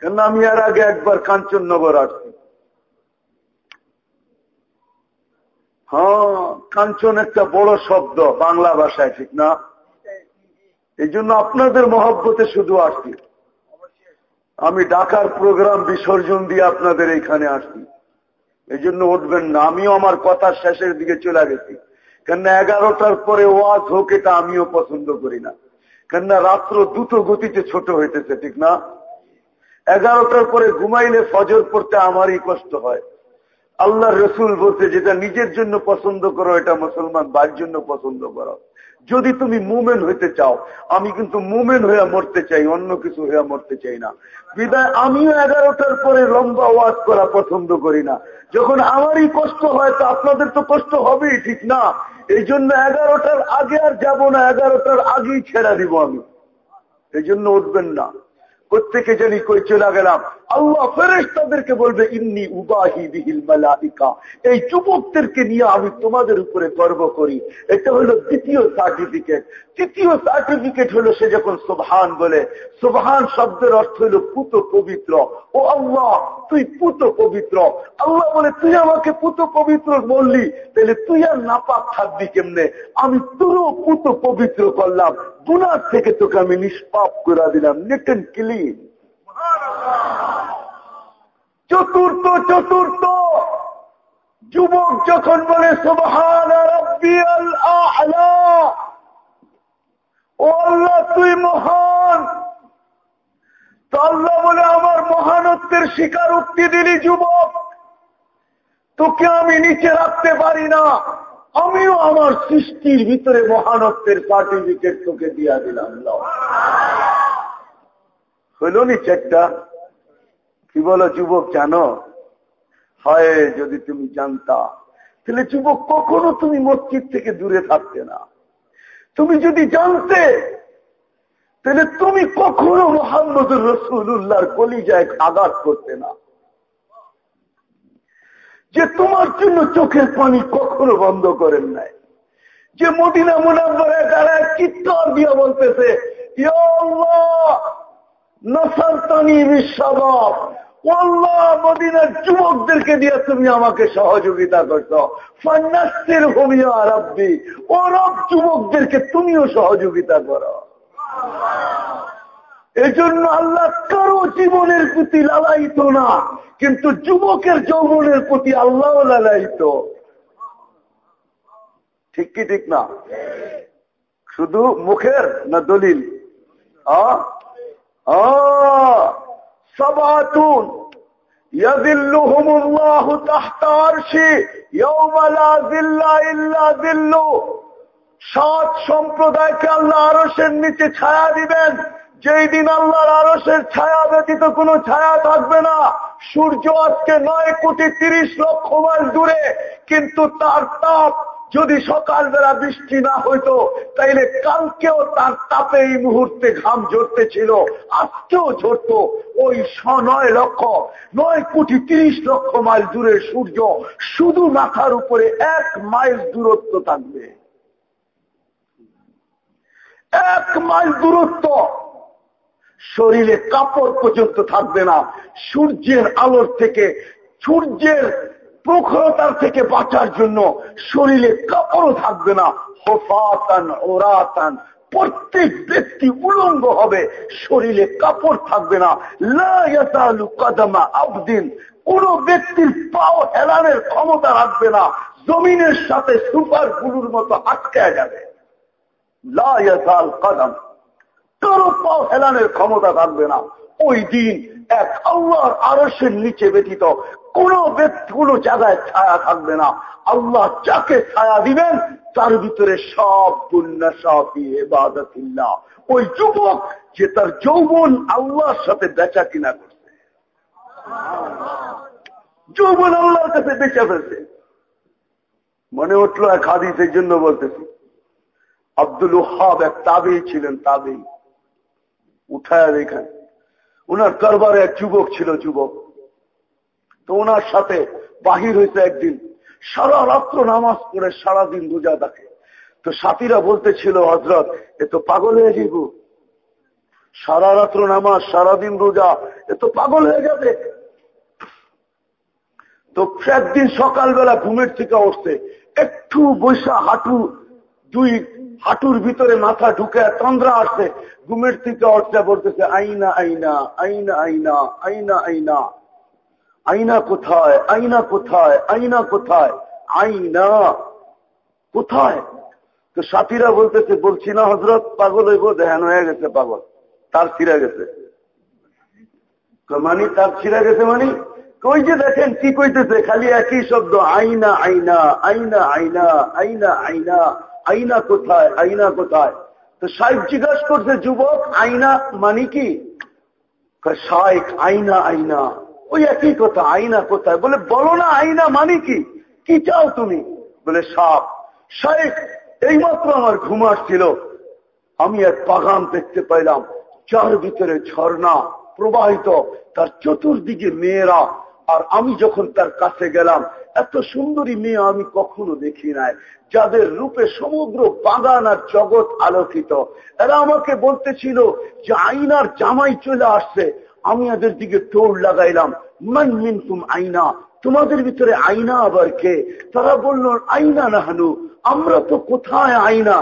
কেন আমি আর আগে একবার কাঞ্চননগর আসছি। হ্যাঁ কাঞ্চন একটা বড় শব্দ, বাংলা ভাষায়, ঠিক না? এই জন্য আপনাদের মহব্বতে শুধু আসছি। আমি ডাকার প্রোগ্রাম বিসর্জন দিয়ে আপনাদের এখানে আসছি। এই জন্য উঠবেন না। আমিও আমার কথার শেষের দিকে চলে গেছি। কেননা এগারোটার পরে ওয়াজ হোক এটা আমিও পছন্দ করি না। কেননা রাত্র দ্রুত গতিতে ছোট হইতেছে, ঠিক না? এগারোটার পরে ঘুমাইলে ফজর পড়তে আমারই কষ্ট হয়। আল্লাহ রসুল বলতে যেটা নিজের জন্য পছন্দ করো, এটা মুসলমান বার জন্য পছন্দ করো। যদি তুমি মুমেন হইতে চাও, আমি কিন্তু মুমেন হইয়া মরতে চাই, অন্য কিছু হইয়া মরতে চাই না। বিদায়, আমিও এগারোটার পরে লম্বা ওয়াজ করা পছন্দ করি না। যখন আমারই কষ্ট হয়, তো আপনাদের তো কষ্ট হবেই, ঠিক না? এই জন্য এগারোটার আগে আর যাব না, এগারোটার আগেই ছেড়া দিব আমি। এই জন্য উঠবেন না। প্রত্যেকে জানি কই চলে গেলাম, আল্লাহ ফেরেস তাদেরকে বলবে, ইন্নি উবাহি বিহিল মালাইকা। এই যুবকদেরকে নিয়ে আমি তোমাদের উপরে গর্ব করি। এটা হলো দ্বিতীয় সার্টিফিকেট তৃতীয় সার্টিফিকেট হলো সে যখন সুবহান বলে, সুবহান শব্দের অর্থ হলো পুত পবিত্র। ও আল্লাহ, তুই পুত পবিত্র। আল্লাহ বলে, তুই আমাকে পুত পবিত্র বললি, তাহলে তুই আর নাপাক থাকবি কেমনে? আমি তোরও পুত পবিত্র করলাম। গুনার থেকে তোকে আমি নিষ্পাপ করে দিলাম নিটেন ক্লিন চতুর্থ চতুর্থ। যুবক যখন বলে, সুবহান ও আল্লাহ, তুই মহান। আল্লাহ বলে, আমার মহানত্বের শিকার উক্তি দিলি, যুবক। তোকে আমি নিচে রাখতে পারি না। আমিও আমার সৃষ্টির ভিতরে মহানত্বের সার্টিফিকেট তোকে দিয়া দিলাম হইল নি চেকটা? কি বলো, যুবক জানো? হয় যদি তুমি জানতা। তাহলে যুবক, কখনো তুমি মসজিদ থেকে দূরে থাকতে না। তুমি যদি জানতে, তাহলে তুমি কখনো মোহাম্মদুর রসুল্লাহর কলিজায় আঘাত করতে না। যে তোমার জন্য চোখের পানি কখনো বন্ধ করেন নাই। যে মদিনা মুনাম্বরে দাঁড়ায় চিৎকার দিয়ে বলতেছে যুবকদেরকে দিয়ে তুমি আমাকে সহযোগিতা করছ। ফান্নাসের ভূমিয়া রাব্বি। ওরব রব, যুবকদেরকে তুমিও সহযোগিতা করো। এজন্য আল্লাহ কারও জীবনের প্রতি লালাইত না, কিন্তু যুবকের যৌবনের প্রতি আল্লাহ লালাইত ঠিক কি ঠিক না? শুধু মুখের না দলিল? সাত সম্প্রদায়কে আল্লাহ আরও আরশের নিচে ছায়া দিবেন। যেই দিন আল্লাহর আরসের ছায়া ব্যতীত কোনো ছায়া থাকবে না, সূর্য আজকে নয় কোটি তিরিশ লক্ষ মাইল দূরে, কিন্তু তার তাপ যদি সকালবেলা বৃষ্টি না হইতো, তাইলে কালকেও তার তাপে এই মুহূর্তে ঘাম ঝরতে ছিল আজকেও ঝরত। ওই নয় লক্ষ, নয় কোটি তিরিশ লক্ষ মাইল দূরের সূর্য শুধু মাথার উপরে এক মাইল দূরত্ব থাকবে। এক মাইল দূরত্ব। শরীরে কাপড় পর্যন্ত থাকবে না। সূর্যের আলোর থেকে, সূর্যের প্রখরতার থেকে বাঁচার জন্য শরীরে কাপড়ও থাকবে না। হোফাতান ওরাতান, প্রত্যেক ব্যক্তি উলঙ্গ হবে, শরীরে কাপড় থাকবে না। কাদামা আবদিন, কোন ব্যক্তির পাও হেলানের ক্ষমতা রাখবে না। জমিনের সাথে সুপার গুলুর মতো আটকায় যাবে। লাল কাদাম। কারও পাও হেলানের ক্ষমতা থাকবে না। ওই দিন এক আল্লাহর আরসের নিচে ব্যতীত কোন ব্যক্তি কোন জায়গায় ছায়া থাকবে না। আল্লাহ যাকে ছায়া দিবেন, তার ভিতরে সব পুণ্যাসাফি এবাদতিল্লাহ ওই যুবক যে তার যৌবন আল্লাহর সাথে বেচা কিনা করছে। যৌবন আল্লাহর কাছে বেচা ফেলছে। মনে উঠল এক হাদিসের জন্য বলতেছি, আব্দুল হাব এক তাবেই ছিলেন তাবেই। উঠায় দেখেন উনার দরবারে এক যুবক ছিল, যুবক। তো ওনার সাথে বাহির হয়েছে একদিন সারা রাত্র নামাজ পড়ে, সারাদিন রোজা দেখে তো সাথীরা বলতেছিল হজরত এ তো পাগল হয়ে যাব সারা রাত্র নামাজ, সারাদিন রোজা, এ তো পাগল হয়ে যাবে। তো একদিন সকালবেলা ঘুমের থেকে উঠছে একটু বৈশা হাঁটু দুই হাঁটুর ভিতরে মাথা ঢুকে তন্দ্রা আসছে। ঘুমের থেকে উঠছে বলতেছে আইনা আইনা আইনা আইনা আইনা আইনা আইনা কোথায়? আইনা কোথায়? আইনা কোথায়? আইনা কোথায়? তো সাথীরা বলতেছে, বলছি না হজরত পাগল হইব, দেহান হয়ে গেছে পাগল। তার ছিঁড়া গেছে। মানি তার ছিঁড়া গেছে মানি? কই যে দেখেন কি কইতেছে, খালি একই শব্দ আইনা আইনা আইনা আইনা আইনা আইনা আইনা কোথায় আইনা কোথায়? তো সাহেব জিজ্ঞাসা করছে, যুবক আইনা মানে কি? শাইক আইনা আইনা ওই একই কথা আইনা কোথায়? বলে, বলো না আইনা মানে কি? কি চাও তুমি? বলে, সাপ। শাইক এইমাত্র আমার ঘুম আসছিল। আমি এক বাগান দেখতে পাইলাম, যার ভিতরে ঝর্ণা প্রবাহিত, তার চতুর্দিকে মেয়েরা। আর আমি যখন তার কাছে গেলাম এত সুন্দরী মেয়ে আমি কখনো দেখি নাই, যাদের রূপে সমগ্র বাগান আর জগৎ আলোকিত। এরা আমাকে বলতেছিল যে আইনার জামাই চলে আসছে, আমি এদের দিকে টোল লাগাইলাম। মান মিনকুম আইনা, তোমাদের ভিতরে আইনা আবার কে? তারা বলল, আইনা না হানু আমরা তো কোথায় আইনা?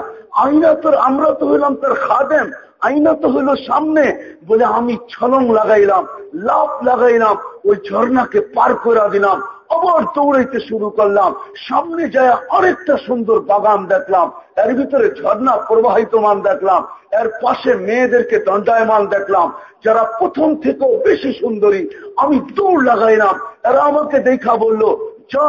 আইনা তোর, আমরা তো হইলাম তার খাদেম, আইনা তো হইল সামনে বলে আমি ছলং লাগাইলাম লাভ লাগাইলাম, ওই ঝর্ণাকে পার করে দিলাম। আবার দৌড়াইতে শুরু করলাম। সামনে যায় আরেকটা সুন্দর বাগান দেখলাম। এর ভিতরে ঝর্ণা প্রবাহিতমান দেখলাম। এর পাশে মেয়েদেরকে দণ্ডায়মান দেখলাম। যারা প্রথম থেকেও বেশি সুন্দরী, আমি দৌড় লাগাইলাম। এরা আমাকে দেখা বলল, যা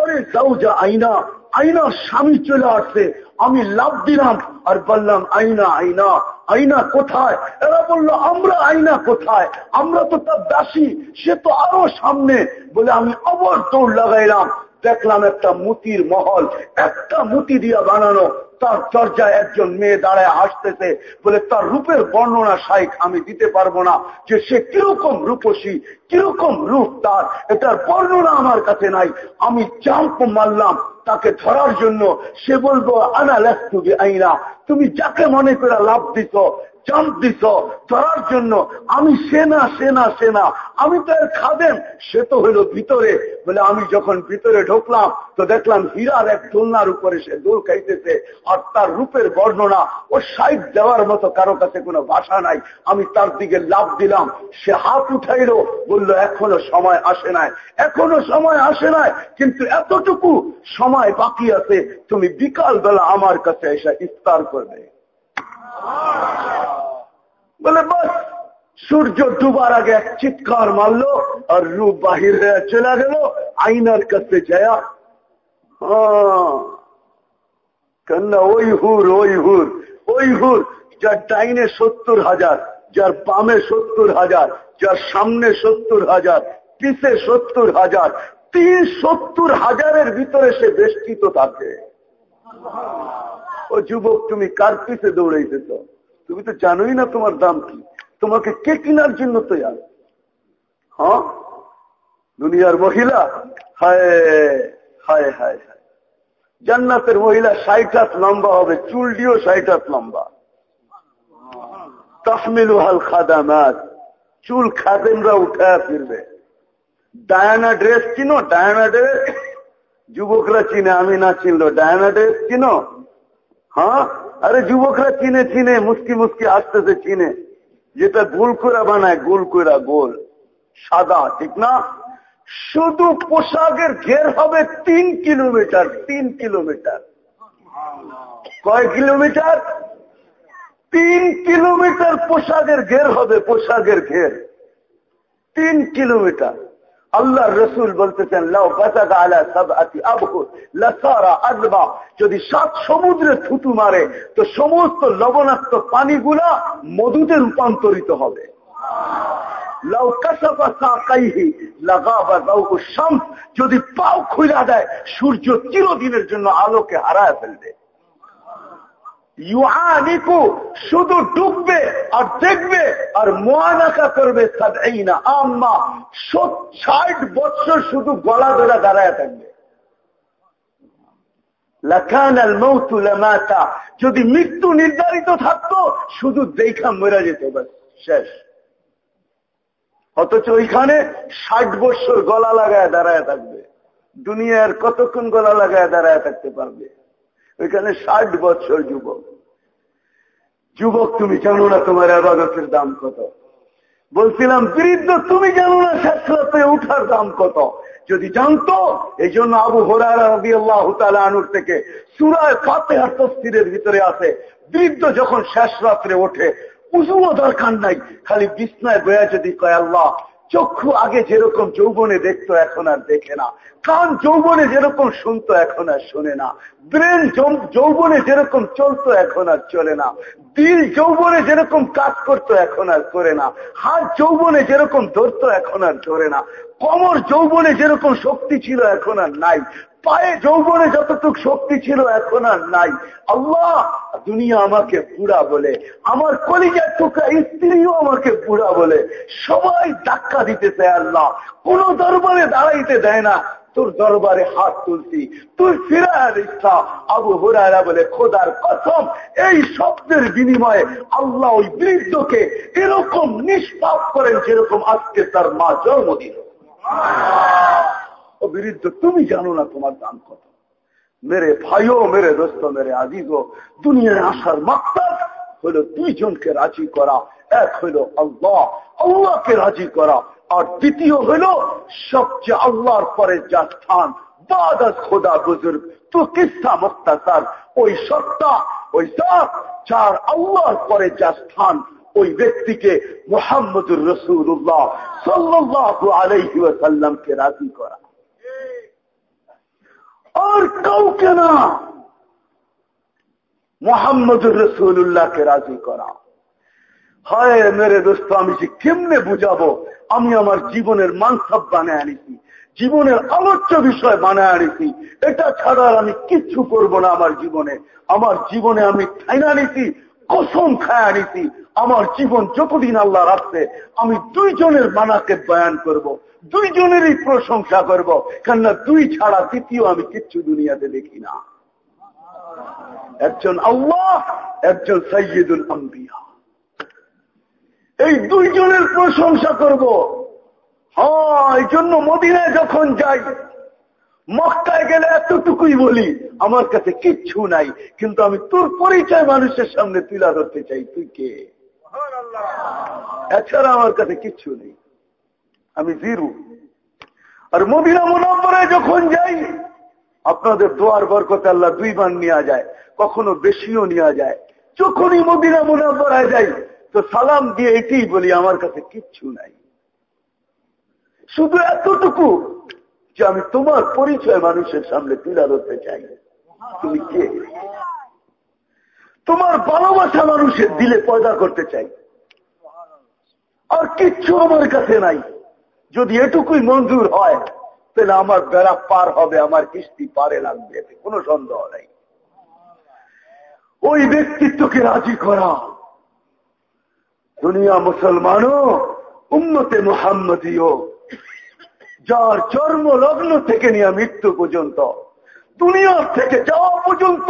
আরে যাও যা আইনা আইনার স্বামী চলে আসছে। আমি লাভ দিলাম। আর বললাম, আইনা আইনা আইনা কোথায়? এরা বলল, আমরা আইনা কোথায়? আমরা তো তার দাসী, সে তো আরও সামনে। বলে, আমি অবর দৌড় লাগাইলাম। দেখলাম একটা মুতির মহল, একটা মুতি দিয়া বানানো। তার দরজায় একজন মেয়ে দাঁড়ায় হাসতেছে, বলে, তার রূপের বর্ণনা সাইক আমি দিতে পারব না, যে সে কীরকম রূপসী, কীরকম রূপ তার, এটার বর্ণনা আমার কাছে নাই। আমি চাম্প মারলাম, তাকে ধরার জন্য। সে বলব আনা লেখতুবি আইনা তুমি যাকে মনে করে লাভ দিত জাম্প দিত ধরার জন্য। আমি সেনা সেনা সেনা, আমি তো এর খাদেন সে তো হইল ভিতরে। বলে, আমি যখন ভিতরে ঢুকলাম তো দেখলাম হীরার এক দোলনার উপরে সে দোল খাইতেছে আর তার রূপের বর্ণনা ও সাইড দেওয়ার মতো কারও কাছে কোনো ভাষা নাই। আমি তার দিকে লাভ দিলাম। সে হাত উঠাইল, বলল, এখনও সময় আসে নাই, এখনও সময় আসে নাই, কিন্তু এতটুকু সময় বাকি আছে, তুমি বিকাল বেলা আমার কাছে এসে ইফতার করবে। বলে, বাস, সূর্য ডুবার আগে এক চিৎকার মারলো আর রূপ বাহির হয়ে চলে গেল আইনার কাছে যায় কেননা ওই হুর ওই হুর ওই হুর যার ডাইনে সত্তর হাজার, যার বামে সত্তর হাজার, যার সামনে সত্তর হাজার, পিছে সত্তর হাজার, তিন সত্তর হাজারের ভিতরে সে বেষ্টিত থাকে। ও যুবক, তুমি কার পিছে দৌড়াইতেছ? তুমি তো জানোই না তোমার দাম কি। তোমাকে কে কিনার জন্য তো তৈরি হ্যাঁ? দুনিয়ার মহিলা? হায় হায় হায় হায়। জান্নাতের মহিলা ষাট হাত লম্বা হবে, চুলটিও ষাট হাত লম্বা। তসমিলু হাল খাদামাত। চুল খাদেমরা উঠায় ফিরবে। ডায়ানা ড্রেস চিনো? Diana dress? যুবকরা চিনে, আমি না চিনলো ডায়ানা ড্রেস চিনো? হ্যাঁ? আরে যুবকরা চিনে চিনে মুস্কি মুস্কি আসতেছে চিনে। যেটা গোল করে বানায়, গোল করে গোল। সাদা, ঠিক না? শুধু পোশাকের ঘের হবে তিন কিলোমিটার তিন কিলোমিটার। কয় কিলোমিটার? তিন কিলোমিটার পোশাকের ঘের হবে, পোশাকের ঘের। তিন কিলোমিটার। আল্লাহ রসুল বলতেছেন, লাউ বাসাদা আলা সব আতি আবহুর লাসারা আজবা যদি সাত সমুদ্রে থুতু মারে, তো সমস্ত লবণাক্ত পানিগুলা মধুতে রূপান্তরিত হবে। যদি পাও খুলা দেয়, সূর্য চিরদিনের জন্য আলোকে হারায় ফেলবে। ইউআনিকু, শুধু ডুববে আর দেখবে আর মোয়ানাকা করবে সাদাইনা আম্মা ষাট বছর শুধু গলা ধরা দাঁড়ায় থাকবে। যদি মৃত্যু নির্ধারিত থাকতো, শুধু দেখা মরা যেত শেষ। অথচ ওইখানে ষাট বছর গলা লাগায় দাঁড়ায় থাকবে। দুনিয়ার কতক্ষণ গলা লাগায় দাঁড়ায় থাকতে পারবে? ওইখানে ষাট বছর যুবক। যুবক, তুমি জানো না তোমার আবাদতের দাম কত? বলছিলাম, বৃদ্ধ, তুমি জানো না শেষরাতে উঠার দাম কত? যদি জানতো এই জন্য আবু হরারি থেকে সুরায় তফসিরের ভিতরে আছে। বৃদ্ধ যখন শেষ রাত্রে ওঠে উজুও দরকার নাই খালি বিছনায় বয়া যদি কয় আল্লাহ, চক্ষু আগে যেরকম যৌবনে দেখতো, এখন আর দেখে না। কান যৌবনে যেরকম শুনতো, এখন আর শোনে না। ব্রেন যৌবনে যেরকম চলতো, এখন আর চলে না। দিল যৌবনে যেরকম কাজ করতো, এখন আর করে না। হাত যৌবনে যেরকম ধরতো, এখন আর ধরে না। কমর যৌবনে যেরকম শক্তি ছিল, এখন আর নাই। পায়ে যৌবনে যতটুক শক্তি ছিল, এখন আর নাই। আল্লাহ, দুনিয়া আমাকে বুড়া বলে, আমার কলিজার টুকরা স্ত্রীও আমাকে বুড়া বলে। সবাই ধাক্কা দিতেছে আল্লাহ। কোন দরবারে দাঁড়াইতে দেয় না। তোর দরবারে হাত তুলছি। তুই ফিরার ইচ্ছা আবু হুরায়রা বলে, খোদার কথম এই শব্দের বিনিময়ে আল্লাহ ওই বৃদ্ধকে এরকম নিষ্পাপ করেন যেরকম আজকে তার মা জন্ম দিল বিরুদ্ধ, তুমি জানো না তোমার দাম কত। মেরে ভাইও, মেরে দোস্ত, মেরে আজিজও, দুনিয়ায় আসার মাক্তার হলো দুইজনকে রাজি করা, এক হইল আল্লাহ, আল্লাহকে রাজি করা, আর দ্বিতীয় হইল সবচেয়ে আল্লাহর পরে যা স্থান খোদা বুজুর্গ, তো কিসা মুক্তাসার, ওই সত্তা, ওই জাত যার আল্লাহর পরে যা স্থান, ওই ব্যক্তিকে মোহাম্মদুর রসুল্লাহ সাল্লাহ আলাইহি ওয়াসাল্লামকে রাজি করা। আর কাউকে না। মোহাম্মদুর রসুল্লাহকে রাজি করা। হয় মেরে দোস্ত, আমি যে কেমনে বুঝাবো? আমি আমার জীবনের মানসব বানায় আনিছি, জীবনের আলোচ্য বিষয় বানায় আনিছি। এটা ছাড়া আমি কিচ্ছু করব না আমার জীবনে। আমার জীবনে আমি ঠাইনা নিছি কসম খায় আনিছি। আমার জীবন যতদিন আল্লাহ রাখছে, আমি দুইজনের মানাকে বয়ান করব। দুইজনেরই প্রশংসা করব, কেননা দুই ছাড়া তৃতীয় আমি কিচ্ছু দুনিয়াতে দেখি না। একজন আল্লাহ, একজন সৈয়দুল আম্বিয়া। এই দুইজনের প্রশংসা করব। হ্যাঁ এই জন্য মদিনায় যখন যাই, মক্কায় গেলে এতটুকুই বলি, আমার কাছে কিচ্ছু নাই, কিন্তু আমি তোর পরিচয় মানুষের সামনে তুলা ধরতে চাই। তুই কে? এছাড়া আমার কাছে কিচ্ছু নেই। আমি জিরু। আর মদিনা মুনাম্বরে যখন যাই, আপনাদের দোয়ার বরকতে আল্লাহ দুইবার নেওয়া যায়, কখনো বেশিও নেওয়া যায়। যখনই মদিনা মুনাম্বরায় যাই, তো সালাম দিয়ে এটাই বলি, আমার কাছে কিচ্ছু নাই। শুধু এতটুকু যে আমি তোমার পরিচয় মানুষের সামনে তুলে ধরতে চাই। তুমি কে? তোমার ভালোবাসা মানুষের দিলে পয়দা করতে চাই। আর কিচ্ছু আমার কাছে নাই। যদি এটুকুই মঞ্জুর হয়, তাহলে আমার বেড়া পার হবে, আমার কিস্তি পারে লাগবে কোনো সন্দেহ নাই। ওই ব্যক্তিত্বকে রাজি করা। দুনিয়া মুসলমানও উন্নতে মোহাম্মদীয় যার জন্ম লগ্ন থেকে নিয়ে মৃত্যু পর্যন্ত, দুনিয়ার থেকে যাওয়া পর্যন্ত,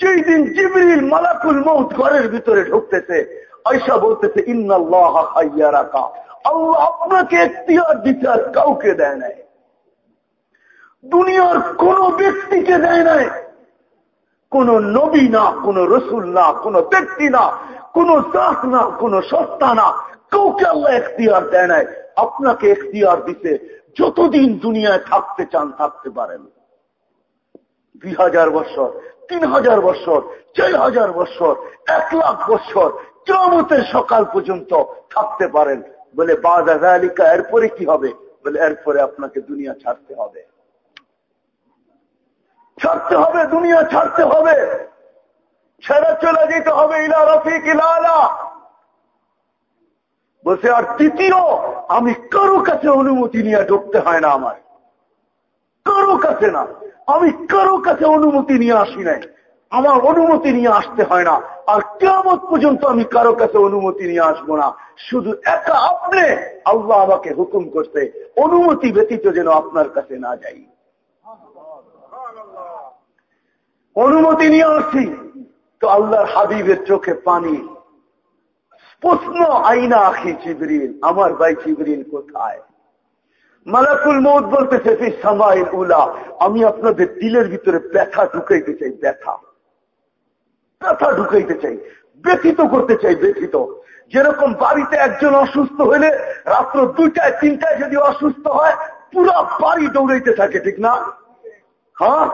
যেই দিন জিবরিল মালাকুল মৌত ঘরের ভিতরে ঢুকতেছে আইসা বলতেছে, ইন্নাল্লাহ হাইয়া রাখা আল্লাহ আপনাকে এখতিয়ার দিতে আর কাউকে দেয় নাই। দুনিয়ার কোন ব্যক্তিকে দেয় নাই। কোন নবী না, কোন রসুল না, কোন ব্যক্তি না, কোন জাত না, কোন সত্তা না, কাউকে আল্লাহ এখতিয়ার দেয় নাই। আপনাকে এখতিয়ার দিতে যতদিন দুনিয়ায় থাকতে চান, থাকতে পারেন। দুই হাজার বছর, তিন হাজার বছর, চার হাজার বছর, এক লাখ বছর কেমতের সকাল পর্যন্ত থাকতে পারেন। বলে বাজা এরপরে কি হবে? বলে, এরপরে আপনাকে দুনিয়া ছাড়তে হবে। ছাড়তে হবে, দুনিয়া ছাড়তে হবে। ছেড়ে চলে যেতে হবে ইলা রফিক ইলালা। বলছে, আর তৃতীয়, আমি কারও কাছে অনুমতি নিয়ে ঢুকতে হয় না আমার। কারও কাছে না। আমি কারও কাছে অনুমতি নিয়ে আসি নাই। আমার অনুমতি নিয়ে আসতে হয় না। আর কেমন পর্যন্ত আমি কারও কাছে অনুমতি নিয়ে আসব না। শুধু একা আপনি আল্লাহ আমাকে হুকুম করতে অনুমতি ব্যতীত যেন আপনার কাছে না যাই। অনুমতি নিয়ে আসছি তো আল্লাহর হাবিবের চোখে পানি। প্রশ্ন, আইনা আখি চিবরিল আমার ভাই চিবরিল কোথায়? মালাকুল মৌত বলতেছে সামাইল উলা, আমি আপনাদের দিলের ভিতরে ব্যথা ঢুকাইতে চাই, ব্যথা। ব্যথা ঢুকাইতে চাই, ব্যথিত করতে চাই ব্যথিত। যেরকম বাড়িতে একজন অসুস্থ হইলে রাত্র দুইটায়, তিনটায় যদি অসুস্থ হয়, পুরো বাড়ি দৌড়াইতে থাকে, ঠিক না? হ্যাঁ?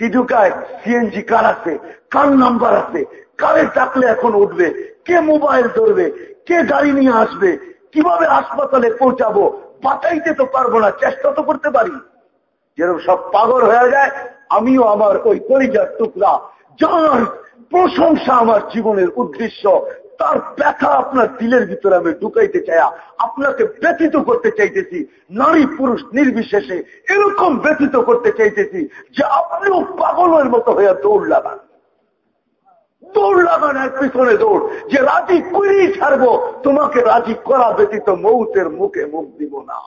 কি ঢুকায়? সিএনজি কার আছে? কার নাম্বার আছে? কারে ডাকলে এখন উঠবে? কে মোবাইল ধরবে? কে গাড়ি নিয়ে আসবে? কীভাবে হাসপাতালে পৌঁছাবো? বাঁচাইতে তো পারব না, চেষ্টা তো করতে পারি। যেরকম সব পাগল হয়ে যায়, আমিও আমার ওই কলিজার টুকরা যার প্রশংসা আমার জীবনের উদ্দেশ্য, তার ব্যথা আপনার দিলের ভিতরে আমি ঢুকাইতে চাই আপনাকে ব্যথিত করতে চাইতেছি। নারী পুরুষ নির্বিশেষে এরকম ব্যথিত করতে চাইতেছি যে আপনিও পাগলের মতো হয়ে দৌড় লাগান। দৌড় লাগান এক পিছনে দৌড়। যে রাজি করেই ছাড়বো, তোমাকে রাজি করা ব্যতীত মৌতের মুখে মুখ দিব না।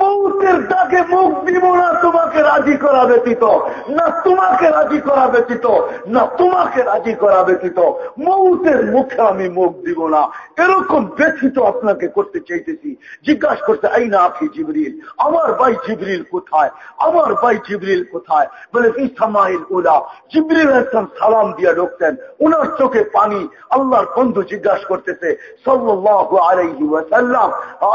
মৌতের ডাকে মুখ দিব না, তোমাকে রাজি করা ব্যতীত। না তোমাকে রাজি করা ব্যতীত, না তোমাকে রাজি করা ব্যতীত। মৌতের মুখে আমি মুখ দিব না। এরকম ব্যথিত আপনাকে করতে চাইতেছি। জিজ্ঞাসা করতে, এই না আখি জিবরিল, আমার ভাই জিবরিল কোথায়? আমার ভাই জিবরিল কোথায়? বলে, ইসামাইল উলা। জিবরিল একদম সালাম দিয়ে ঢুকতেন। উনার চোখে পানি আল্লাহর বন্ধু জিজ্ঞাসা করতেছে, সাল্লাল্লাহু আলাইহি ওয়াসাল্লাম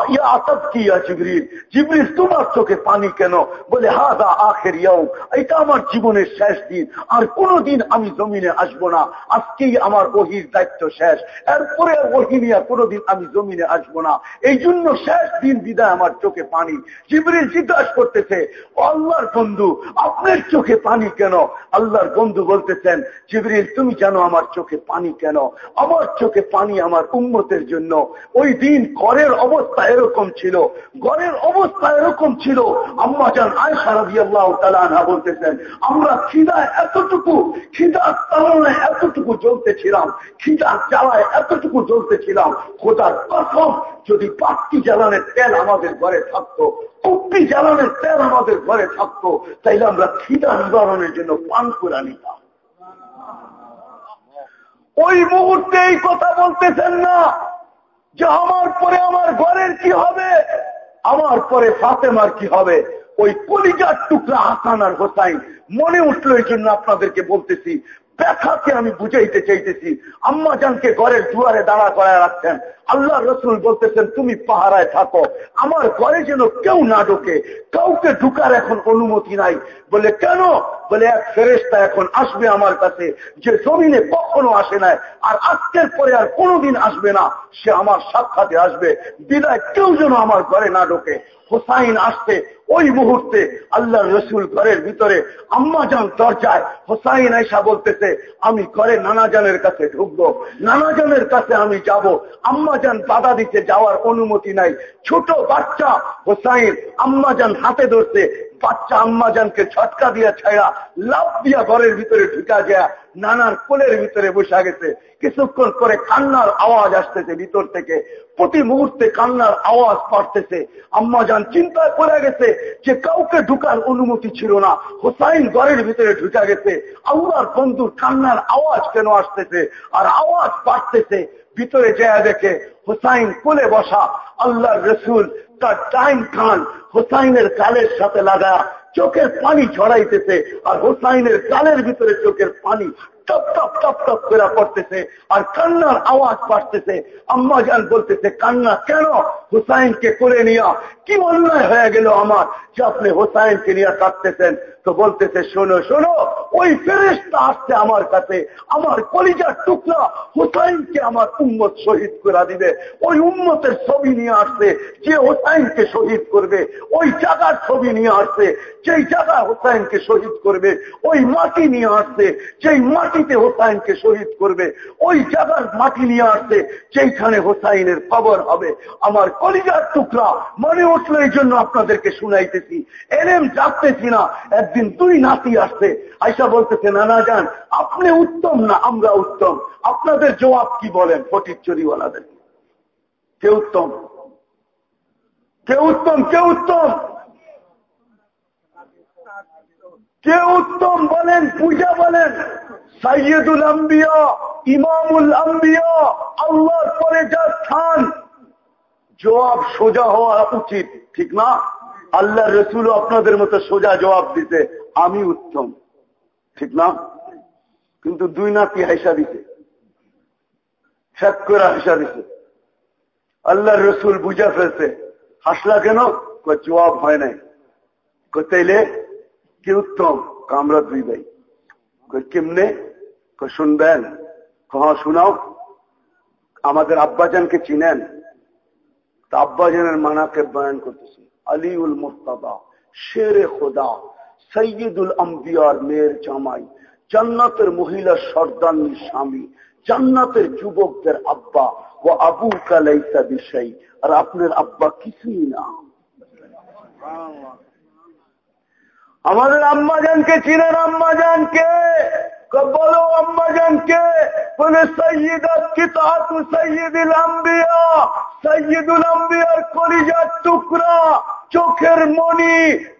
ইয়া আতাবকি ইয়া জিবরিল? জিবরিল তোমার চোখে পানি কেন? বলে, হাদা আখের ইয়াও এটা আমার জীবনের শেষ দিন। আর কোনদিন আমি জমিনে আসব না। আজকেই আমার ওহির দায়িত্ব শেষ। এরপরে ওহি নিয়ে কোনদিন আমি জমিনে আসব না। এই জন্য শেষ দিন বিদায় আমার চোখে পানি। জিবরিল জিজ্ঞাসা করতেছে, আল্লাহর বন্ধু, আপনার চোখে পানি কেন? আল্লাহর বন্ধু বলতেছেন, জিবরিল, তুমি জানো আমার চোখে পানি কেন? আমার চোখে পানি আমার উন্মতের জন্য। ওই দিন ঘরের অবস্থা এরকম ছিল। ঘরের অবস্থা এরকম ছিল। আম্মা যান আয়সা রাজি আল্লাহ তালা বলতেছেন, আমরা খিদায় এতটুকু, খিদার তালনায় এতটুকু জ্বলতেছিলাম, খিদার জ্বালায় এতটুকু জ্বলতেছিলাম, খোদার কসম, যদি পাঁচটি জ্বালানের তেল আমাদের ঘরে থাকতো, কুপ্পি জ্বালানের তেল আমাদের ঘরে থাকতো, তাইলে আমরা খিদা নিবারণের জন্য পান করে নিতাম। ওই মুহূর্তে এই কথা বলতেছেন না যে আমার পরে আমার ঘরের কি হবে? আমার পরে ফাতেমার কি হবে? ওই কলিজার টুকরা হাসান আর হোসাইন মনে উঠল এই জন্য আপনাদেরকে বলতেছি, ব্যথাকে আমি বুঝাইতে চাইতেছি। আম্মা জানকে ঘরের দুয়ারে দাঁড়া করায় রাখছেন। আল্লাহ রসুল বলতেছেন, তুমি পাহারায় থাকো। আমার ঘরে যেন কেউ না ঢোকে। কাউকে ঢুকার এখন অনুমতি নাই। বলে, কেন? বলে, এক ফেরেস্তা এখন আসবে আমার কাছে। যে জমিনে কখনো আসে নাই, আর আজকের পরে আর কোনোদিন আসবে না। সে আমার সাক্ষাতে আসবে। বিদায়, কেউ যেন আমার ঘরে না ঢোকে। হোসাইন আসতে ওই মুহূর্তে আল্লাহ রসুল ঘরের ভিতরে আম্মা যান দরজায় হোসাইন আইসা বলতেছে, আমি ঘরে নানাজানের কাছে ঢুকবো। নানাজানের কাছে আমি যাব। আম্মা যান বাধা দিতে যাওয়ার অনুমতি নাই। ছোট বাচ্চা হোসাইন আম্মা যান হাতে ধরছে। বাচ্চা আম্মা জানকে ছটকা দিয়া ছায়া লাভ দিয়া ঘরের ভিতরে ঢুকা যায়, নানার কোলের ভিতরে বসা গেছে। কিছুক্ষণ করে কান্নার আওয়াজ আসতেছে ভিতর থেকে। প্রতি মুহূর্তে কান্নার আওয়াজ পাঠতেছে আম্মা যান চিন্তায় পড়ে গেছে যে কাউকে ঢুকার অনুমতি ছিল না। হোসাইন ঘরের ভিতরে ঢুকা গেছে। আল্লাহর বন্ধুর কান্নার আওয়াজ কেন আসতেছে? আর আওয়াজ পাঠতেছে ভিতরে যায় দেখে হোসাইন কোলে বসা আল্লাহর রসুল তার টাইম খান হোসাইনের কালের সাথে লাগা চোখের পানি ছড়াইতেছে আর হোসাইনের কালের ভিতরে চোখের পানি টপ টপ টপ টপ করে পড়তেছে আর কান্নার আওয়াজ পাঠতেছে আম্মা জান বলতেছে, কান্না কেন? হুসাইনকে করে নিয়া কি অন্যায় হয়ে গেল আমার? যে আপনি হোসাইনকে নিয়ে কাটতেছেন বলতেছে, শোনো শোনো, ওই ফেরেস্তা আসছে আমার কাছে। আমার কলিজার টুকরা হুসাইনকে আমার উম্মত শহীদ করে দিবে। ওই উম্মতের ছবি নিয়ে আসছে, যে হোসাইনকে শহীদ করবে, ওই জায়গার ছবি নিয়ে আসছে, যেই জায়গা হোসাইনকে শহীদ করবে, ওই মাটি নিয়ে আসছে, যেই মাটিতে হোসাইনকে শহীদ করবে, ওই জায়গার মাটি নিয়ে আসছে, যেইখানে হোসাইনের খবর হবে। আমার কলিজার টুকরা মনে উঠল এই জন্য আপনাদেরকে শুনাইতেছি। এনএম যাচ্তেছি না। একদিন দুই নাতি আসছে। আইসা বলতেছে, নানা যান আপনি উত্তম না আমরা উত্তম? আপনাদের জবাব কি বলেন ফটিক চুরিওয়ালাদের? কে উত্তম? কে উত্তম? কে উত্তম? কে উত্তম বলেন, পূজা বলেন। সাইয়দুল আম্বিয়া, ইমামুল আম্বিয়া, আল্লাহর পরে যার স্থান। জবাব সোজা হওয়া উচিত, ঠিক না? আল্লাহ রসুল আপনাদের মতো সোজা জবাব দিতে আমি উত্তম। ঠিক না? কিন্তু দুই নাতি হাইসা দিতে করে হাসা দিছে। আল্লাহ রসুল বুঝা ফেলছে, হাসলা কেন? জবাব হয় নাই। তাইলে কি উত্তম? কামরা দুই ভাই। কেমনে? শুনবেন? হ্যাঁ শুনাও। আমাদের আব্বাজানকে চিনেন। তা আব্বাজানের মানাকে বয়ান করতেছি আলিউল মোস্তাদা শেরে খোদা সৈয়দুল আম্বিয়ার মেয়ের জামাই, জান্নাতের মহিলা সর্দান্নির স্বামী, জান্নাতের যুবকদের আব্বা ও আবু কালাইসা বিষয় আর আপনার আব্বা কিছুই না। আমাদের আম্মাজানকে চিনেন আম্মাজানকে বলো আম্মাজানকে বলে সৈয়দাত কিতাবু সৈয়দুল আম্বিয়া সৈয়দুল আম্বিয়ার কলিজার টুকরা। চোখের মনি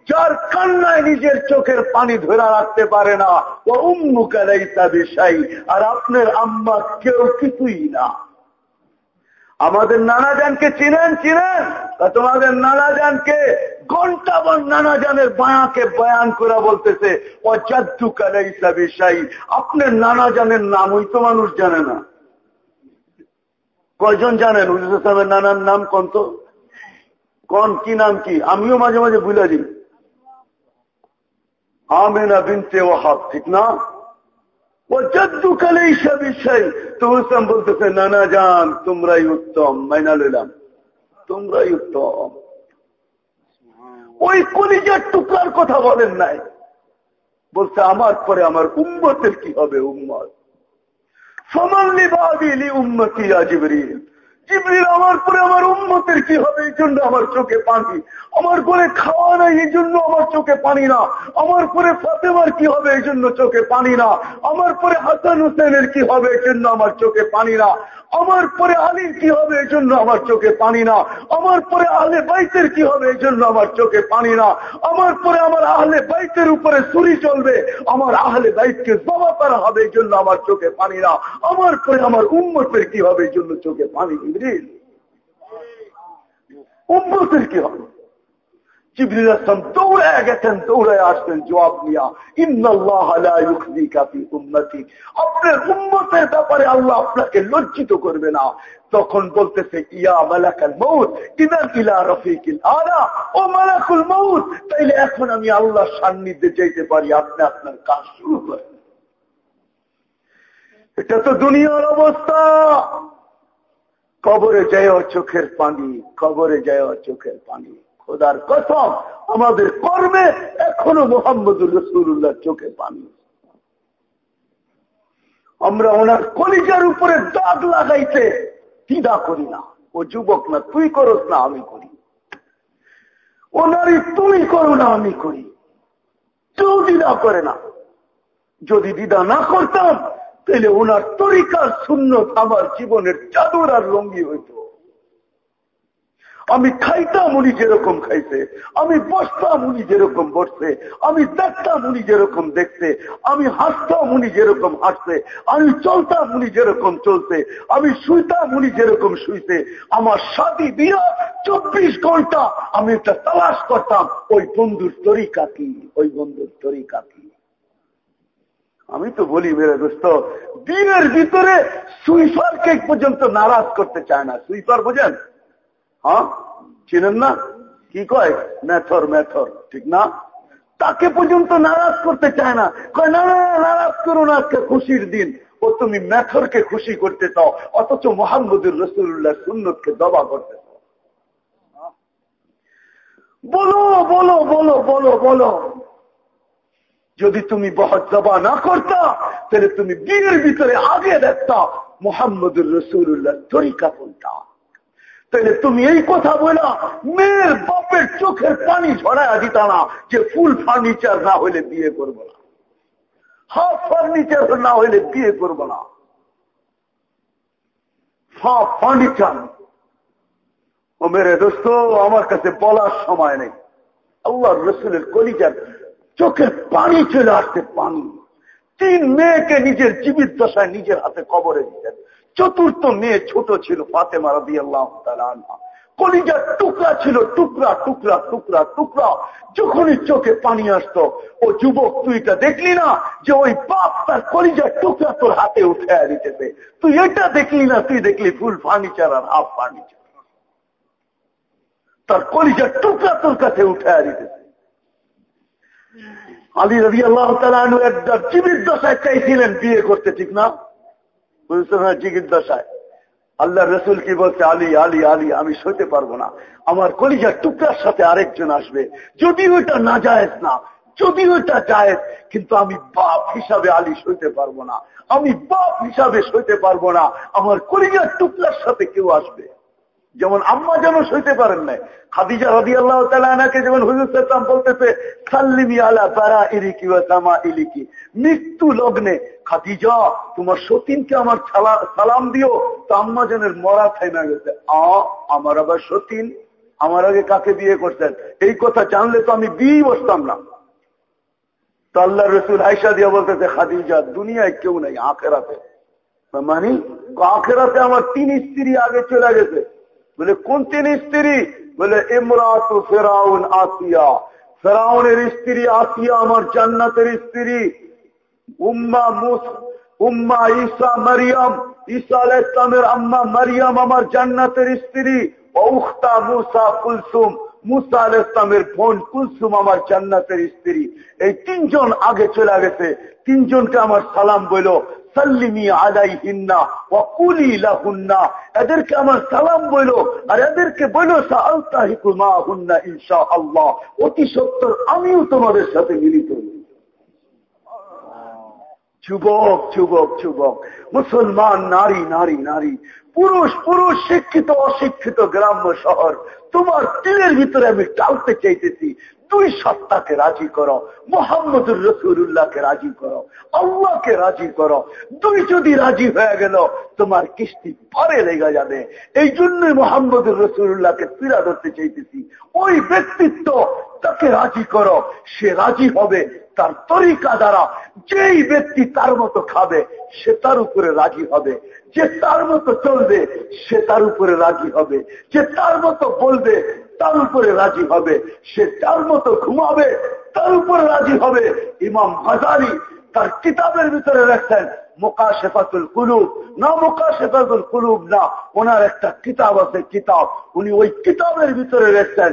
যার কান্নায় নিজের চোখের পানি ধরে রাখতে পারে না। ও উম্মুকালাইসা বিষাই আর আপনার আম্মা কেউ কিছুই না। আমাদের নানা জানকে চিনেন চিনেন? তোমাদের নানা জানকে ঘন্টাবন নানা জানের বায়াকে বয়ান করে বলতেছে, ও জাদ্দু কালাইসা বিষাই আপনার নানা জানের নাম ওই তো মানুষ জানে না। কয়জন জানেন? হুজুর সাহেবের নানার নাম কোন তো কোন, কি নাম কি? আমিও মাঝে মাঝে ভুলে দিই আমেনা বিনতে ওহাব ঠিক না? ও জদ্দু কালে হিসাব বিষয় তো হুসাম বলতেছে, নানা যান তোমরাই উত্তম মাইনা লইলাম তোমরাই উত্তম। ওই কলিজার টুকরার কথা বলেন নাই। বলছে, আমার পরে আমার উম্মতের কি হবে, উম্মত? সমানলি বাদিলি উম্মতি জিবরিল। জিবরিল আমার পরে আমার উন্মতের কি হবে? এই জন্য আমার চোখে পানি। আমার পরে খাওয়া নাই, এই জন্য আমার চোখে পানি না। আমার পরে ফাতেমার কি হবে? এই জন্য চোখে পানি না। আমার পরে হাসান হুসেনের কি হবে? এই জন্য আমার চোখে পানি না। আমার পরে আলীর কি হবে? এই জন্য আমার চোখে পানি না। আমার পরে আহলে বাইতের কি হবে? এই জন্য আমার চোখে পানি না। আমার পরে আমার আহলে বাইতের উপরে ছুরি চলবে। আমার আহলে বাইতকে জমা করা হবে, এই জন্য আমার চোখে পানি না। আমার পরে আমার উম্মতের কি হবে? এই জন্য চোখে পানি জিবরিল। উম্মতের কি হবে? জিবরিল আসলাম দৌড়ায় গেছেন দৌড়ায় জবাব নিয়া আপনার ব্যাপারে আল্লাহ আপনাকে লজ্জিত করবে না। তখন বলতেছে, ইয়া মালাকাল মৌত ইদান ইলা রফিকিল আলা। ও মালাকুল মৌত তাইলে এখন আমি আল্লাহ সান্নিধ্যে যেতে পারি, আপনি আপনার কাজ শুরু করেন। এটা তো দুনিয়ার অবস্থা। কবরে যায় চোখের পানি, কবরে যায় চোখের পানি। খোদার কথম আমাদের কর্মে এখনও মোহাম্মদুর রসুল্লাহ চোখে পানি। আমরা ওনার কলিজার উপরে দাগ লাগাইতে দ্বিধা করি না। ও যুবক না, তুই করস না, আমি করি। ওনারই তুমি করো না, আমি করি। কেউ দ্বিধা করে না। যদি দ্বিধা না করতাম তাহলে ওনার তরিকার শূন্য আমার জীবনের চাদর আর লঙ্গি হইত। আমি খাইতাম উনি যেরকম খাইছে, আমি বসতাম উনি যেরকম বসছে, আমি দেখতাম উনি যেরকম দেখছে, আমি হাসতাম উনি যেরকম হাসছে, আমি চলতাম উনি যেরকম চলছে, আমি শুইতাম উনি যেরকম শুইছে, আমার সাদি দিয়া চব্বিশ ঘণ্টা আমি একটা তালাশ করতাম, ওই বন্ধুর তরিকা কি? ওই বন্ধুর তরিকা কি? আমি তো বলি, মেরে দোস্ত, দিনের ভিতরে সুইপারকে পর্যন্ত নারাজ করতে চায় না। সুইপার বোঝেন? হ্যাঁ? চিনেন না? কি কয়? মেথর মেথর ঠিক না? তাকে পর্যন্ত নারাজ করতে চায় না। কয়, না নারাজ করো না, আজকে খুশির দিন। ও তুমি মেথরকে খুশি করতে চাও, অথচ মোহাম্মদুর রসুল্লাহ সুন্নতকে দবা করতে চাও। বলো বলো বলো বলো বলো। যদি তুমি বহত জবা না করতা, তাহলে তুমি বিয়ের ভিতরে আগে দেখতা, মোহাম্মদুর রসুল্লাহ তরিকা কোনটা? তাহলে তুমি এই কথা বলা মেয়ের বাপের চোখের পানি ঝরাইয়া দিতা না, যে ফুল ফার্নিচার না হইলে বিয়ে করব না। হাফ ফার্নিচার না হইলে বিয়ে করব না। Half furniture. ও মেরে দোস্ত, আমার কাছে বলার সময় নেই। আল্লাহ রসুলের কলিজার চোখের পানি চলে আসতে পানি। তিন মেয়েকে নিজের জীবিত দশায় নিজের হাতে কবরে দিতেন চতুর্থ মেয়ে ছোট ছিল, ফাতেমা রবি আল্লাহ কলিজার টুকরা ছিল, টুকরা টুকরা টুকরা টুকরা। যখনই চোখে পানি আসত, ও যুবক, তুই এটা দেখলি না যে ওই বাপ তার কলিজার টুকরা তোর হাতে উঠে দিতেছে? তুই এটা দেখলি না, তুই দেখলি ফুল ফার্নিচার আর হাফ ফার্নিচার। তার কলিজার টুকরা তোর কাছে উঠে দিতেছে। আলী রবি আল্লাহ তালু একটা জীবিত দশায় চাইছিলেন বিয়ে করতে, ঠিক না? বুঝতেন না জীবিত দশায়। আল্লাহ রসুল কি বলছে, আলী আলী আলী, আমি সইতে পারব না। আমার কলিজার টুকরার সাথে আরেকজন আসবে। যদি ওইটা না যায় না যদি ওইটা যায় কিন্তু আমি বাপ হিসাবে আলী সইতে পারব না। আমি বাপ হিসাবে সইতে পারব না। আমার কলিজার টুকরার সাথে কেউ আসবে। যেমন আম্মা যেন সইতে পারেন নাই। খাদিজা রবি আল্লাহ তালাকে যেমন হুজুর সাল্লাম বলতেছে, সাল্লিমি আলা তারা ইলিকি ও সামা ইলিকি মৃত্যু লগ্নে, খাদিজা, তোমার সতীনকে আমার সালাম দিও। তো আম্মা যেনের মরা থাইমা গেছে। আ, আমার আবার সতীন? আমার আগে কাকে বিয়ে করছেন? এই কথা জানলে তো আমি বিয়েই বসতাম না। তো আল্লাহ রসুল আইসা দিয়ে বলতেছে, খাদিজা, দুনিয়ায় কেউ নাই, আখেরাতে। মানে আখেরাতে আমার তিন স্ত্রী আগে চলে গেছে। বলে, কোন তিন স্ত্রী? বলে, ইমরাত ফেরাউন আসিয়া। ফেরাউনের স্ত্রী আসিয়া আমার জান্নাতের স্ত্রী। উম্মা মুস, উম্মা ঈসা মারিয়াম, ঈসা আলাহ ইসলামের আম্মা মারিয়াম আমার জান্নাতের স্ত্রী। উখতা মুসা কুলসুম, মুসা আল ইসলামের বোন কুলসুম আমার জান্নাতের স্ত্রী। এই তিনজন আগে চলে গেছে। তিনজনকে আমার সালাম বলো সাল্লিমি আলাই লাহুন্না। এদেরকে আমার সালাম বলো, আর এদেরকে বলো মা হুন্না ইনশা আল্লাহ অতি সত্তর আমিও তোমাদের সাথে মিলিত যুবক যুবক যুবক, মুসলমান, নারী নারী নারী, পুরুষ পুরুষ, শিক্ষিত, অশিক্ষিত গ্রাম্য শহর, তোমার তীরের ভিতরে আমি টালতে চাইতেছি। দুই সত্তাকে রাজি করো। মোহাম্মদুর রসুল্লাহকে রাজি করো। আল্লাহকে রাজি করো। দুই যদি রাজি হয়ে গেল, তোমার কিস্তি পরে লেগে যাবে। এই জন্যই মোহাম্মদুর রসুল্লাহকে পীড়া ধরতে চাইতেছি। ওই ব্যক্তিত্ব তাকে রাজি করো। সে রাজি হবে তার তরিকা দ্বারা। যেই ব্যক্তি তার মতো খাবে, সে তার উপরে রাজি হবে। যে তার মতো চলবে, সে তার উপরে রাজি হবে। যে তার মতো বলবে তার উপরে রাজি হবে, সে তার মতো ঘুমাবে, তার উপরে রাজি হবে। ইমাম হাজারি তার কিতাবের ভিতরে রাখছেন মোকা শেফাতুল কুলুব। না মোকা শেফাতুল কুলুব না, ওনার একটা কিতাব আছে, কিতাব। উনি ওই কিতাবের ভিতরে রাখছেন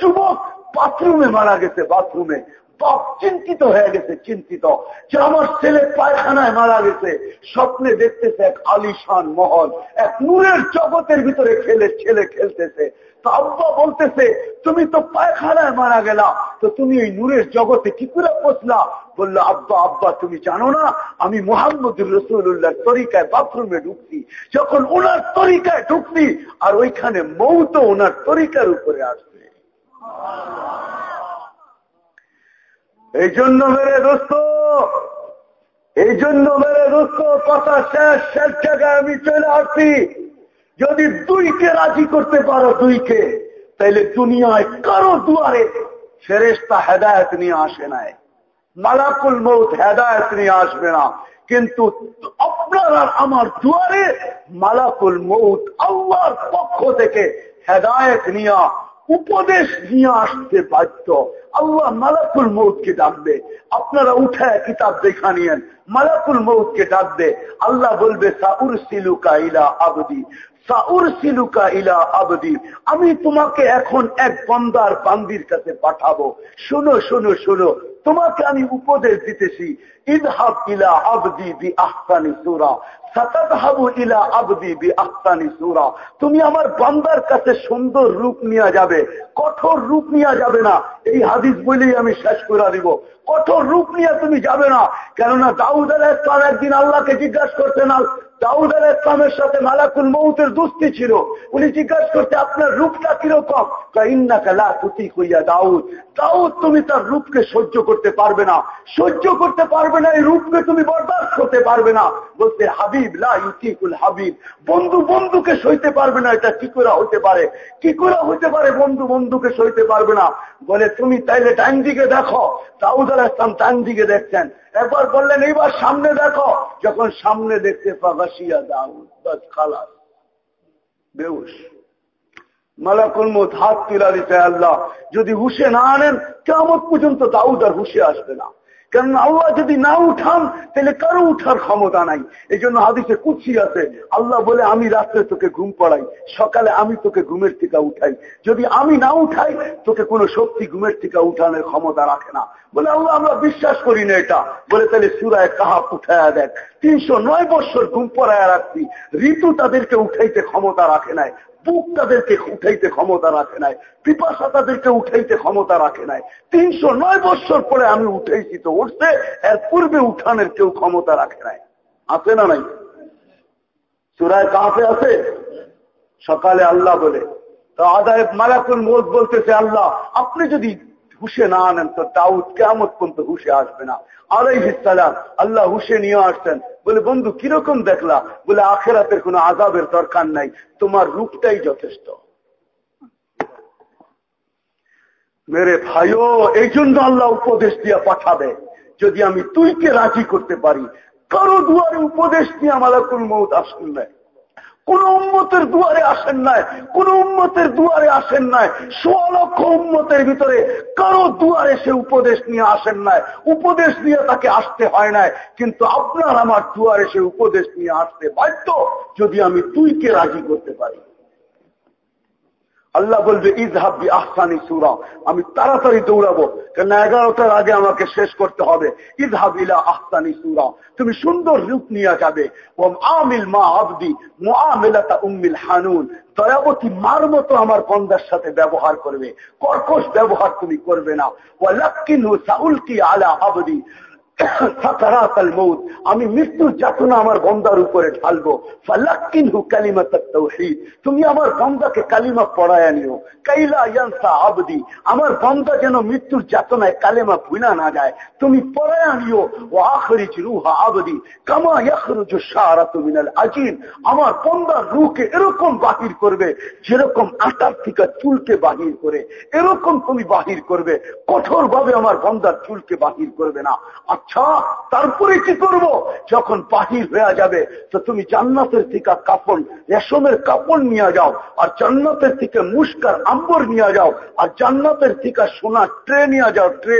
যুবক বাথরুমে মারা গেছে, বাথরুমে। বাপ চিন্তিত হয়ে গেছে, চিন্তিত। যে আমার ছেলে পায়খানায় মারা গেছে, স্বপ্নে দেখতেছে এক আলিশান মহল, এক নূরের জগতের ভিতরে খেলে, ছেলে খেলতেছে। তো আব্বা বলতেছে, তুমি তো পায়খানায় মারা গেলা, তো তুমি এই নূরের জগতে কি করে পৌঁছলা? বলল, আব্বা আব্বা, তুমি জানো না, আমি মোহাম্মদুর রসুল্লাহ তরিকায় বাথরুমে ঢুকছি। যখন ওনার তরিকায় ঢুকছি, আর ওইখানে মৌত ওনার তরিকার উপরে আসবে। এই জন্য মেরে দোস্ত, এই জন্য মেরে দোস্ত, কথা শেষ শেষ জায়গায় আমি চলে আসছি। যদি দুইকে রাজি করতে পারো দুইকে, তাইলে দুনিয়ায় কারও দুয়ারে ফেরেস্তা হেদায়ত নিয়ে আসে নাই। মালাকুল মৌত হেদায়ত নিয়ে আসবে না। কিন্তু আপনার আর আমার দুয়ারে মালাকুল মৌত আল্লাহর পক্ষ থেকে হেদায়ত নিয়ে উপদেশ নিয়ে আসতে বাধ্য। আল্লাহ মালাকুল মৌতকে ডাকবে। আপনারা উঠায় কিতাব দেখা নিয়েন। মালাকুল মৌতকে ডাকবে। আল্লাহ বলবে সাউর সিলুকা ইলা আবদি। সাউর সিলুকা ইলা আবদি। আমি তোমাকে এখন এক বন্দার বান্দির কাছে পাঠাবো। শোনো শোনো শোনো। তোমাকে আমি উপদেশ দিতেছি, ইদহাব ইলা আবদি বি আহসানি সুরা। তুমি আমার বান্দার কাছে সুন্দর রূপ নিয়ে যাবে, কঠোর রূপ নিয়ে যাবে না। এই হাদিস বলেই আমি শেষ করে দিব। কঠোর রূপ নিয়ে তুমি যাবে না। কেননা দাউদ আলাহ একদিন আল্লাহকে জিজ্ঞাসা করতে না দাউদ আল ইসলামের সাথে মালাকুল মৌতের দুস্তি ছিল। উনি জিজ্ঞাসা করতে আপনার রূপটা কীরকম? দাউদ। দাউদ, তুমি তার রূপকে সহ্য করতে পারবে না। সহ্য করতে পারবে না, এই রূপকে তুমি বরদাস্ত করতে পারবে না। বলতে হাবিব লাইকুল হাবিব। বন্ধু বন্ধুকে সইতে পারবে না, এটা কি করে হতে পারে? কি করে হতে পারে বন্ধু বন্ধুকে সইতে পারবে না? বলে, তুমি তাইলে ডাইন দিকে দেখো। দাউদ আল ইসলাম ডাইন দিকে দেখছেন। একবার বললেন, এইবার সামনে দেখো। যখন সামনে দেখতে পাবাসিয়া দাউদ বাস খালাস। বেউস মালাকুল মত হাত তুলা দিতে আল্লাহ। যদি হুশে না আনেন কেমন পর্যন্ত দাউদ আর হুশে আসবে না। কারণ আল্লাহ যদি না উঠান, তাহলে কারও উঠার ক্ষমতা নাই। এই জন্য হাদিসে কুচি আছে, আল্লাহ বলে, আমি রাত্রে তোকে ঘুম পড়াই, সকালে আমি তোকে ঘুমের থেকে উঠাই। যদি আমি না উঠাই, তোকে কোনো শক্তি ঘুমের টিকা উঠানোর ক্ষমতা রাখে না। বলে, আল্লাহ, আমরা বিশ্বাস করি না এটা। বলে, তাহলে সুরায় কাহা উঠায়া দেখ। তিনশো নয় বছর ঘুম পড়ায় রাখছি ঋতু তাদেরকে উঠাইতে ক্ষমতা রাখে নাই। বুক তাদেরকে উঠাইতে ক্ষমতা রাখে নাই, পিপাসা তাদেরকে উঠাইতে ক্ষমতা রাখে নাই। তিনশো নয় বছর পরে আমি উঠাইছি তো উঠছে এর পূর্বে উঠানের কেউ ক্ষমতা রাখে নাই। আছে না নাই? সুরায় কাহাতে আছে? সকালে আল্লাহ বলে, তো আদায় মালাকুল মোদ বলতেছে, আল্লাহ, আপনি যদি হুশে না আনেন, তো দাউদ কেমন পর্যন্ত হুশে আসবে না। আলাইহিসালাম আল্লাহ হুশে নিয়ে আসছেন। বলে, বন্ধু, কীরকম দেখলা? বলে, আখেরাতের কোনো আজাবের দরকার নাই, তোমার রূপটাই যথেষ্ট। মেরে ভাইও এই জন্য আল্লাহ উপদেশ দিয়া পাঠাবে, যদি আমি তুইকে রাজি করতে পারি। কারও দুয়ারে উপদেশ দিয়ে কোন মত আসুন নাই। কোন উন্মতের দুয়ারে আসেন নাই, কোন উন্মতের দুয়ারে আসেন নাই সোয়া লক্ষ উন্মতের ভিতরে কারও দুয়ারে সে উপদেশ নিয়ে আসেন নাই, উপদেশ নিয়ে তাকে আসতে হয় নাই, কিন্তু আপনার আমার দুয়ারে সে উপদেশ নিয়ে আসতে বাধ্য যদি আমি তুইকে রাজি করতে পারি। আল্লাহ বলবে ঈদ হাব্বি আহসানি সুরা। আমি তাড়াতাড়ি দৌড়াবো। কেন এগারোটার আগে আমাকে শেষ করতে হবে। ঈদ হাবিলা আহসানি সুরা। তুমি সুন্দর রূপ নিয়ে যাবে। ও আমিল মা আবদি মোয়ামিলাতা উম্মিল হানুন। দয়াবতী মার মতো আমার বন্দার সাথে ব্যবহার করবে। কর্কশ ব্যবহার তুমি করবে না। ও লাক্কিন সাউল কি আলা আবদি। আমি মৃত্যুর যাতনা আমার বন্দার উপরে ঢালবো। কালিমা তৌহিদ। তুমি আমার বন্দাকে কালিমা পড়ায় নিও কাইলা আবদি। আমার বন্দা যেন মৃত্যুর যাতনায় কালেমা ভুলা না যায়। তুমি পড়ায় নিও ও আখরিজ রুহা আবদি। কামা ইয়াখরুজু শারাতু মিনাল আজিন আমার বন্দার রুহকে এরকম বাহির করবে, যেরকম আটার থেকে চুলকে বাহির করে। এরকম তুমি বাহির করবে। কঠোর ভাবে আমার বন্দার চুলকে বাহির করবে না। আচ্ছা তারপরে কি করব? যখন বাহির হয়ে যাবে, তো তুমি জান্নাতের থেকে কাপড় রেশমের কাপড় নিয়ে যাও, আর জান্নাতের থেকে মুস্কার আম্বর নিয়ে যাও, আর জান্নাতের থেকে সোনার ট্রে নিয়ে যাও, ট্রে।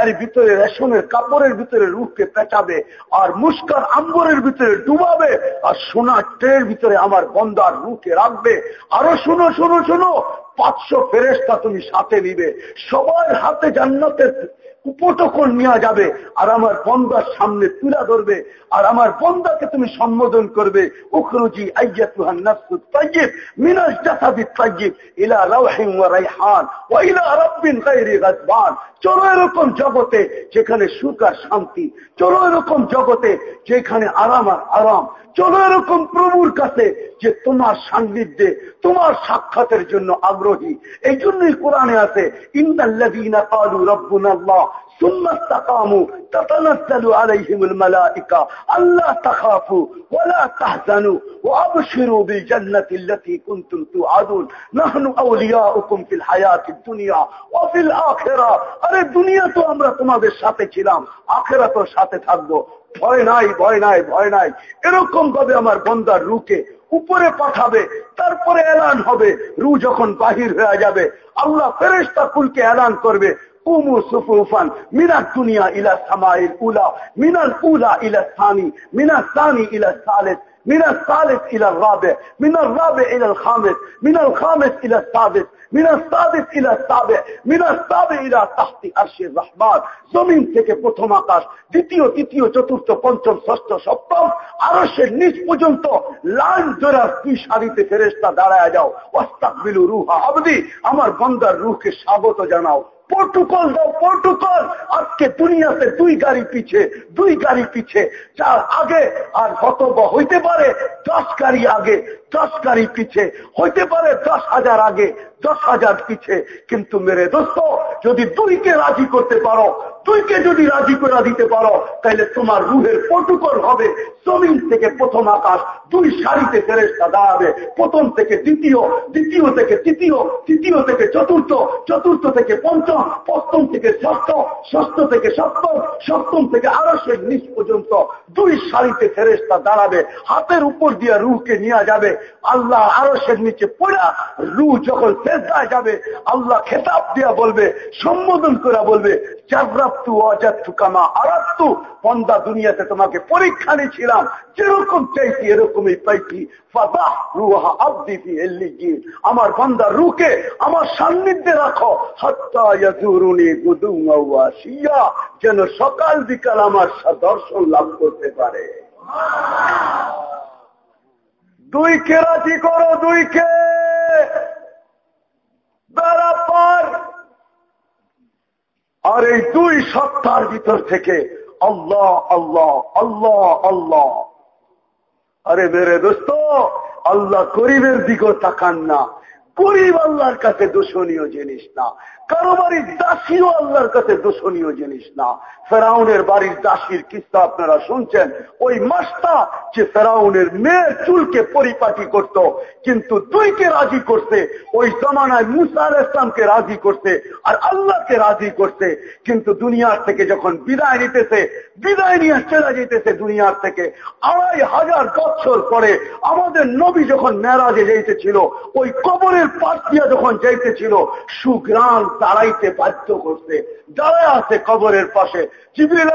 এর ভিতরে রেশমের কাপড়ের ভিতরে রুখকে পেঁচাবে, আর মুস্কার আম্বরের ভিতরে ডুবাবে, আর সোনার ট্রের ভিতরে আমার বন্দার রুখে রাখবে। আরও শোনো শোনো শোনো, পাঁচশো ফেরেস্তা তুমি সাথে নিবে। সবার হাতে জান্নাতের উপটকন নেওয়া যাবে আর আমার বন্দার সামনে তুলা ধরবে। আর আমার বন্দাকে তুমি সম্বোধন করবে, উখরুজি আইয়াতুহান নাফসুত তাইয়িব মিনাল জাসাদি তাইয়িব, ইলা রাওহিন ওয়া রাইহান, ওয়া ইলা রাব্বিন গায়রি গাজবান চলো এরকম জগতে যেখানে সুখ আর শান্তি, চলো এরকম জগতে যেখানে আরাম আর আরাম, চলো এরকম প্রভুর কাছে যে তোমার সান্নিধ্যে, তোমার সাক্ষাতের জন্য আগ্রহী। এই জন্যই কোরআনে আছে ইন্দাল্লাযীনা ক্বালু রাব্বুনাল্লাহ ثم استقاموا تتنزل عليهم الملائكة ألا تخافوا ولا تحزنوا وأبشروا بالجنة التي كنتم توعدون نحن أولياؤكم في الحياة الدنيا وفي الآخرة আরে দুনিয়া তো আমরা তোমাদের সাথে ছিলাম আখেরা তো সাথে থাকবো ভয় নাই ভয় নাই ভয় নাই এরকম ভাবে আমার বন্দার রুকে উপরে পাঠাবে তারপরে এলান হবে রু যখন বাহির হয়ে যাবে আল্লাহ ফেরেস্তা কুলকে এলান করবে কুমু সুফুফান মিনার দুনিয়া ইলা সামাইল উলা মিনাল উলা ইলা সানি মিনার সানি ইলা সালেদ من الثالث الى الرابع من الرابع الى الخامس من الخامس الى السادس من السادس الى السابع من السابع الى تحت عرش الرحمن জমিন থেকে প্রথম আকাশ দ্বিতীয় তৃতীয় চতুর্থ পঞ্চম ষষ্ঠ সপ্তম আরশের নিচ পর্যন্ত লাইন ধরে দুই সারিতে ফেরেস্তা দাঁড়ায় যাও ওস্তাকবিলু রুহা আবদি আমার বন্দার রুহকে স্বাগত জানাও প্রোটোকল দাও প্রোটোকল আজকে দুনিয়াতে দুই গাড়ি পিছে, দুই গাড়ি পিছে। যার আগে আর হতব হইতে পারে, দশ গাড়ি আগে। দশ গাড়ি পিছে। হইতে পারে দশ হাজার আগে, দশ হাজার পিছে। কিন্তু মেরে দোস্ত, যদি দুইকে রাজি করতে পারো, দুইকে যদি রাজি করে দিতে পারো তাহলে তোমার রুহের প্রটোকল হবে। জমিন থেকে প্রথম আকাশ, দুই সারিতে ফেরেস্তা দাঁড়াবে। প্রথম থেকে দ্বিতীয় দ্বিতীয় থেকে তৃতীয় তৃতীয় থেকে চতুর্থ চতুর্থ থেকে পঞ্চম পঞ্চম থেকে ষষ্ঠ ষষ্ঠ থেকে সপ্তম সপ্তম থেকে আরশের নিচ পর্যন্ত দুই সারিতে ফেরেস্তা দাঁড়াবে। হাতের উপর দিয়ে রুহকে নিয়ে যাবে। আল্লাহ আরশের নিচে পড়া, রুহ যখন শেষদায় যাবে, আল্লাহ খেতাব দিয়া বলবে, সম্বোধন করে বলবে জাগ্রাপ্তু অজাত্তু কামা আরাত্তু পন্দা দুনিয়াতে তোমাকে পরীক্ষা নিয়েছিলাম, যেরকম চাইছি এরকমই পাইছি। আমার বন্দা রুকে আমার সান্নিধ্যে রাখো। হত্যা যেন সকাল বিকাল আমার দর্শন লাভ করতে পারে। দুই কে রাজি করো, দুই কে। বেড়াপার আর এই দুই সত্তার ভিতর থেকে আল্লাহ আল্লাহ আল্লাহ আল্লাহ। আরে মেরে দোস্ত, আল্লাহ গরিবের দিকেও তাকান না। গরিব আল্লাহর কাছে দূষণীয় জিনিস না। কারও দাসীও আল্লাহর কাছে দূষণীয় জিনিস না। ফেরাউনের বাড়ির দাসীর কিস্তা আপনারা শুনছেন, ওই মাসটা যে ফেরাউনের মেয়ের চুলকে পরিপাটি করত, কিন্তু দুইকে রাজি করছে ওই জমানায় মুসা আল ইসলামকে রাজি করছে আর আল্লাহকে রাজি করছে কিন্তু দুনিয়ার থেকে যখন বিদায় নিতেছে, বিদায় নিয়ে চলে যেতেছে দুনিয়ার থেকে। আড়াই হাজার বছর পরে আমাদের নবী যখন মেরাজে যাইতেছিল, ওই কবরের পাশ দিয়া যখন যাইতেছিল সুগ্রাম দাঁড়াইতে বাধ্য করছে, দাঁড়ায় আছে কবরের পাশে।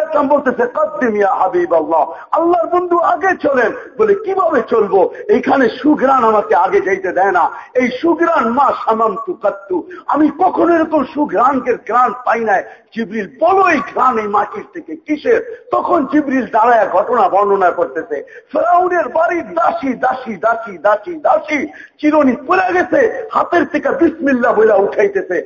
আসলাম বলতেছে কদ্দিমিয়া হাবিব আল্লাহ আল্লাহর বন্ধু আগে চলেন। বলে, কীভাবে চলবো? এইখানে সুগ্রান আমাকে আগে যাইতে দেয় না। এই সুগ্রান মা সামান্তু কাত্তু। আমি কখনো এরকম সুগ্রানকে গ্রান পাই নাই। জিবরিল, বলো এই গ্রান এই মাটির থেকে কিসের? তখন জিবরিল দাঁড়ায় ঘটনা বর্ণনা করতেছে, ফেরাউনের বাড়ির দাসী দাসী দাসী দাসী দাসী চিরনি পড়ে গেছে। হাতের থেকে বিসমিল্লা বইলা উঠাইতেছে।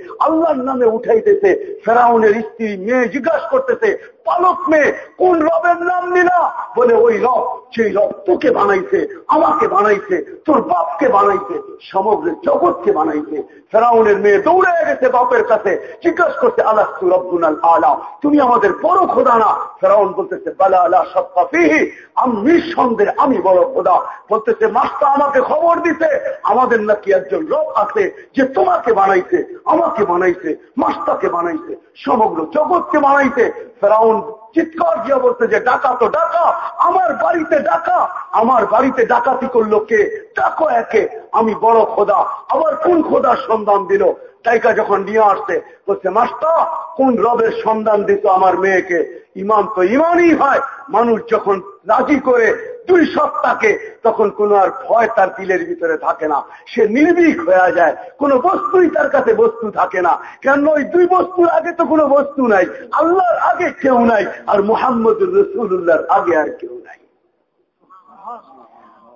আল্লাহর নামে উঠাইতেছে ফেরাউনের স্ত্রী মেয়ে জিজ্ঞাসা করতেছে পালক মেয়ে, কোন রবের নাম নিলা? বলে, ওই রব সেই রব তোকে বানাইছে, আমাকে বানাইছে, তোর বাপকে বানাইছে, সমগ্র জগৎকে বানাইছে। ফেরাউনের মেয়ে দৌড়ে গেছে বাপের কাছে, জিজ্ঞাসা করছে আলাস্তু রব্বুনাল আলা? তুমি আমাদের বড় খোদা না? ফেরাউন বলতেছে, বালা আলা সত্তাফিহি আমি নিঃসন্দেহে, আমি বড় খোদা। বলতেছে মাস্তা আমাকে খবর দিতে আমাদের নাকি একজন রব আছে যে তোমাকে বানাইছে, আমাকে বানাইছে মাস্তাকে বানাইছে, সমগ্র জগৎকে বানাইছে ফেরাউন চিৎকার দিয়ে বলতে যে, ডাকা তো ডাকা, আমার বাড়িতে ডাকা। আমার বাড়িতে ডাকাতি করল কে? ডাকো একে, আমি বড় খোদা আবার কোন খোদার সন্ধান দিল? টাইকা যখন নিয়ে আসতে বলছে, মাস্টার, কোন রবের সন্ধান দিত আমার মেয়েকে? ইমান তো ইমানই হয়, মানুষ যখন রাজি করে দুই সপ্তাহকে তখন কোন আর ভয় তার দিলের ভিতরে থাকে না। সে নির্ভীক হয়ে যায়। কোন বস্তুই তার কাছে বস্তু থাকে না। কেন ওই দুই বস্তুর আগে তো কোনো বস্তু নাই। আল্লাহর আগে কেউ নাই আর মোহাম্মদ রসুল্লাহর আগে আর কেউ নাই।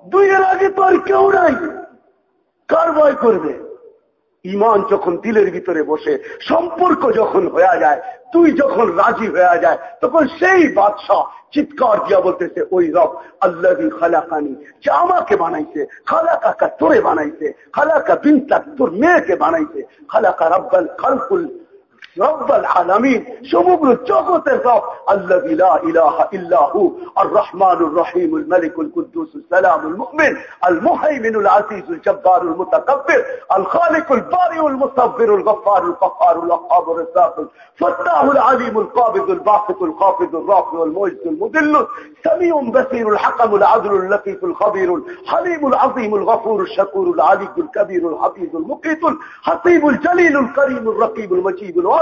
দুইয়ের আগে তো আর কেউ নাই। কার ভয় করবে? ইমান যখন দিলের ভিতরে বসে, সম্পর্ক যখন হয়ে যায়, তুই যখন রাজি হয়ে যায়, তখন সেই বাদশাহ চিৎকার দিয়া বলতেছে, ওই রব, আল্লাহ খালাকানি, যে আমাকে বানাইছে খালাকা তোরে বানাইছে, খালাকা বিনতা তোর মেয়েকে বানাইছে, খালাকা রব্বাল খালকুল رب العالمين সমগ্র জগতের রব الذي لا اله الا هو الرحمن الرحيم الملك القدوس السلام المؤمن المهيمن العزيز الجبار المتكبر الخالق البارئ المصبر الغفار القهار الوهاب الرزاق الفتاح العليم القابض الباسط الخافض الرافع المعز المذل سميع بصير الحكم العدل اللطيف الخبير الحليم العظيم الغفور الشكور العلي الكبير الحفيظ المقيت الحطيب الجليل الكريم الرقيب المجيد الواسع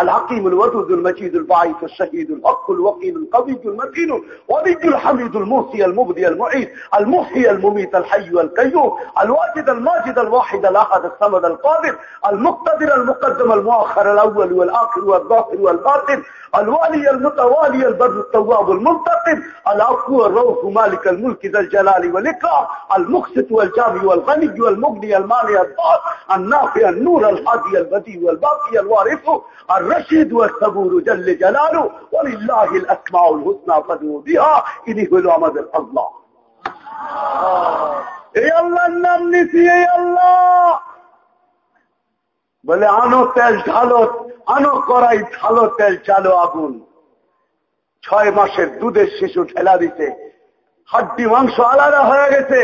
الحكيم الودود المجيد البعيد الشهيد الحق الوكيل القوي المتين ولي الحميد الموصي المبدي المعيد المحيي المميت الحي القيوم الواجد الماجد الواحد الأحد الصمد القادر المقتدر المقدم المؤخر الأول والآخر والظاهر والباطن الوالي المتوالي البر التواب المنتقم العفو الروح مالك الملك ذا الجلال والإكرام المقسط والجامع والغني والمغني المانع الضار النافع النور الهادي البديع والباقي الوارث الرشيد والصبور جل جلاله ولله الاسماء الحسنى فادعوا بها ইনি হলো আমাদের আল্লাহ এই আল্লাহর নাম নিছি এই আল্লাহ বলে আনো তেল ঢালো আনো করাই ঢালো তেল চালো আগুন ছয় মাসের দুধের শিশু ঠেলা দিতে হাড্ডি মাংস আলাদা হয়ে গেছে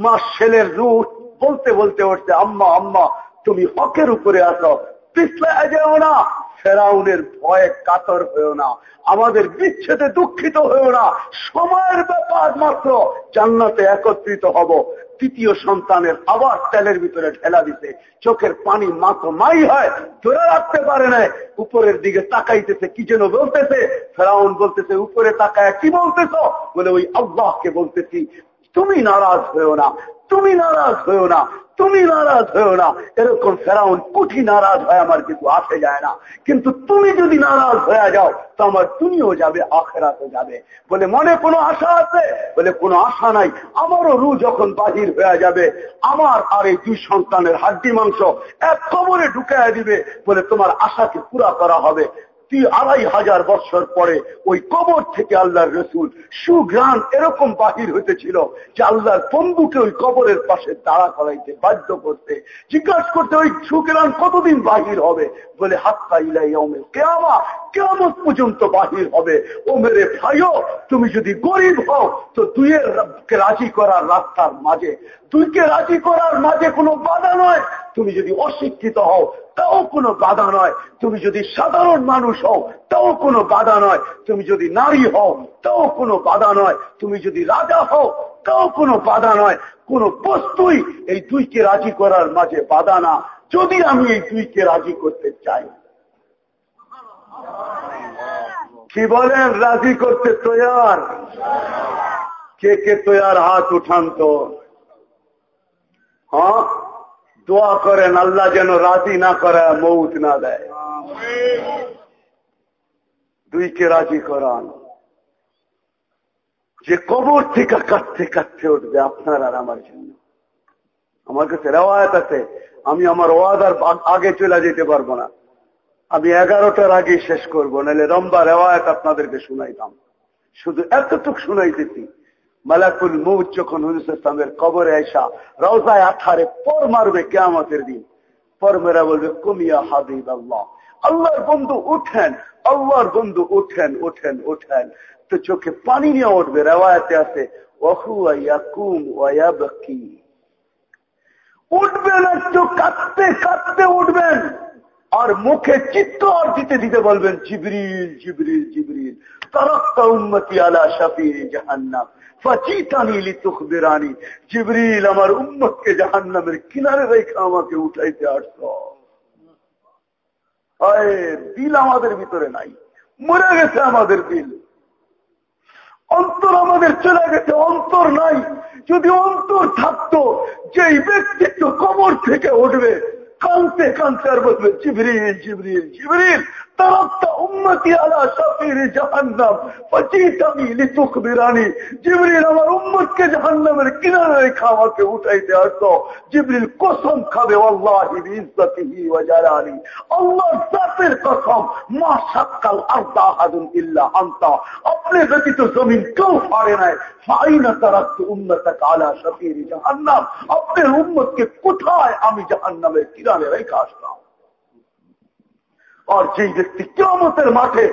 মাস ছেলের রুট বলতে বলতে উঠছে আম্মা আম্মা তুমি হকের উপরে আসো পিছলে যেও না। ফেরাউনের ভয়ে কাতর হয়েও না। আমাদের বিচ্ছেদে দুঃখিত হয়েও না। সময়ের ব্যাপার মাত্র। জান্নাতে একত্রিত হব। তৃতীয় সন্তানের আবার তেলের ভিতরে ঢেলা দিতে। চোখের পানি মাত্র মাই হয়। ধরে রাখতে পারে না উপরের দিকে তাকাইতেছে, কি যেন বলতেছে? ফেরাউন বলতেছে, উপরে তাকায় কি বলতেছ? বলে, ওই আল্লাহকে বলতেছি, তুমি নারাজ হয়েও না। তুমি নারাজ হয়েও না। তুমি নারাজ হয়েও না। এরকম ফেরাউন কুঠি নারাজ হয়, আমার কিছু আসে যায় না। কিন্তু তুমি যদি নারাজ হয়ে যাও, তো আমার তুমিও যাবে আখেরাতে যাবে। বলে, মনে কোনো আশা আছে? বলে, কোনো আশা নাই। আমারও রু যখন বাহির হয়ে যাবে, আমার আর এই দুই সন্তানের হাড্ডি মাংস এক কবরে ঢুকাইয়া দিবে। বলে, তোমার আশাকে পুরা করা হবে। আড়াই হাজার বছর পরে ওই কবর থেকে আল্লাহর রসুল সুঘ্রাণ এরকম বাহির হইতেছিল যে আল্লাহর বন্ধুকে ওই কবরের পাশে দাঁড়া করাইতে বাধ্য করতে, জিজ্ঞাসা করতে ওই সুঘ্রাণ কতদিন বাহির হবে? বলে, হাত্তা ইলাই কেমা কেমন পর্যন্ত বাহির হবে। ও মেরে ভাইও, তুমি যদি গরিব হও, তো দুইয়ের রাজি করার রাস্তার মাঝে। দুইকে রাজি করার মাঝে কোনো বাধা নয়। তুমি যদি অশিক্ষিত হও, তাও কোনো বাধা নয়। তুমি যদি সাধারণ মানুষ হও, তাও কোনো বাধা নয়। তুমি যদি নারী হও, তাও কোনো বাধা নয়। তুমি যদি রাজা হও, তাও কোনো বাধা নয়। কোন বস্তুই এই দুইকে রাজি করার মাঝে বাধা না। যদি আমি এই দুইকে রাজি করতে চাই। কি বলেন? রাজি করতে তৈয়ার? কে কে তৈয়ার? হাত উঠান তো। হ্যাঁ? দোয়া করেন, আল্লাহ যেন রাজি না করে, মৌত না দেয়। দুইকে রাজি করান। যে কবর থেকে কাঁদতে কাঁদতে উঠবে আপনার আর আমার জন্য। আমার কাছে রেওয়ায়ত আছে, আমি আমার ওয়াদার আগে চলে যেতে পারব না। আমি এগারোটার আগে শেষ করব, নাহলে রম্বা রেওয়ায়ত আপনাদেরকে শুনাইতাম। শুধু এতটুক শুনাইতেছি মালাকুল মৌত যখন হুজুর ইসলামের কবরে আইসা রওজায় আঠারে পর মারবে কেয়ামতের দিন, পর মেরা বলবে, কমিয়া হাবিব আল্লাহ আল্লাহর বন্ধু উঠেন, আল্লাহর বন্ধু উঠেন উঠেন উঠেন। তো চোখে পানি নিয়ে উঠবে, রেওয়ায়তে আছে উঠবেন একটু কাঁদতে কাঁদতে উঠবেন। আর মুখে চিৎকার দিতে দিতে বলবেন, জিবরিল জিবরিল জিবরিল আমার উম্মতকে কিনারে রেখে আমাকে উঠাইতে দিল আমাদের ভিতরে নাই, মরে গেছে আমাদের দিল। অন্তর আমাদের চলে গেছে, অন্তর নাই। যদি অন্তর থাকতো, যেই ব্যক্তিত্ব কবর থেকে উঠবে কানতে কানতে আর বলবে জিবরিল জিবরিল জিবরিল তারাক্তা উম্মতি আলা শাফির জাহান্নাম ফাজিতানি লিতুখবিরানি জিবরিল আমার উম্মতকে জাহান্নামের কিনারে রেখে আমাকে উঠাইতে আসতো জিবরিল কসম খাবে আল্লাহি বিইজ্জতিহি ওয়া জালালি আল্লাহর জাতের কসম মা সাক্কাল আরদা আহাদুন ইল্লা আনতা আপনি ব্যতীত জমিন কেউ পারে নাই ফাইনা তারাক্তু উম্মতাকা আলা শাফির জাহান্নাম আপনার উম্মতকে কোথায় আমি জাহান্নামের কিনারে রেখে আসলাম আর যেই ব্যক্তি কেমতের মাঠে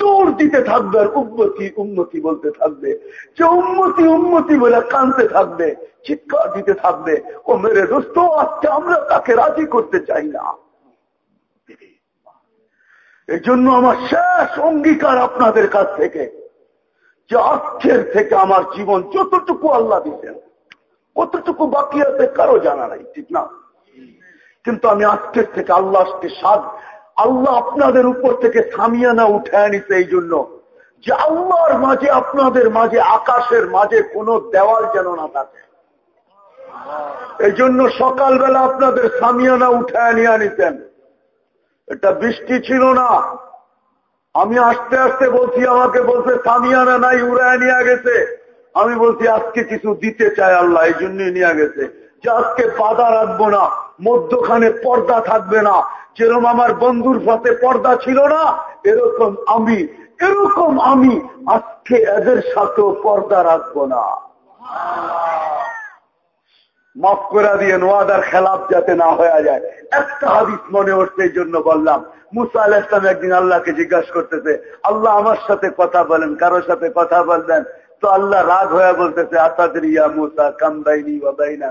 দৌড় দিতে থাকবে আর উন্নতি উন্নতি বলতে থাকবে, যে উন্নতি উন্নতি বলে কানতে থাকবে, চিৎকার দিতে থাকবে, ও মেরে দোস্ত, আজকে আমরা তাকে রাজি করতে চাই না। এই জন্য আমার শেষ অঙ্গীকার আপনাদের কাছ থেকে, যে আজকের থেকে আমার জীবন যতটুকু আল্লাহ দিচ্ছেন কতটুকু বাকি আছে কারও জানা নাই, ঠিক না? কিন্তু আমি আজকের থেকে আল্লাহকে সাধ আল্লাহ আপনাদের উপর থেকে থামিয়ে না উঠায় নিতে এই জন্য যে আল্লাহর মাঝে, আপনাদের মাঝে, আকাশের মাঝে কোনো দেওয়াল যেন না থাকে। এই জন্য সকালবেলা আপনাদের সামিয়ানা উঠায় নিয়ে নিতেন এটা বৃষ্টি ছিল না। আমি আস্তে আস্তে বলছি, আমাকে বলছে সামিয়ানা নাই, উড়ায় নিয়ে গেছে। আমি বলছি, আজকে কিছু দিতে চাই আল্লাহ, এই জন্যই নিয়ে গেছে। যে আজকে বাধা রাখব না। মধ্যখানে পর্দা থাকবে না। যেরকম আমার বন্ধুর সাথে পর্দা ছিল না, এরকম আমি এরকম আমি আজকে এদের সাথেও পর্দা রাখব না। মাফ করে দিয়ে নোয়াদার খেলাফ যাতে না হয়ে যায়। একটা হাদিস মনে উঠছে এই জন্য বললাম, মুসা আল ইসলাম একদিন আল্লাহকে জিজ্ঞাসা করতেছে, আল্লাহ আমার সাথে কথা বলেন, কারোর সাথে কথা বলবেন? তো আল্লাহ রাগ হয়ে বলতেছে আতাদের ইয়া মুসা কান্দাইনি বা বাইনা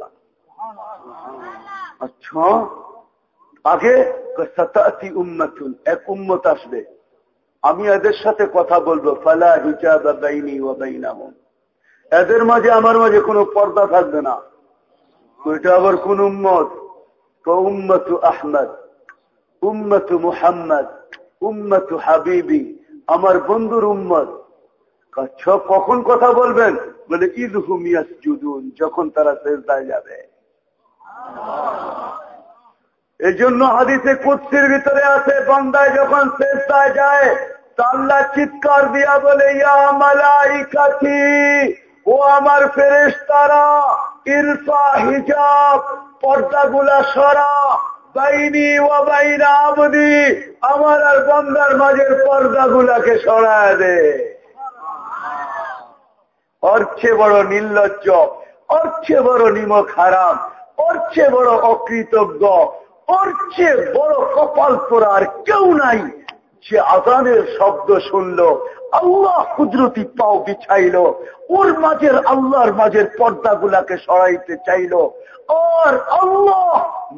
আচ্ছা আগে সতাতি এক উম্মত আসবে। আমি এদের সাথে কথা বলব, ফালা হিজাব এদের মাঝে আমার মাঝে কোনো পর্দা থাকবে না। ওইটা আবার কোন উম্মত? উম্মতু আহমদ, উম্মতু মুহাম্মদ, উম্মতু হাবিবি, আমার বন্ধুর উম্মত। কখন কথা বলবেন? বলে ঈদ হুমিয়াস যখন তারা শেষদায় যাবে। এই জন্য হাদিসে কুৎসির ভিতরে আছে, বন্দায় যখন শেষদায় যায় আল্লাহ চিৎকার দিয়া বলে, ইয়া ও আমার ফেরেশ তারা ইরফা, হিজাব, পর্দাগুলা সরা, বাইনি ও বাইনা আবদি, আমার আর বন্দার মাঝের পর্দাগুলাকে সরায় দে। অর্থে বড় নির্লজ্জ, অর্থে বড় নিমক হারাম। অর্থে বড় অকৃতজ্ঞ অর্থে বড় কপাল আর কেউ নাই সে আজানের শব্দ শুনল, আল্লাহ কুদরতি পাও বিছাইল, ওর মাঝের আল্লাহর মাঝের পর্দাগুলাকে সরাইতে চাইল, আর আল্লাহ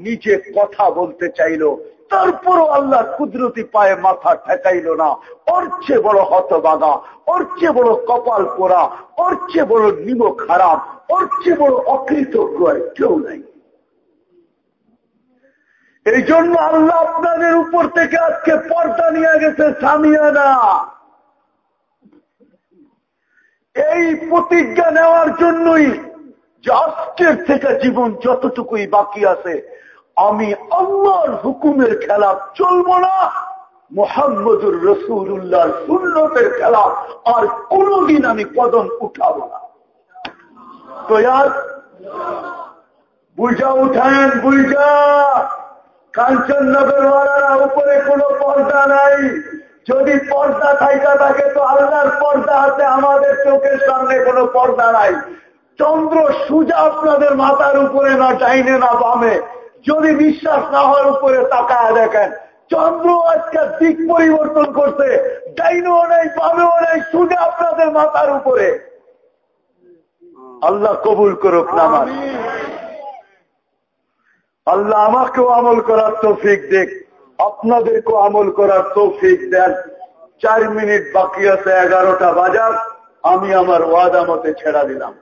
নিজে কথা বলতে চাইল, তারপরও আল্লাহর কুদরতি পায়ে মাথা ঠেকাইল না। ওর চেয়ে বড় হতবাগা, ওর চেয়ে বড় কপাল পোড়া, ওর চেয়ে বড় নিম খারাপ, ওর চেয়ে বড় অকৃতজ্ঞ কেউ নাই। এই জন্য আল্লাহ আপনাদের উপর থেকে আজকে পর্দা নিয়ে গেছে সামিয়ানা। এই প্রতিজ্ঞা নেওয়ার জন্যই যে আজকের থেকে জীবন যতটুকুই বাকি আছে, আমি আল্লাহর হুকুমের খেলা চলব না, মোহাম্মদুর রসুল্লাহর সুন্নতের খেলা আর কোনদিন আমি কদম উঠাব না। তো বুঝা উঠান বুঝা। কাঞ্চননগরওয়ালারা উপরে কোনো পর্দা নাই। যদি পর্দা থাইকা থাকে তো আল্লাহর পর্দা আছে, আমাদের চোখের সামনে কোনো পর্দা নাই। চন্দ্র সুজা আপনাদের মাথার উপরে না, ডাইনে না, বামে। যদি বিশ্বাস না হওয়ার উপরে তাকায় দেখেন, চন্দ্র আজকে দিক পরিবর্তন করছে। ডাইনেও নেই, বামেও নেই, সুজা আপনাদের মাথার উপরে। আল্লাহ কবুল করুক নামাজ। আল্লাহ আমাকেও আমল করার তৌফিক দেখ আপনাদেরকেও আমল করার তৌফিক দেন। চার মিনিট বাকি আছে, এগারোটা বাজার। আমি আমার ওয়াদা মতে ছেড়া দিলাম।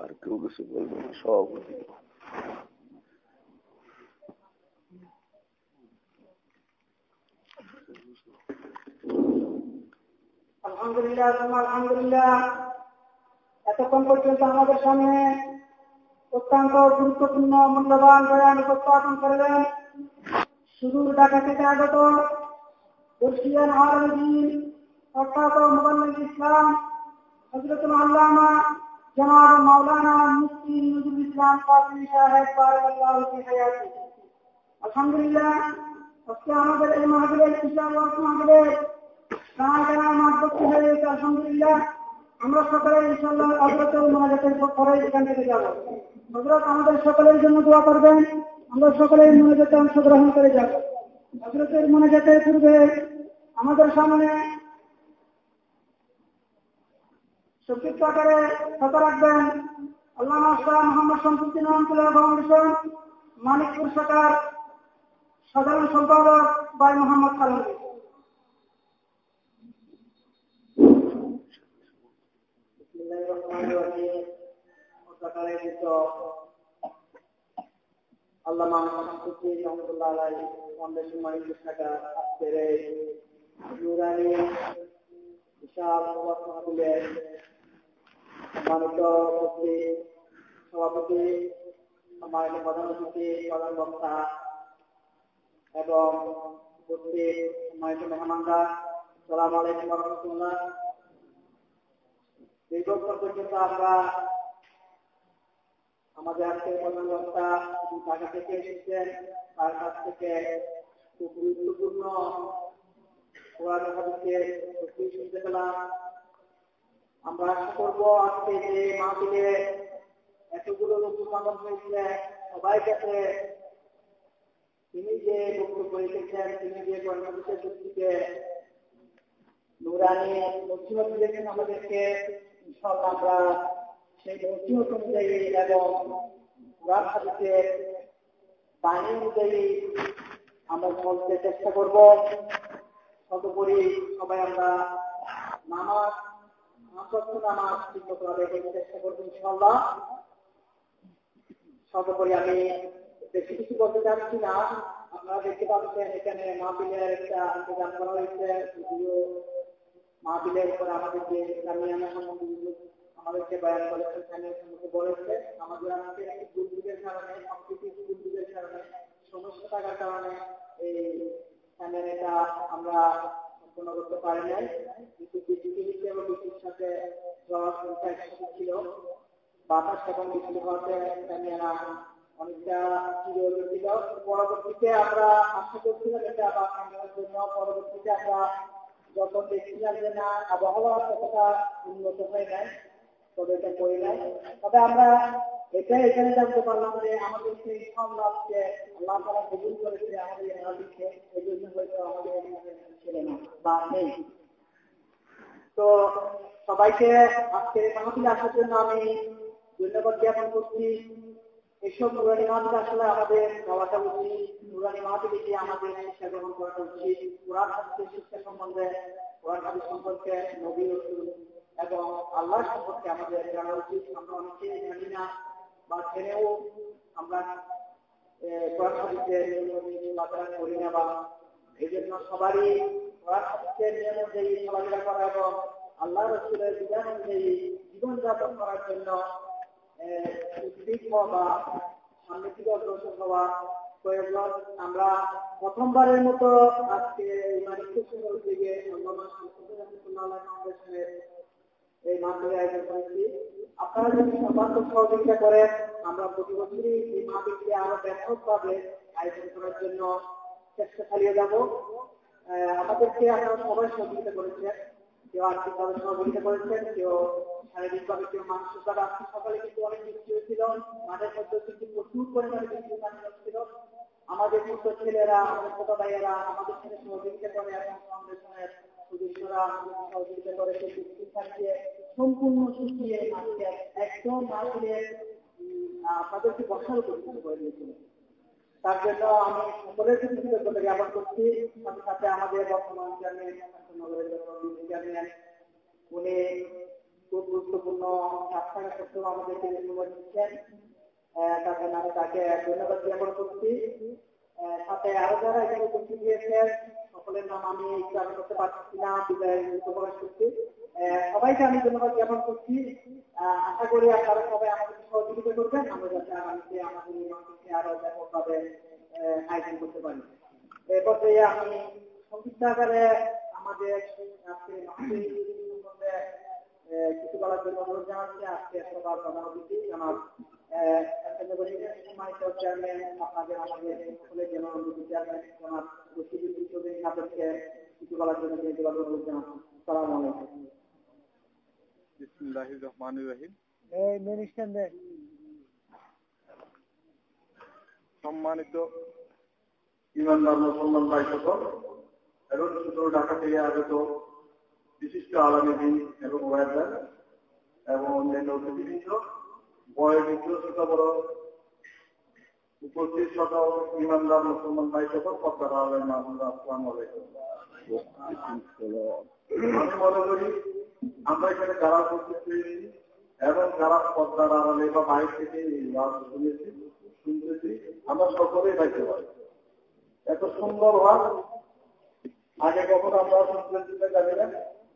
আর কেউ কিছু বলব না সব আলহামদুলিল্লাহ আলহামদুলিল্লাহ। এতক্ষণ পর্যন্ত আমাদের সামনে অত্যন্ত গুরুত্বপূর্ণ, মূল্যবান বয়ান উপস্থাপন করলেন সুদূর ঢাকা থেকে আগত বর্ষিয়ান আলমদিন অর্থাৎ মোবাল্লিক ইসলাম হজরতুল আল্লামা জনাব মাওলানা মুফতি নজরুল ইসলাম কাসমি সাহেব, বারাকাল্লাহ হায়াতি। আলহামদুলিল্লাহ, আজকে আমাদের এই মাহবিলের বিশাল আমরা সকলে ইনশাল্লাহ হজরত আমাদের সকলের জন্য দোয়া করবেন। আমরা সকলেই মোনাজাতে অংশগ্রহণ করে যাব। হজরতের মোনাজাতের পূর্বে আমাদের সামনে সংক্ষিপ্ত আকারে কথা রাখবেন। আল্লাহ শাহ মোহাম্মদ শামসুদ্দিন রহমতুল্লাহ ফাউন্ডেশন, মানিকপুর সরকার সাধারণ সম্পাদক বাই মোহাম্মদ খালুদ্দিন আল্লামা শামসুদ্দিন রহমতুল্লাহ আলাই ফাউন্ডেশন মানিকপুর শাখা আজকের এই নুরানি বিশাল মাহফিলের সভাপতি প্রধান বক্তা এবং মেহমানরা সালাম আলাইকুম রহমতুল্লাহ। দীর্ঘক্ষণ পর্যন্ত আমরা আমাদের আজকের বক্তা ঢাকা থেকে এসেছেন। তার কাছ থেকে খুব গুরুত্বপূর্ণ এতগুলো লোক সমাগম হয়েছে, সবাই কাছে তিনি যে বক্তব্য রেখেছেন, তিনি যে কর্মসূচির ভিত্তিতে নুরানি দিয়েছেন আমাদেরকে ইনশাল্লাহ আমরা সেই নসিহত অনুযায়ী এবং কোরআন বাণী অনুযায়ী আমরা চলতে চেষ্টা করব। সর্বোপরি সবাই আমরা নামাজ চেষ্টা করব সর্বোপরি আমি বেশি কিছু বলতে চাচ্ছি না। আপনারা দেখতে পাচ্ছেন এখানে মাহফিলের একটা ইন্তজাম করা হয়েছে যদিও মাহফিলের উপরে আমাদের যে কামিয়ানা সম্বন্ধে আমাদেরকে বয়ান স্থানীয় সম্মুখে বলেছে, আমাদের আজকে দুর্যোগের কারণে সম্প্রীতি দুর্যোগের কারণে সমস্যা থাকার কারণে এই এটা আমরা সম্পূর্ণ করতে পারি নাই। কিন্তু হিসেবে এবং বৃষ্টির সাথে জল সংখ্যা একসাথে ছিল। বাতাস এবং বৃষ্টি হওয়াতে স্থানীয়রা অনেকটা চির ছিল। পরবর্তীতে আমরা আশা করছিলাম এটা আবার জন্য পরবর্তীতে আমরা যখন দেখছিলাম যে না আবহাওয়া ততটা উন্নত হয়ে যায়, তবে এটা করি নাই তবে আমরা এটা এখানে জানতে পারলাম যে আমাদের সেই সংলাপকে আল্লাহ তারা কবুল করেছে আমাদের নাবিককে এই জন্য হয়তো আমাদের ছিল না বা নেই। তো সবাইকে আজকে মাহফিলে আসার জন্য আমি ধন্যবাদ জ্ঞাপন করছি। এসব নুরানি মাহফিল আসলে আমাদের গাওয়াটা উচিত নুরানি মাহফিলে গিয়ে আমাদের শিক্ষা গ্রহণ করাটা উচিত। কোরআন হাদিসের শিক্ষা সম্বন্ধে কোরআন হাদিস সম্পর্কে নবী এবং আল্লাহ সম্পর্কে আমাদের জানা উচিত। আমরা অনেকে জানি না বা জেনেও আমরা কোরআন হাদিসের চলাফেরা করি না বা এই জন্য সবারই কোরআন হাদিসের নিয়ম অনুযায়ী চলাফেরা করা এবং আল্লাহ রসুলের বিধান অনুযায়ী জীবনযাপন করার জন্য আমরা প্রথমবারের মতো আজকে ফাউন্ডেশনের এই মাহফিলের আয়োজন করেছি। আপনারা যদি সর্বাত্মক সহযোগিতা করেন আমরা প্রতি বছরই এই মাহফিলকে আরও ব্যাপকভাবে আয়োজন করার জন্য চেষ্টা চালিয়ে যাব আমাদেরকে আপনারা সবাই সহযোগিতা করেছেন কেউ আর্থিকভাবে সহযোগিতা করেছেন, কেউ শারীরিকভাবে কেউ মানসিকভাবে আজকে সকালে কিন্তু অনেক বৃষ্টি হয়েছিল, মাঠের মধ্যে কিন্তু প্রচুর পরিমাণে বৃষ্টি হচ্ছিল। আমাদের ছোট ছেলেরা, আমাদের ছোট ভাইয়েরা আমাদের সাথে সহযোগিতা করে এবং ফাউন্ডেশনের সদস্যরা সহযোগিতা করে সেই বৃষ্টি থাকিয়ে সম্পূর্ণ শুকিয়ে একদম মাঠে তাদেরকে বসার উপযুক্ত করে দিয়েছিল। তার জন্য আমি সকলের প্রতি কৃতজ্ঞতা জ্ঞাপন করছি। সাথে সাথে আমাদের বর্তমান উনি খুব গুরুত্বপূর্ণ রাস্তাঘাট করতেও আমাদেরকে সময় দিচ্ছেন। তার জন্য আমি তাকে ধন্যবাদ জ্ঞাপন করছি। সাথে আরও যারা এখানে উপস্থিত হয়েছেন সকলের নাম আমি উচ্চারণ করতে পারছি না বিদায় প্রকাশ করছি সবাইকে আমি ধন্যবাদ জ্ঞাপন করছি। আশা করি আপনারা সবাই আমাদের সহযোগিতা করবেন। আমরা যাতে আগামীতে আমাদের এই মানুষকে আরও ব্যাপকভাবে আয়োজন করতে পারি। এ পর্যায়ে আমি সংক্ষিপ্ত আকারে আমাদের আজকে সম্বন্ধে কিছু বলার জন্য অনুরোধ জানাচ্ছি। আজকে সবার প্রধান অতিথি জানাব সম্মানিত চেয়ারম্যান। আপনাদের আমাদের সকলের জন্য চেয়ারম্যান কিছু বলার জন্য অনুরোধ জানাচ্ছি। সালাম আলাইকুম। বিসমিল্লাহির রহমানির রহিম এই মিনিস্টার সম্মানিত ইমানদার মুসলমান ভাই সকল এবং শুধু ঢাকা থেকে আগত বিশিষ্ট আলামী দিন এবং ওয়াইদার এবং অন্যান্য অতিথিবৃন্দ বয়োবৃদ্ধ ছোট বড় উপস্থিত সকল ইমানদার মুসলমান ভাই সকল পদ্মার আলম মাহমুদ আসসালাম আলাইকুম। আমি মনে করি আমরা এখানে যারা উপস্থিত হয়েছি এবং যারা পদ্মার আড়ালে বা বাইরে থেকে শুনেছি, শুনতেছি, আমরা সকলেই পাইতে পারি এত সুন্দর ওয়াজ আগে কখনো আমরা শুনতে জানি না।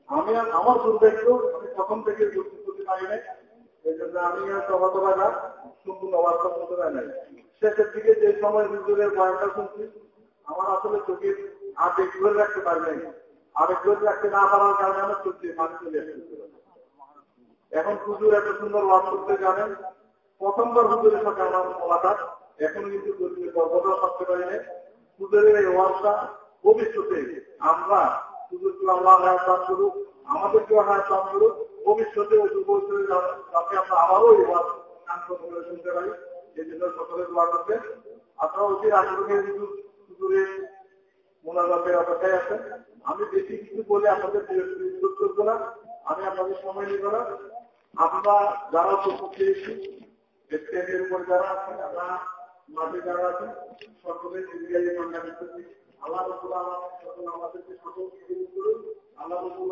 আমি আমার দুর্ভাগ্য, আমি তখন থেকে উপস্থিত করতে পারি নাই। এই জন্য আমি হয়তো না, সম্পূর্ণ অবার্তা শুনতে পারি নাই। শেষের দিকে যে সময় হুজুরের বয়ানটা শুনছি, আমার আসলে চোখের আবেগ ধরে রাখতে পারি নাই। আবেগ রাখতে না পারার কারণে আমার এখন হুজুর এত সুন্দর ওয়াজ করতে জানেন প্রথমবার হুজুরের সাথে আমার এখন কিন্তু গর্বটা থাকতে পারি না হুজুরের এই ওয়াজটা ভবিষ্যতে আমরা আল্লাহ হায়াত দান করুক, আমাদেরকেও হায়াত করুক, ভবিষ্যতে আমরা আবারও এই করে শুনতে পারি। এই জন্য সকলের দোয়া করবেন। আপনারা অতি আগ্রহে হুজুরের অপেক্ষায় আছে। আমি বেশি কিছু বলে আপনাদের বিরোধ করব না। আমি আপনাদের সময় নিব না। আমরা যারা উপস্থিত পেয়েছি উপরে যারা আছেন, আমরা মাঠে যারা আছেন সকলের আল্লাহ রসুল আমাদেরকে সকল আল্লাহ রসুল